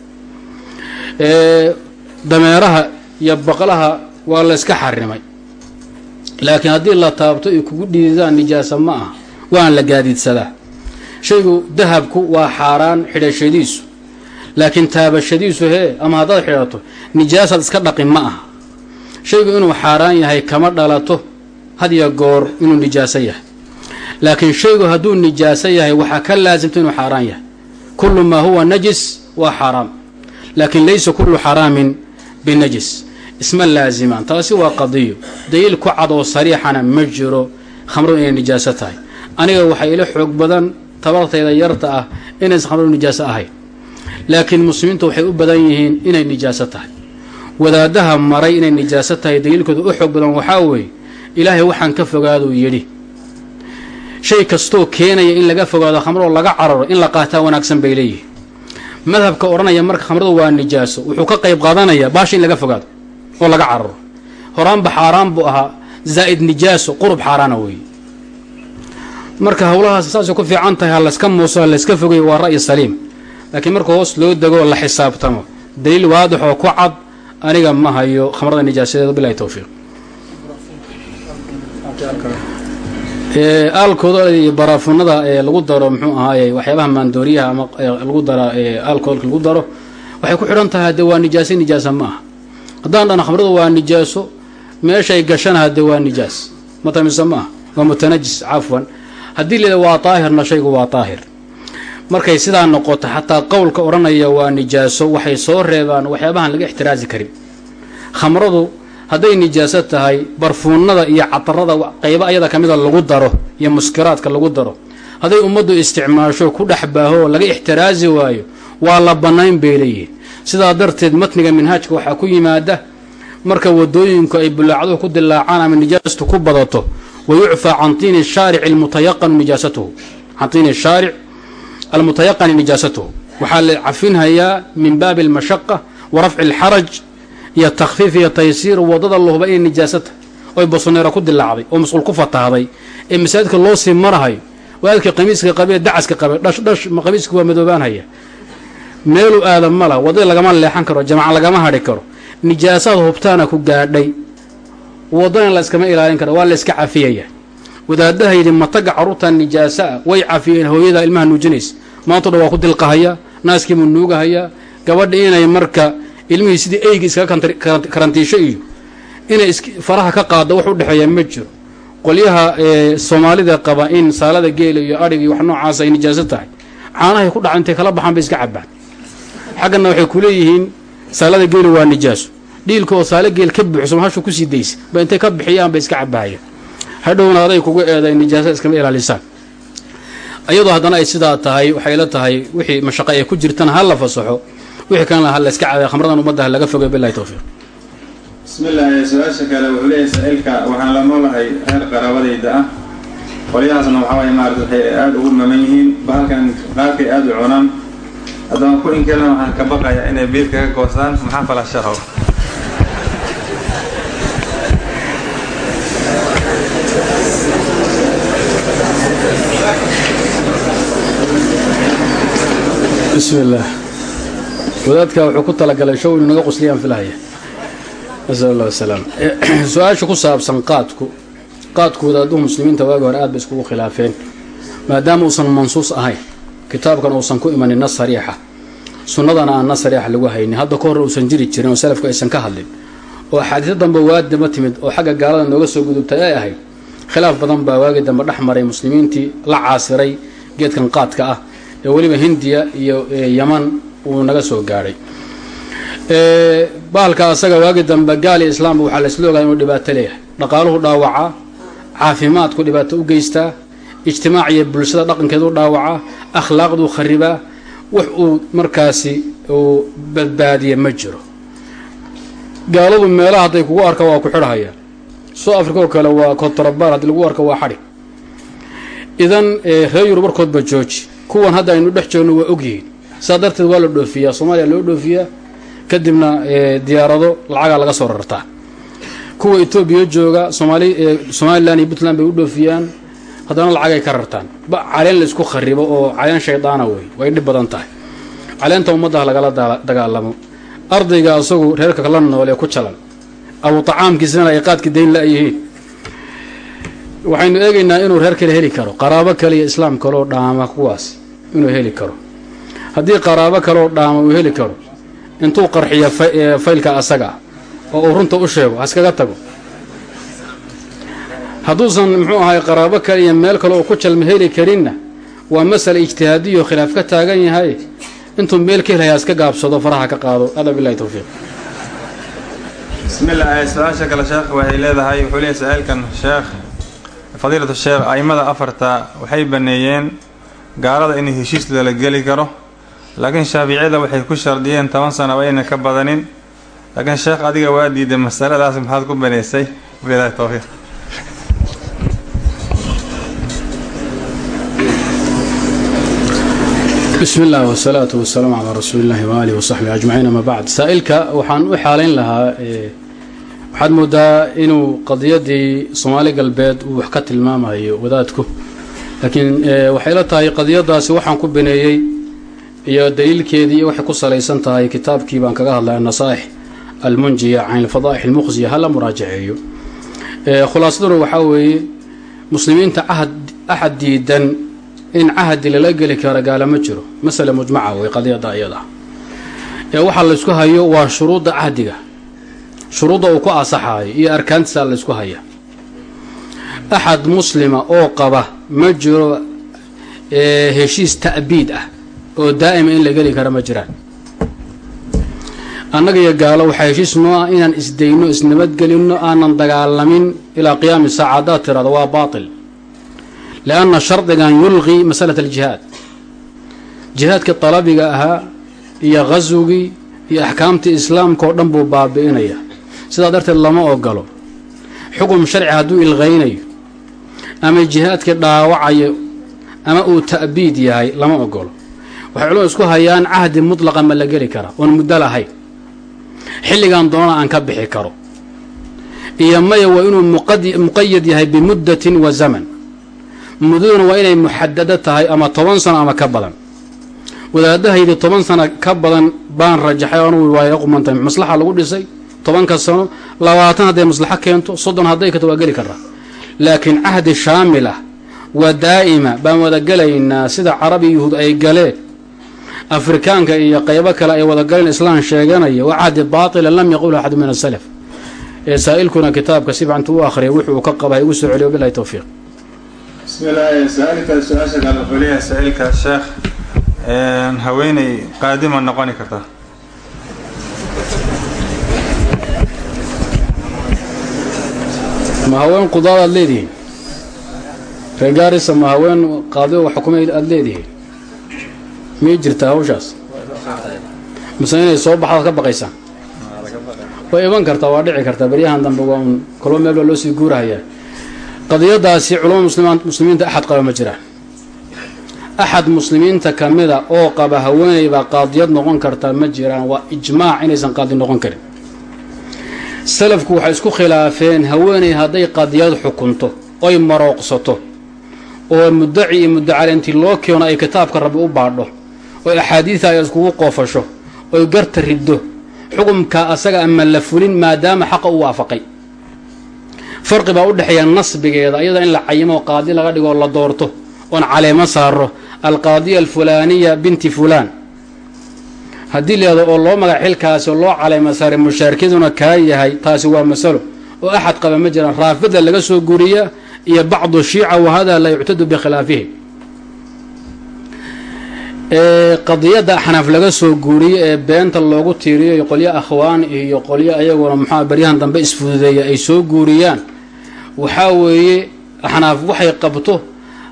Dameeraha iyo baqlaha waa la yska xarimay laakiin haddii la taabto ay kugu dhiidaan nijaaso ma aha. Waan la gaadiidsadaa. Shaygu dahabku waa xaaraan xidhashadiisu. Laakiin taabashadiisu hee ama haddaad xidhato nijaasaad iska dhaqin ma aha. Shaygu inuu xaaraan yahay kama dhalato had iyo goor inuu nijaaso yahay. Laakiin shaygu hadduu nijaaso yahay waxaa ka laasimta inuu xaaraan yahay. Kullu maa huwa najis waa xaaraam. Laakiin laysa kullu xaraamin binajis. Isma laazimaan. Taasi waa qadiyo daliil ku cad oo sariixana ma jiro khamradu inay nijaaso tahay. Aniga waxaa ila xoog badan tabartayda yarta ah inaysan khamradu nijaaso ahayn laakiin muslimiintu waxay u badan yihiin inay nijaaso tahay. Wadaadaha maray inay nijaaso tahay daliilkooda u xoog badan waxaa weeye ilaahay waxaan ka fogaaduu yidhi shay kastoo keenaya in laga fogaado khamroo laga cararo in la qaataa wanaagsan bay leeyihiin. Madhabka odhanaya marka khamradu waa nijaaso wuxuu ka qayb qaadanayaa baasha in laga fogaado oo laga cararo. Horaanba xaaraan buu ahaa zaa'id nijaaso qurub xaaraana weeye marka howlahaas saasay ku fiican tahay ha layska muuso ha layska fogeeyo waa ra'yi saliim. Laakiin marka hoos loo dego la xisaabtamo. Daliil waadix oo ku cad aniga ma hayo khamrada nijaasadeeda bilahi towfiiq aalkooda iyo baraafunada ee lagu daro muxuu ahaaye waxyaabaha maandooriyaha ama lagu dara aalkoolka lagu daro waxay ku xidhan tahay haddee waa nijaaso nijaasa ma aha. Haddaan dhana khamradu waa nijaaso meeshay gashana haddee waa nijaas. Matamise ma aha? Waa mutanajis cafwan. Haddii la waa daahirna shaygu waa daahir markay sidaa noqoto xataa qowlka odhanaya waa nijaaso waxay soo reebaan waxyaabahan laga ixtiraasi karin. Khamradu hadday nijaaso tahay barfuunada iyo catarada qaybo ayada ka mida lagu daro iyo muskiraadka lagu daro hadday ummaddu isticmaasho ku dhex baaho laga ixtiraasi waayo waa la bannayn bay leeyihiin sidaa darteed matniga minhaajka waxaa ku yimaada marka wadooyinku ay bulaacduhu ku dilaacaan ama nijaastu ku badato wa yucfaa can tiini shaarici almutayaqanu nijaasatuhu. Can tiini shaaric almutayaqani nijaasatuhu. Waxaa la cafinhayaa min baabi almashaqa wa rafci alxaraj iyo takhfiif iyo taysiir waddada lahuba inay nijaaso tahay oy bosoneero ku dilaacday oo masquul ku fatahday ee masaajidka loo sii marahayo waalkii qamiiska qabe dacaska qabe dhash dhash ma qamiiska waa madoobaanhaya. Meeluu aada ma laha lagama leexan karo jamaca lagama hadhi karo. Nijaasaad hubtaana ku gaadhay. Waddana layskama ilaalin karo waa layska cafiyaya wadaadaha yidhi mataga carruurtan nijaaso ah way cafiyeen hooyada ilmaha nuujinaysa. Maanto dhan waa ku dilqahayaa naaskiibuu nuugahayaa gabadha inay marka ilmihii sidii eyga iskaga karantiisho iyo inay faraha ka qaaddo wax u dhexeeya ma jiro. Qolyaha soomaalida qaba in saalada geela iyo adhig iyo wax noocaas ay nijaaso tahay caanahay ku dhaca intay kala baxaan bay iska cabaan xaggana waxay ku saalada geela waa nijaaso. Dhiilka oo saalo geel ka buuxso mahashu ku sii daysa ba intay ka bixiyaan bay iska cabahayaan hadhowna aday kugu eeday nijaasa iskama ilaalisaan. Iyadoo haddana ay sidaa tahay waxay la tahay wixii mashaqo ay ku jirtana ha la fasaxo wixii kalena ha la iska khamradan ummadda ha laga fogay bilahi towfiiq bismillaah su'aasha kale wuxuu leeyahay saa-iilka waxaan la noolahay reer qaraabadayda ah. Qolyahaasna waxaa waye maarata waxay aada ugu maman yihiin bahalkan qaarkay aada u cunaan. Haddaba ku inkelena waxaan ka baqayaa inay biilka ka goostaan maxaa falashaho bismi illaah wadaadka wuxuu ku talagalay show inu naga qusliyaan filahaya nasal allah wasalaam su'aasha ku saabsan qaadku. Qaadku wadaaduhu muslimiinta waagi hore aad bay iskugu khilaafeen maadaama uusan mansuus ahayn. Kitaabkan uusan ku imanin nas sariixa. Sunnadana aan nas sariixa lagu haynin. Hadda ka hore uusan jiri jirin oo salafku aysan ka hadlin. Oo axaadiis dambe waagi dambe timid oo xagga gaalada nooga soo gudubtay ay ahayd. Khilaaf badan baa waagi dambe dhex maray muslimiintii la caasiray geedkan qaadka ah. Ee weliba hindiya iyo yaman uu naga soo gaadhay bahalka asaga waagi dambe gaal iyo islaamba waxaa laisla ogaa inuu dhibaato leeyahay. Dhaqaaluhu dhaawacaa caafimaadku dhibaato u geystaa ijtimaac iyo bulshada dhaqankeedu dhaawacaa akhlaaqduu kharibaa wax uu markaasi uu badbaadiya ma jiro. Gaaladu meelaha hadday kugu arka waa ku xidhahayaan soo africa oo kale waa kontrabar haddii lagu arka waa xadhig idan reer yurub warkoodba jooji kuwan hadda aynu dhex joogno waa ogyihiin saa darteed waa la dhoofiyaa. Soomaaliya loo dhoofiyaa. Kadibna diyaarado lacagaa laga soo rartaa kuwa etoobiya jooga somaali somalilan iyo puntland bay u dhoofiyaan. Haddana lacagay ka rartaan. Caleen la isku kharibo oo caleen shaydaana wey. Way dhib badan tahay. Caleenta ummaddaha lagala dagaalamo. Ardayga asagu reerka kala nool ee ku jalan abu tacaamkiisana ay qaadka dayn la-yihiin waxaynu eegaynaa inuu reer kale heli karo. Qaraabo kale iyo islaam kaleoo dhaama kuwaas inuu heli karo haddii qaraabo kaleoo dhaama uu heli karo intuu qarxiyo faylka asaga oo uu runta u sheego ha iskaga tago. Hadduusan muxuu ahay qaraabo kale iyo meel kale oo ku jalma heli karinna waa masala ijtihaadiyo khilaaf ka taagan yahay. Intuu meel ka helaya iska gaabsado faraha ka qaado. Hada bilahi towfiiq bismillah su'aasha kale sheekh waxay leedahay wuxuu leeyahy sa-aalkan sheekh. Fadiilatu sheekh a'immada afarta waxay baneeyeen gaalada in heshiis lala geli karo laakiin shaaficiyada waxay ku shardiyeen toban sano ayna ka badanin. Laakiin sheekh adiga waa diiday masaladaas maxaad ku baneysay? Bilahi towfiiq bismi illah wsalaatu wasalaamu calaa rasuuli illahi waaalihi wasaxbi ajmaciin ama bacd. Saa-ilka waxaan u xaalayn lahaa waxaad moodaa inuu qadiyadii soomaali galbeed uu wax ka tilmaamayo wadaadku. Laakiin waxay la tahay qadiyadaasi waxaan iyo daliilkeedii iyo waxay ku salaysan tahay kitaabkii baan kaga hadlay anasaaix almunjiya can ilfadaa'ix almuqsiya hala muraajaceeyo. Khulaasaduna waxaa weeye muslimiinta ahad axad diidan in cahdi lala geli karo gaala ma jiro. Masale mujmaca wey qadiyada iyada waxaa laysku hayo waa shuruudda cahdiga shuruudda uu ku asaxaayo iyo arkaantiisa laysku haya. Axad muslima oo qaba ma jiro heshiis ta'biid ah oo daa'ima in la geli kara ma jiraan. Annaga iyo gaalo waxaa heshiis noo ah inaan isdayno isnabadgelinno aanan dagaalamin ilaa qiyaami saaca haddaad tirahdo waa baatil. Lianna shardigan yulqi masalat aljihaad. Jihaadkii talabiga ahaa iyo qaswigii iyo axkaamtii islaamka oo dhan buu baabi'inaya. Sidaa darteed lama ogolo xukum sharci hadduu ilqaynayo ama jihaadkii dhaawacayo ama uu ta'biid yahay lama ogolo waxay culamadu isku hayaan cahdi mutlaqa ma la geli kara oon muddo lahayn. Xilligan doonana aan ka bixi karo. Iyo maya waa inuu muqayad yahay bimuddatin wa zaman. Muddaduna waa inay muxadado tahay ama toban sano ama ka badan. Wadaadahaydi toban sano ka badan baan rajaxay anugu waa qumantahay maslaxa lagu dhisay tobanka sano labaatan hadday maslaxo keento soddon hadday kato waa geli karaa laakiin cahdi shaamil ah waa daa'ima baan wada gelaynaa sida carabi yuhuud ay galeen afrikaanka iyo qaybo kale ay wada galeen islaan sheeganaya waa cahdi baatila lam yaqulu axadu min asalaf ee saa'ilkuna kitaabka si fiicanta u akhriyay wuxuu ka qaba igu soo celiyo bilahi towfiiq bismillaah su'aalka su'aasha kale wuxuu leeyahay saa-ilka sheekh haweeney qaadima noqoni karta. Ma haween qudaad aad leedihiin? Reer gaarisa ma haween qaadi oo xukumay aada leedihiin miyay jirtaa hawshaas? Mase inay soo baxdaad ka baqaysaan way iman kartaa waa dhici kartaa. Beryahan dambe waa un kolba meel loo sii guurahayaa. Qadiyadaasi culama muslimaan muslimiinta axad qaba ma jiraan axad muslimiinta ka mida oo qaba haweeney baa qaadiyad noqon karta ma jiraan waa ijmaac inaysan qaadi noqon karin. Salafku waxay isku khilaafeen haweeney hadday qadiyad xukunto oy marooqsato oo muddaci iyo muddacale intii loo keeno ay kitaabka rabbi u baadho oo axaadiida ay iskugu qoofasho oy garta riddo xukumkaa asaga ama la fulin maadaama xaqa u waafaqay. Farqi baa u dhexeeya nasbigeeda iyada in la cayimo qaadi laga dhigoo la doorto oon caleemo saaro alqaadiya alfulaaniya binti fulaan. Haddii leedo oo loo magac xilkaasi oo loo caleemo saaray mushaarikaduna kaa yahay taasi waa masalo. Oo axad qaba ma jiraan raafida laga soo guriya iyo bacdu shiica wahada laa yuctadu bikhilaafihi qadiyadda axnaaf laga soo guuriyo ee beenta loogu tiiriyo iyo qolyo akhwaan iyo qolyo ayaguna muxua baryahan dambe isfududeeya ay soo guuriyaan. Waxaa weeye axnaaf waxay qabto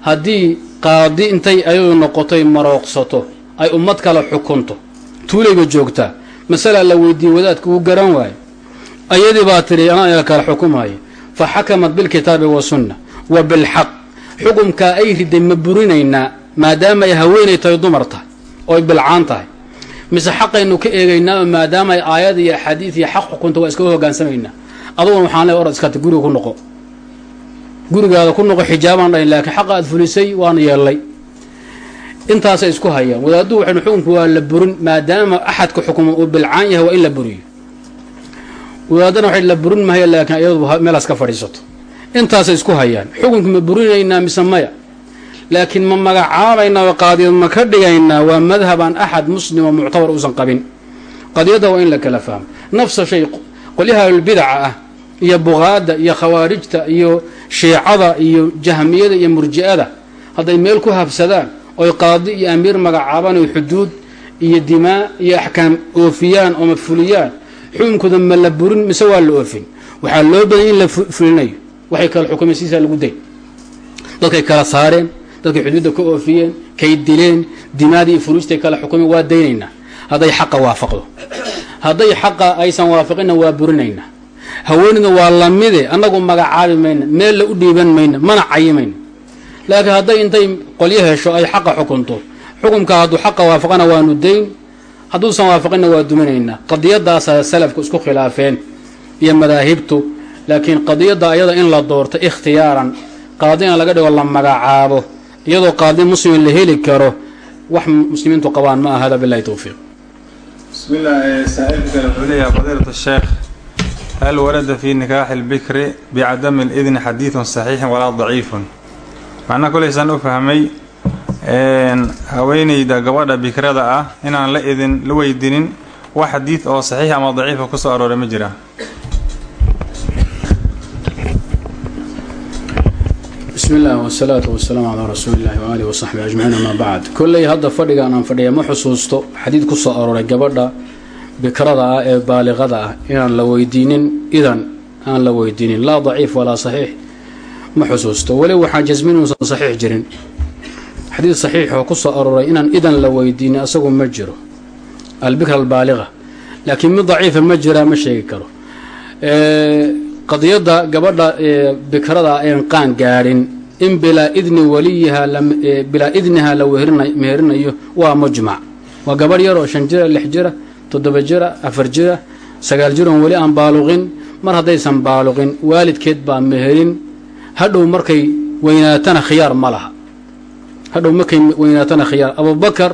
haddii qaadi intay ayadu noqotoy marooqsato ay ummad kale xukunto tuulayba joogtaa. Masalaa la weydiiyey wadaadka uu garan waayo. Ayadii baa tidhi anaa iga kale xukumaya fa xakamat bilkitaabi wasunna wa bilxaq xukumkaa ay riday ma burinaynaa maadaama ay haweenay tahay dumar tahay oo ay bilcaan tahay. Mise xaqaynu ka eegaynaa maadaama ay aayad iyo axaadiid iyo xaq xukunta waa iskaga hogaansamaynaa aduguna waxaan le orad iskata guriga ku noqo. Gurigaada ku noqo xijaabaan dhahin laakiin xaqa aad fulisay waan yeellay. Intaasay isku hayaan. Wadaaddu waxaynu xukunku waa la burin maadaama axadka xukuma uu bilcaan yahay waa in la buriyo. Wadaadana waxay la burin mahaya laakiin iyadu meelaas ka fadhiisato. Intaasay isku hayaan. Xukunki ma burinaynaa mise maya laakiin ma magacaabaynaa qaadiyad ma ka dhigaynaa waa madhabaan axad muslimo muctabar uusan qabin. Qadiyadda waa in la kala fahmo. Nafsa shay qolyaha ahlulbidaca ah iyo buqaadda iyo khawaarijta iyo shiicada iyo jahmiyada iyo murji'ada hadday meel ku habsadaan oy qaadi iyo amiir magacaabaan oy xuduud iyo dimaa iyo axkaam oofiyaan oo mafuliyaan xukunkooda ma la burin mise waa la oofin. Waxaa loo badanya in la fulinayo waxay kala xukumeen siisaa lagu day dadkay kala saareen dadkay xuduudda ka oofiyeen kay dileen dimaadii iyo furuujtay kala xukumeen waa daynaynaa hadday xaqa waafaqdo. Hadday xaqa aysan waafaqinna waa burinaynaa haweenida waa lamide annagu magacaabi mayna meel la u dhiiban mayna mana cayimayna laakiin hadday intay qolyo hesho ay xaqa xukunto xukumka hadduu xaqa waafaqana waanu dayn hadduusan waafaqinna waa duminaynaa qadiyadaasaa salafku isku khilaafeen iyo madaahibtu laakiin qadiyadda ayada in la doorto ikhtiyaaran qaadina laga dhigo la magacaabo iyadoo qaadi muslimin la heli karo wax muslimiintu qabaan ma aha hada bilahi towfiiq bismilah saa-iilka kale wuxuu leeyahay fadiilata sheekh hal warada fii nikaaxi lbikri bicadami lidni xadiidun saxiixin walaa daciifun. Macnaa kuleysaan u fahmay haweeneyda gabadha bikrada ah inaan la idin la weydinin wax xadiid oo saxiix ama daciifa ku soo arooray ma jira bismi illah wsalaatu wasalaamu calaa rasuuli illahi waaalihi wasaxbi ajmaciin amaa bacd kolley hadda fadhigaan aan fadhiya ma xusuusto xadiid ku soo arooray gabadha bikrada ah ee baaliqada ah inaan la weydiinin idan aan la weydiinin laa daciif walaa saxiix ma xusuusto. Weli waxaan jasmin inuusan saxiix jirin. Xadiid saxiix oo ku soo arooray inaan idan la weydiinin asagu ma jiro. Albikra albaaliqa. Laakiin mid daciifa ma jiraa ma gabadha bikrada gaadhin in bilaa idni waliyiha bilaa idniha la meherinayo waa mujmac waa gabadh yar oo shan jira lix jira toddoba jira afar jira sagaal jir oon weli aan baaluqin. Mar haddaysan baaluqin waalidkeed baa meherin. Hadhow markay weynaatana khiyaar ma laha. Hadhow markay weynaatana khiyaar. Abubakar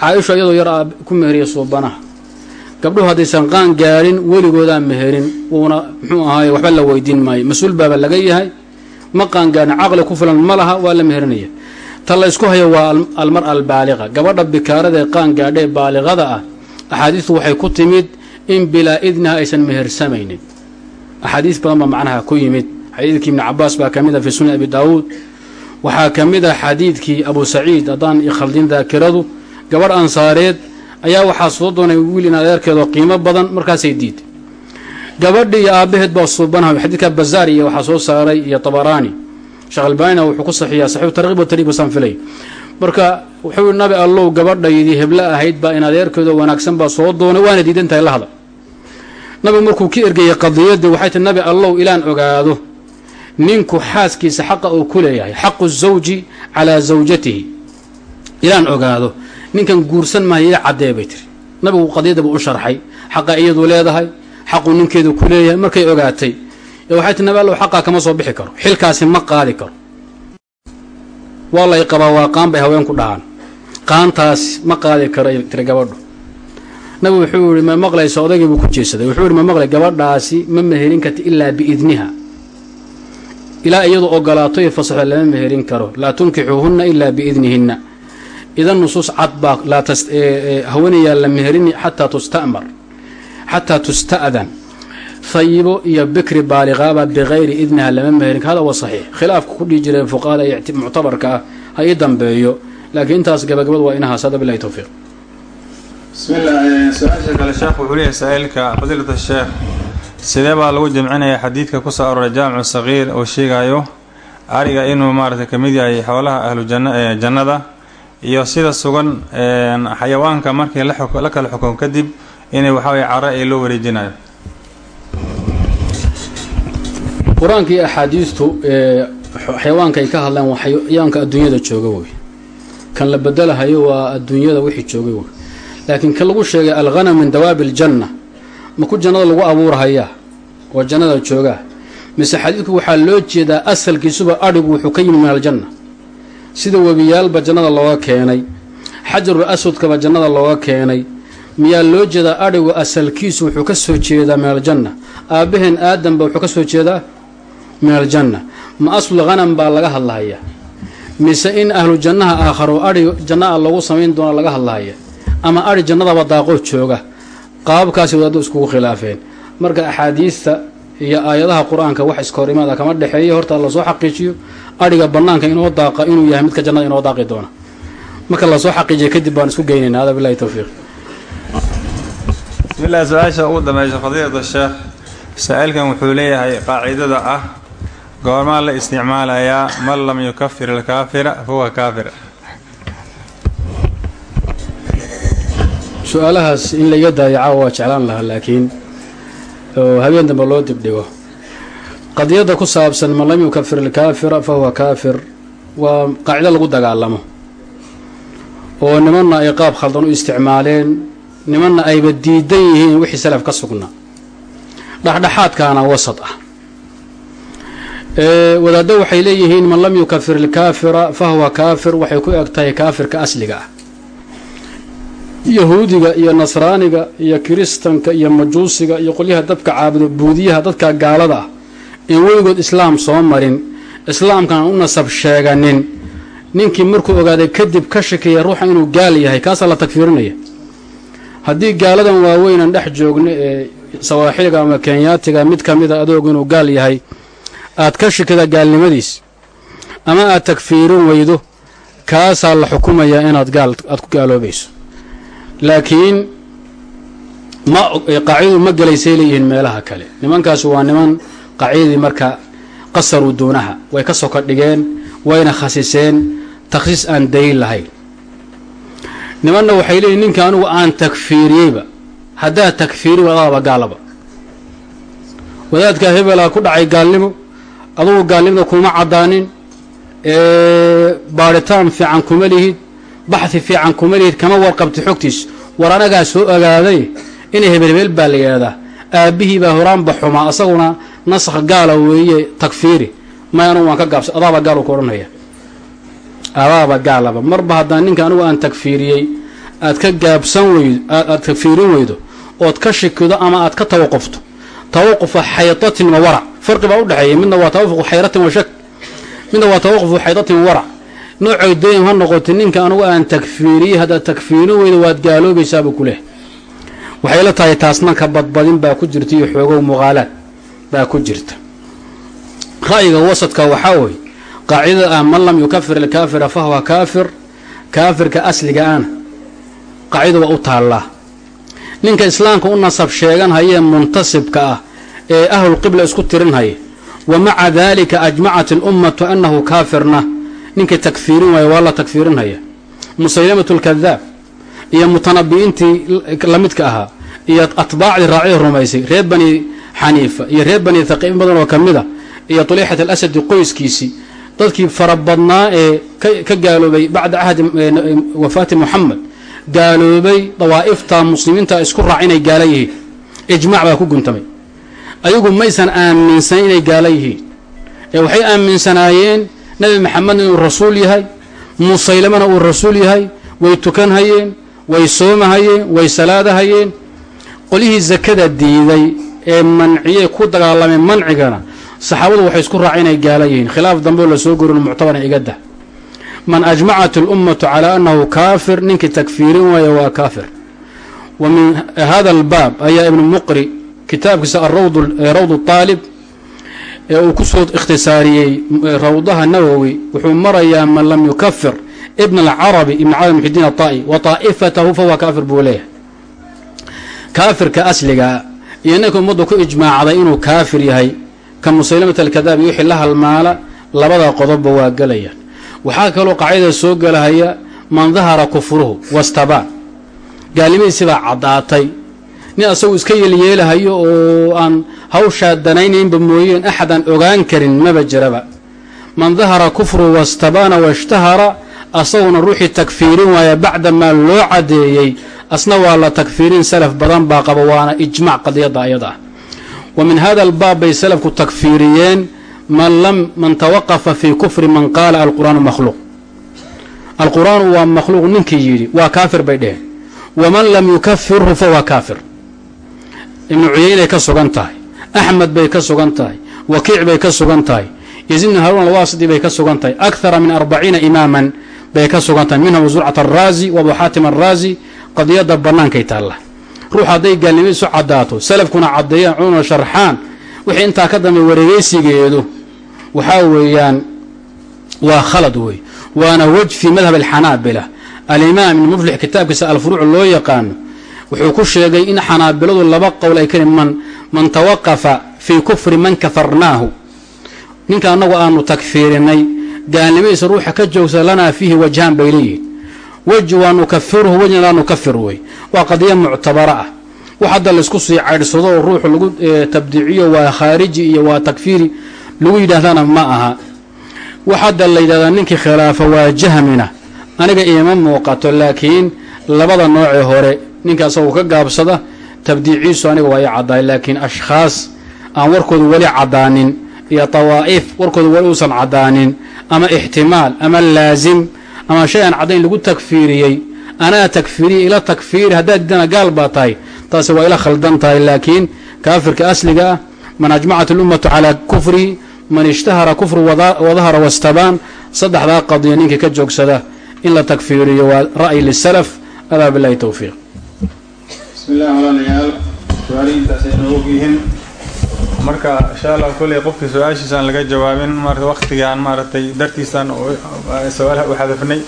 caaisha iyadoo yar ku meheriya suubanaha gabdhuhu haddaysan qaan gaadhin weligoodaa meherin. Wuuna muxuu ahaaye waxba la weydiin maayo. Mas'uul baaba laga yahay ma qaan gaadhin caqli ku filan ma laha waa la meherinaya ta la ysku hayo waa almar albaaliqa gabadha bikaarada qaan gaadha ee baaliqada ah axaadiistu waxay ku timid in bilaa idniha aysan mehersamaynin. Axaadiis badan baa macnaha ku yimid. Xadiidkii ibni cabaas baa ka mid a fii sunan abi daawuud. Waxaa ka mid ah xadiidkii abu saciid haddaan ikhaldin daakiradu gabadh ansaareed ayaa waxaa soo doonay wiil in adeerkeedoo qiimo badan markaasay diiday gabadhii iyo aabbaheed baa suubanaha xadiidka bazaar iyo waxaa soo saaray iyo tabaraani. Sheekh albaanina wuxuu ku saxiiyaa saxiixu tarkiib wa tariib wasaan filay. Marka wuxuu nabi allow gabadhaydii heblo ahayd baa in adeerkeedoo wanaagsan baa soo doonay waana diidan tahay la hadal nabigu markuu ka ergayay qadiyadii waxay tahi nabi allow ilaan ogaado ninku xaaskiisa xaqa uu ku leeyahay xaqu zawji calaa zawjatihi. Ilaan ogaado ninkan guursan maayo ila caddee bay tiri nabigu qadiyadaba u sharxay xaqa iyadu leedahay xaquu ninkeedu ku leeyahay markay ogaatay. Waxay tii nabi allow xaqaa kama soo bixi karo. Xilkaasi ma qaadi karo. Waa lay qabaa waa qaan bay haween ku dhahaan qaantaas ma qaadi karo tiri gabadhu. Nabigu wuxuu yihi ma maqlaysa odaygii buu ku jeesaday. Wuxuu yihi ma maqlay gabadhaasi ma meherin karta ilaa biidniha. Ilaa iyadu ogolaato iyo fasaxo lama meherin karo. Laa tunkixuuhunna ilaa biidnihinna. Idan nusuus cad baa haweenayaa la meherini xataa tustamar xataa tusta'dan hayibo iyo bikri baaliqaaba bikayri idniha lama meherin hada waa saxiix khilaafka ku dhihi jireen fuqahada muctabarka ah ha ii dambeeyo laakiin intaas gabagabad waa inahaas hada bilahi towfiiq su'aasha kale sheekh wuxuu leeyahay saa-ilka fadiilat sheekh sidee baa lagu jamcinayaa xadiidka ku soo arooray jaamicu sagiir oo sheegayo ariga inuu maaragtay ka mid yahay xoolaha ahlu ee jannada iyo sida sugan xayawaanka markii la kala xukum kadib inay waxaweye cara ee loo wareejinayo qur'aanka iyo axaadiistu xayawaanka ay ka hadlaan waa xayawaanka adduunyada jooga wey kan la bedelahayo waa adduunyada wixii joogay wey laakiin kan lagu sheegay alghanam min dawaabi ma ku jannada lagu abuurhayaa oo jannada joogaa mise xadiidku waxaa loo jeedaa asalkiisuba adhigu wuxuu ka yimi min aljanna. Sida webiyaalba jannada looga keenay. Xajarul aswadkaba jannada looga keenay miyaa loo jeedaa adhigu asalkiisu wuxuu ka soo jeedaa min aljanna. Aabbaheen aadamba wuxuu ka soo jeedaa min aljanna. Ma aslul ghanam baa laga hadlahayaa. Mise in ahlu jannaha aakharo adhi janna a lagu samayn doona laga hadlahaya ama adhi jannadaba daaqoo jooga. Qaababkaasi wadaaddu iskugu khilaafeen. Marka axaadiista iyo aayadaha qur'aanka wax iska hor imaada kama dhexeeya horta la soo xaqiijiyo. Adhiga banaanka inoo daaqa inuu yahay midka jannada inoo daaqi doona. Marka la soo xaqiijiya kadib baan isku geynayna hada bilahi towfiiq bismillahi su'aasha ugu dambaysa fadiilata sheekh. Saa-iilkan wuxuu leeyahay qaacidada ah. Goormaa la isticmaalayaa man lam yukafir alkaafira fahuwa kaafir. Su'aalahaas in laiga daayaco waa jeclaan lahaa laakiin oo habeen dambe loo dibdhigo. Qadiyadda ku saabsan man lam yukafir alkaafira fa huwa kaafir waa qaacido lagu dagaalamo. Oo nimanna ay qaab khaldan u isticmaaleen nimanna ayba diidan yihiin wixii salaf ka sugnaa dhexdhexaadkaana wasad ah. Wadaaddo waxay leeyihiin man lam yukafir alkaafira fa huwa kaafir. Waxay ku eg tahay kaafirka asliga ah. Yahuudiga iyo nasraaniga iyo kiristanka iyo majuusiga iyo qolyaha dabka caabudo buudiyaha dadka gaalada ah in weligood islaam soo marin islaamkan u nasab sheeganin. Ninkii markuu ogaaday kadib ka shakiya ruuxa inuu gaal yahay kaasaa la tagfiirinaya haddii gaaladan waaweynan dhex joogno ee sawaaxiliga ama kenyaatiga mid ka mida adoog inuu gaal yahay aad ka shakida gaalnimadiis ama aad tagfiirin weydo kaasaa la xukumayaa inaad gaal aad ku gaaloobayso. Laakiin ma qaacidadu ma gelaysay leeyihiin meelaha kale. Nimankaas waa niman qaacidadii marka qasaruu duunaha way ka soka dhigeen wayna khasiseen. Takhsiis aan daliil lahayn nimanna waxay leeyihiin ninka anigu aan takfiiriyeyba haddaad takfiiri wadaadaba gaalaba. Wadaadkaa hebelaa ku dhacay gaalnimo adugu gaalnimada kuma caddaanin baadhitaan fiican kuma lihid baxhi fiican kuma lihid kama warqabti xogtiis. War anagaa soo ogaaday inay hebel baa la yidhahdaa aabbihii baa horaanba xumaa asaguna nasakh gaala weeye takfiiri. May anugu waan ka gaabsa adaaba gaal ku odhanaya adaaba gaalaba. Marba haddaan ninka anigu aan takfiiriyey aad ka gaabsan weydo aad takfiirin weydo ood ka shikido ama aad ka tawaqufto. Tawaqufa xaydatin wa warac farqi baa udhexeeya midna waa tawafuqu xayratin wa shak. Midna waa tawaqufu xaydatin wa warac noocay doyn ha noqotay ninka anugu aan takfiiriyey haddaad takfiirin weydo waad gaaloobaysaabuu ku leh. Waxay la tahay taasna ka badbadin baa ku jirta iyo xoogow muqaalaad baa ku jirta. Ra'yiga wasadka waxaa weeye qaacidada ah man lam yukafir alkaafira fa huwa kaafir kaafirka asliga ana qaacida waa u taallaa ninka islaamka u nasab sheeganhayee muntasibka ah ee ahlulqibla isku tirinhaya wa maca daalika ajmacat alummatu annahu kaafirna ninkay takfiirin waaya waa la takfiirinhaya musaylamatu lkadaab iyo mutanabi'iintii lamidka ahaa iyo atbaacdii raacida rumaysay reer bani xaniifa iyo reer bani thaqiib in badan oo ka mid a iyo tulixat alasadi qoyskiisii dadkii farabadnaa ee ka gaaloobay bacda cahdi wafaati muxamed gaaloobay dawaa'ifta muslimiinta isku raac inay gaala yihiin. Ijmaac baa ku guntamay. Ayagu maysan aaminsan inay gaala yihiin. Ee waxay aaminsanaayeen nebi maxamedna inuu rasuul yahay musaylamana uu rasuul yahay way tukanhayeen way soomahayeen way salaadahayeen qolyihii sakada diiday ee manciyey ku dagaalamay mancigana saxaabadu waxay isku raacay inay gaala yihiin khilaaf dambeo lasoo gorin muctabaran igada man ajmacat اlummatu calaa annahu kaafir ninkii takfiirin waaya waa kaafir wa min hada albaab ayaa ibnu muqri kitaabkiisa rawd طaalib ee uu kusoo ikhtisaariyey rawdaha nawowi wuxuu marayaa man lam yukafir ibn alcarabi ibn carabi muxidiin aطa'i wa طaa'ifatahu fahuwa kaafir buu leeyahay kaafirka asligaa iyo ninka ummaddu ku ijmaacday inuu kaafir yahay ka musaylamat alkadaab iyo wixii la halmaala labada qodobba waa gelayaan waxaa kaloo qaacidada soo gelahaya man dahara kufruhu wastabaan gaalnimadiisibaa caddaatay. Nin asagu iska yeelyeelahayo oo aan hawshaa danaynaynba mooyeen axad aan ogaan karin maba jiraba. Man dahara kufruhu wastabaana washtahara asaguna ruuxii takfiirin waaya bacda maa loo caddeeyey. Asna waa la takfiirin salaf badan baa qaba waana ijmac qadiyadda ayada ah wa hada albaab bay salafku takfiiriyeen man tawaqafa fii kufri man qaala alqur'aanu makhluuq. Alqur'aanu waa makhluuq ninkii yidhi waa kaafir bay dheheen. Waman lam yukafirhu fahuwa kaafir. Ibnu cuyeynay ka sugan tahay axmed bay ka sugan tahay wakiic bay ka sugan tahay yaziid bn haruun alwaasidi bay ka sugan tahay akthara min arbaciina imaaman bay ka sugan tahay minhum zurcat araazi wa abu xaatim araazi qadiyadda bannaankay taalla ruux hadday gaalnimo isu caddaato salafkuna caddeeyaan cununa sharxaan. Wixii intaa ka dambe wareegeysigeedu waxaa weeyaan waa khalad wey waana wej fii madhab alxanaabila alimaam ibn muflix kitaabkiisa alfuruuc loo yaqaano wuxuu ku sheegay in xanaabiladu laba qowl ay kali man tawaqafa fii kufri man kafarnaahu. Ninka annagu aanu takfiirinay gaalnimadiisa ruuxa ka joogsa lanaa fiihi wajhaan bay leeyihiin wej waa nukafiruhu wejna laa nukafir wey. Waa qadiya muctabara ah. Wax hadda laysku sii caydhsado oo ruuxu lagu tabdiiciyo waa khaariji iyo waa takfiiri lagu yidhaahdana ma aha. Wax hadda la yidhahdaa ninkii khilaafa waa jahmina. Aniga iima muuqato laakiin labada noocee hore ninka asagoo ka gaabsada tabdiiciisu aniga waa i caddaay laakiin ashkhaas aan warkooda weli caddaanin iyo tawaa'if warkooda weli uusan caddaanin ama ixtimaal ama laasim ama shay aan caddayn lagu takfiiriyey. Anaa takfiiriya ila takfiiri haddaad diidana gaal baa tahay. Taasi waa ila khaldan tahay laakiin kaafirka asliga ah man ajmacat alummatu calaa kufri man ishtahara kufru wadahara wastabaan saddexdaa qadiya ninkii ka joogsada. In la takfiiriyo waa ra'yi lisalaf adaa bilahi towfiiq marka insha allah kolley qofkii su'aashiisaan laga jawaabin maarata waktigaan maaragtay dartiisaan su'aalaha u xadafnay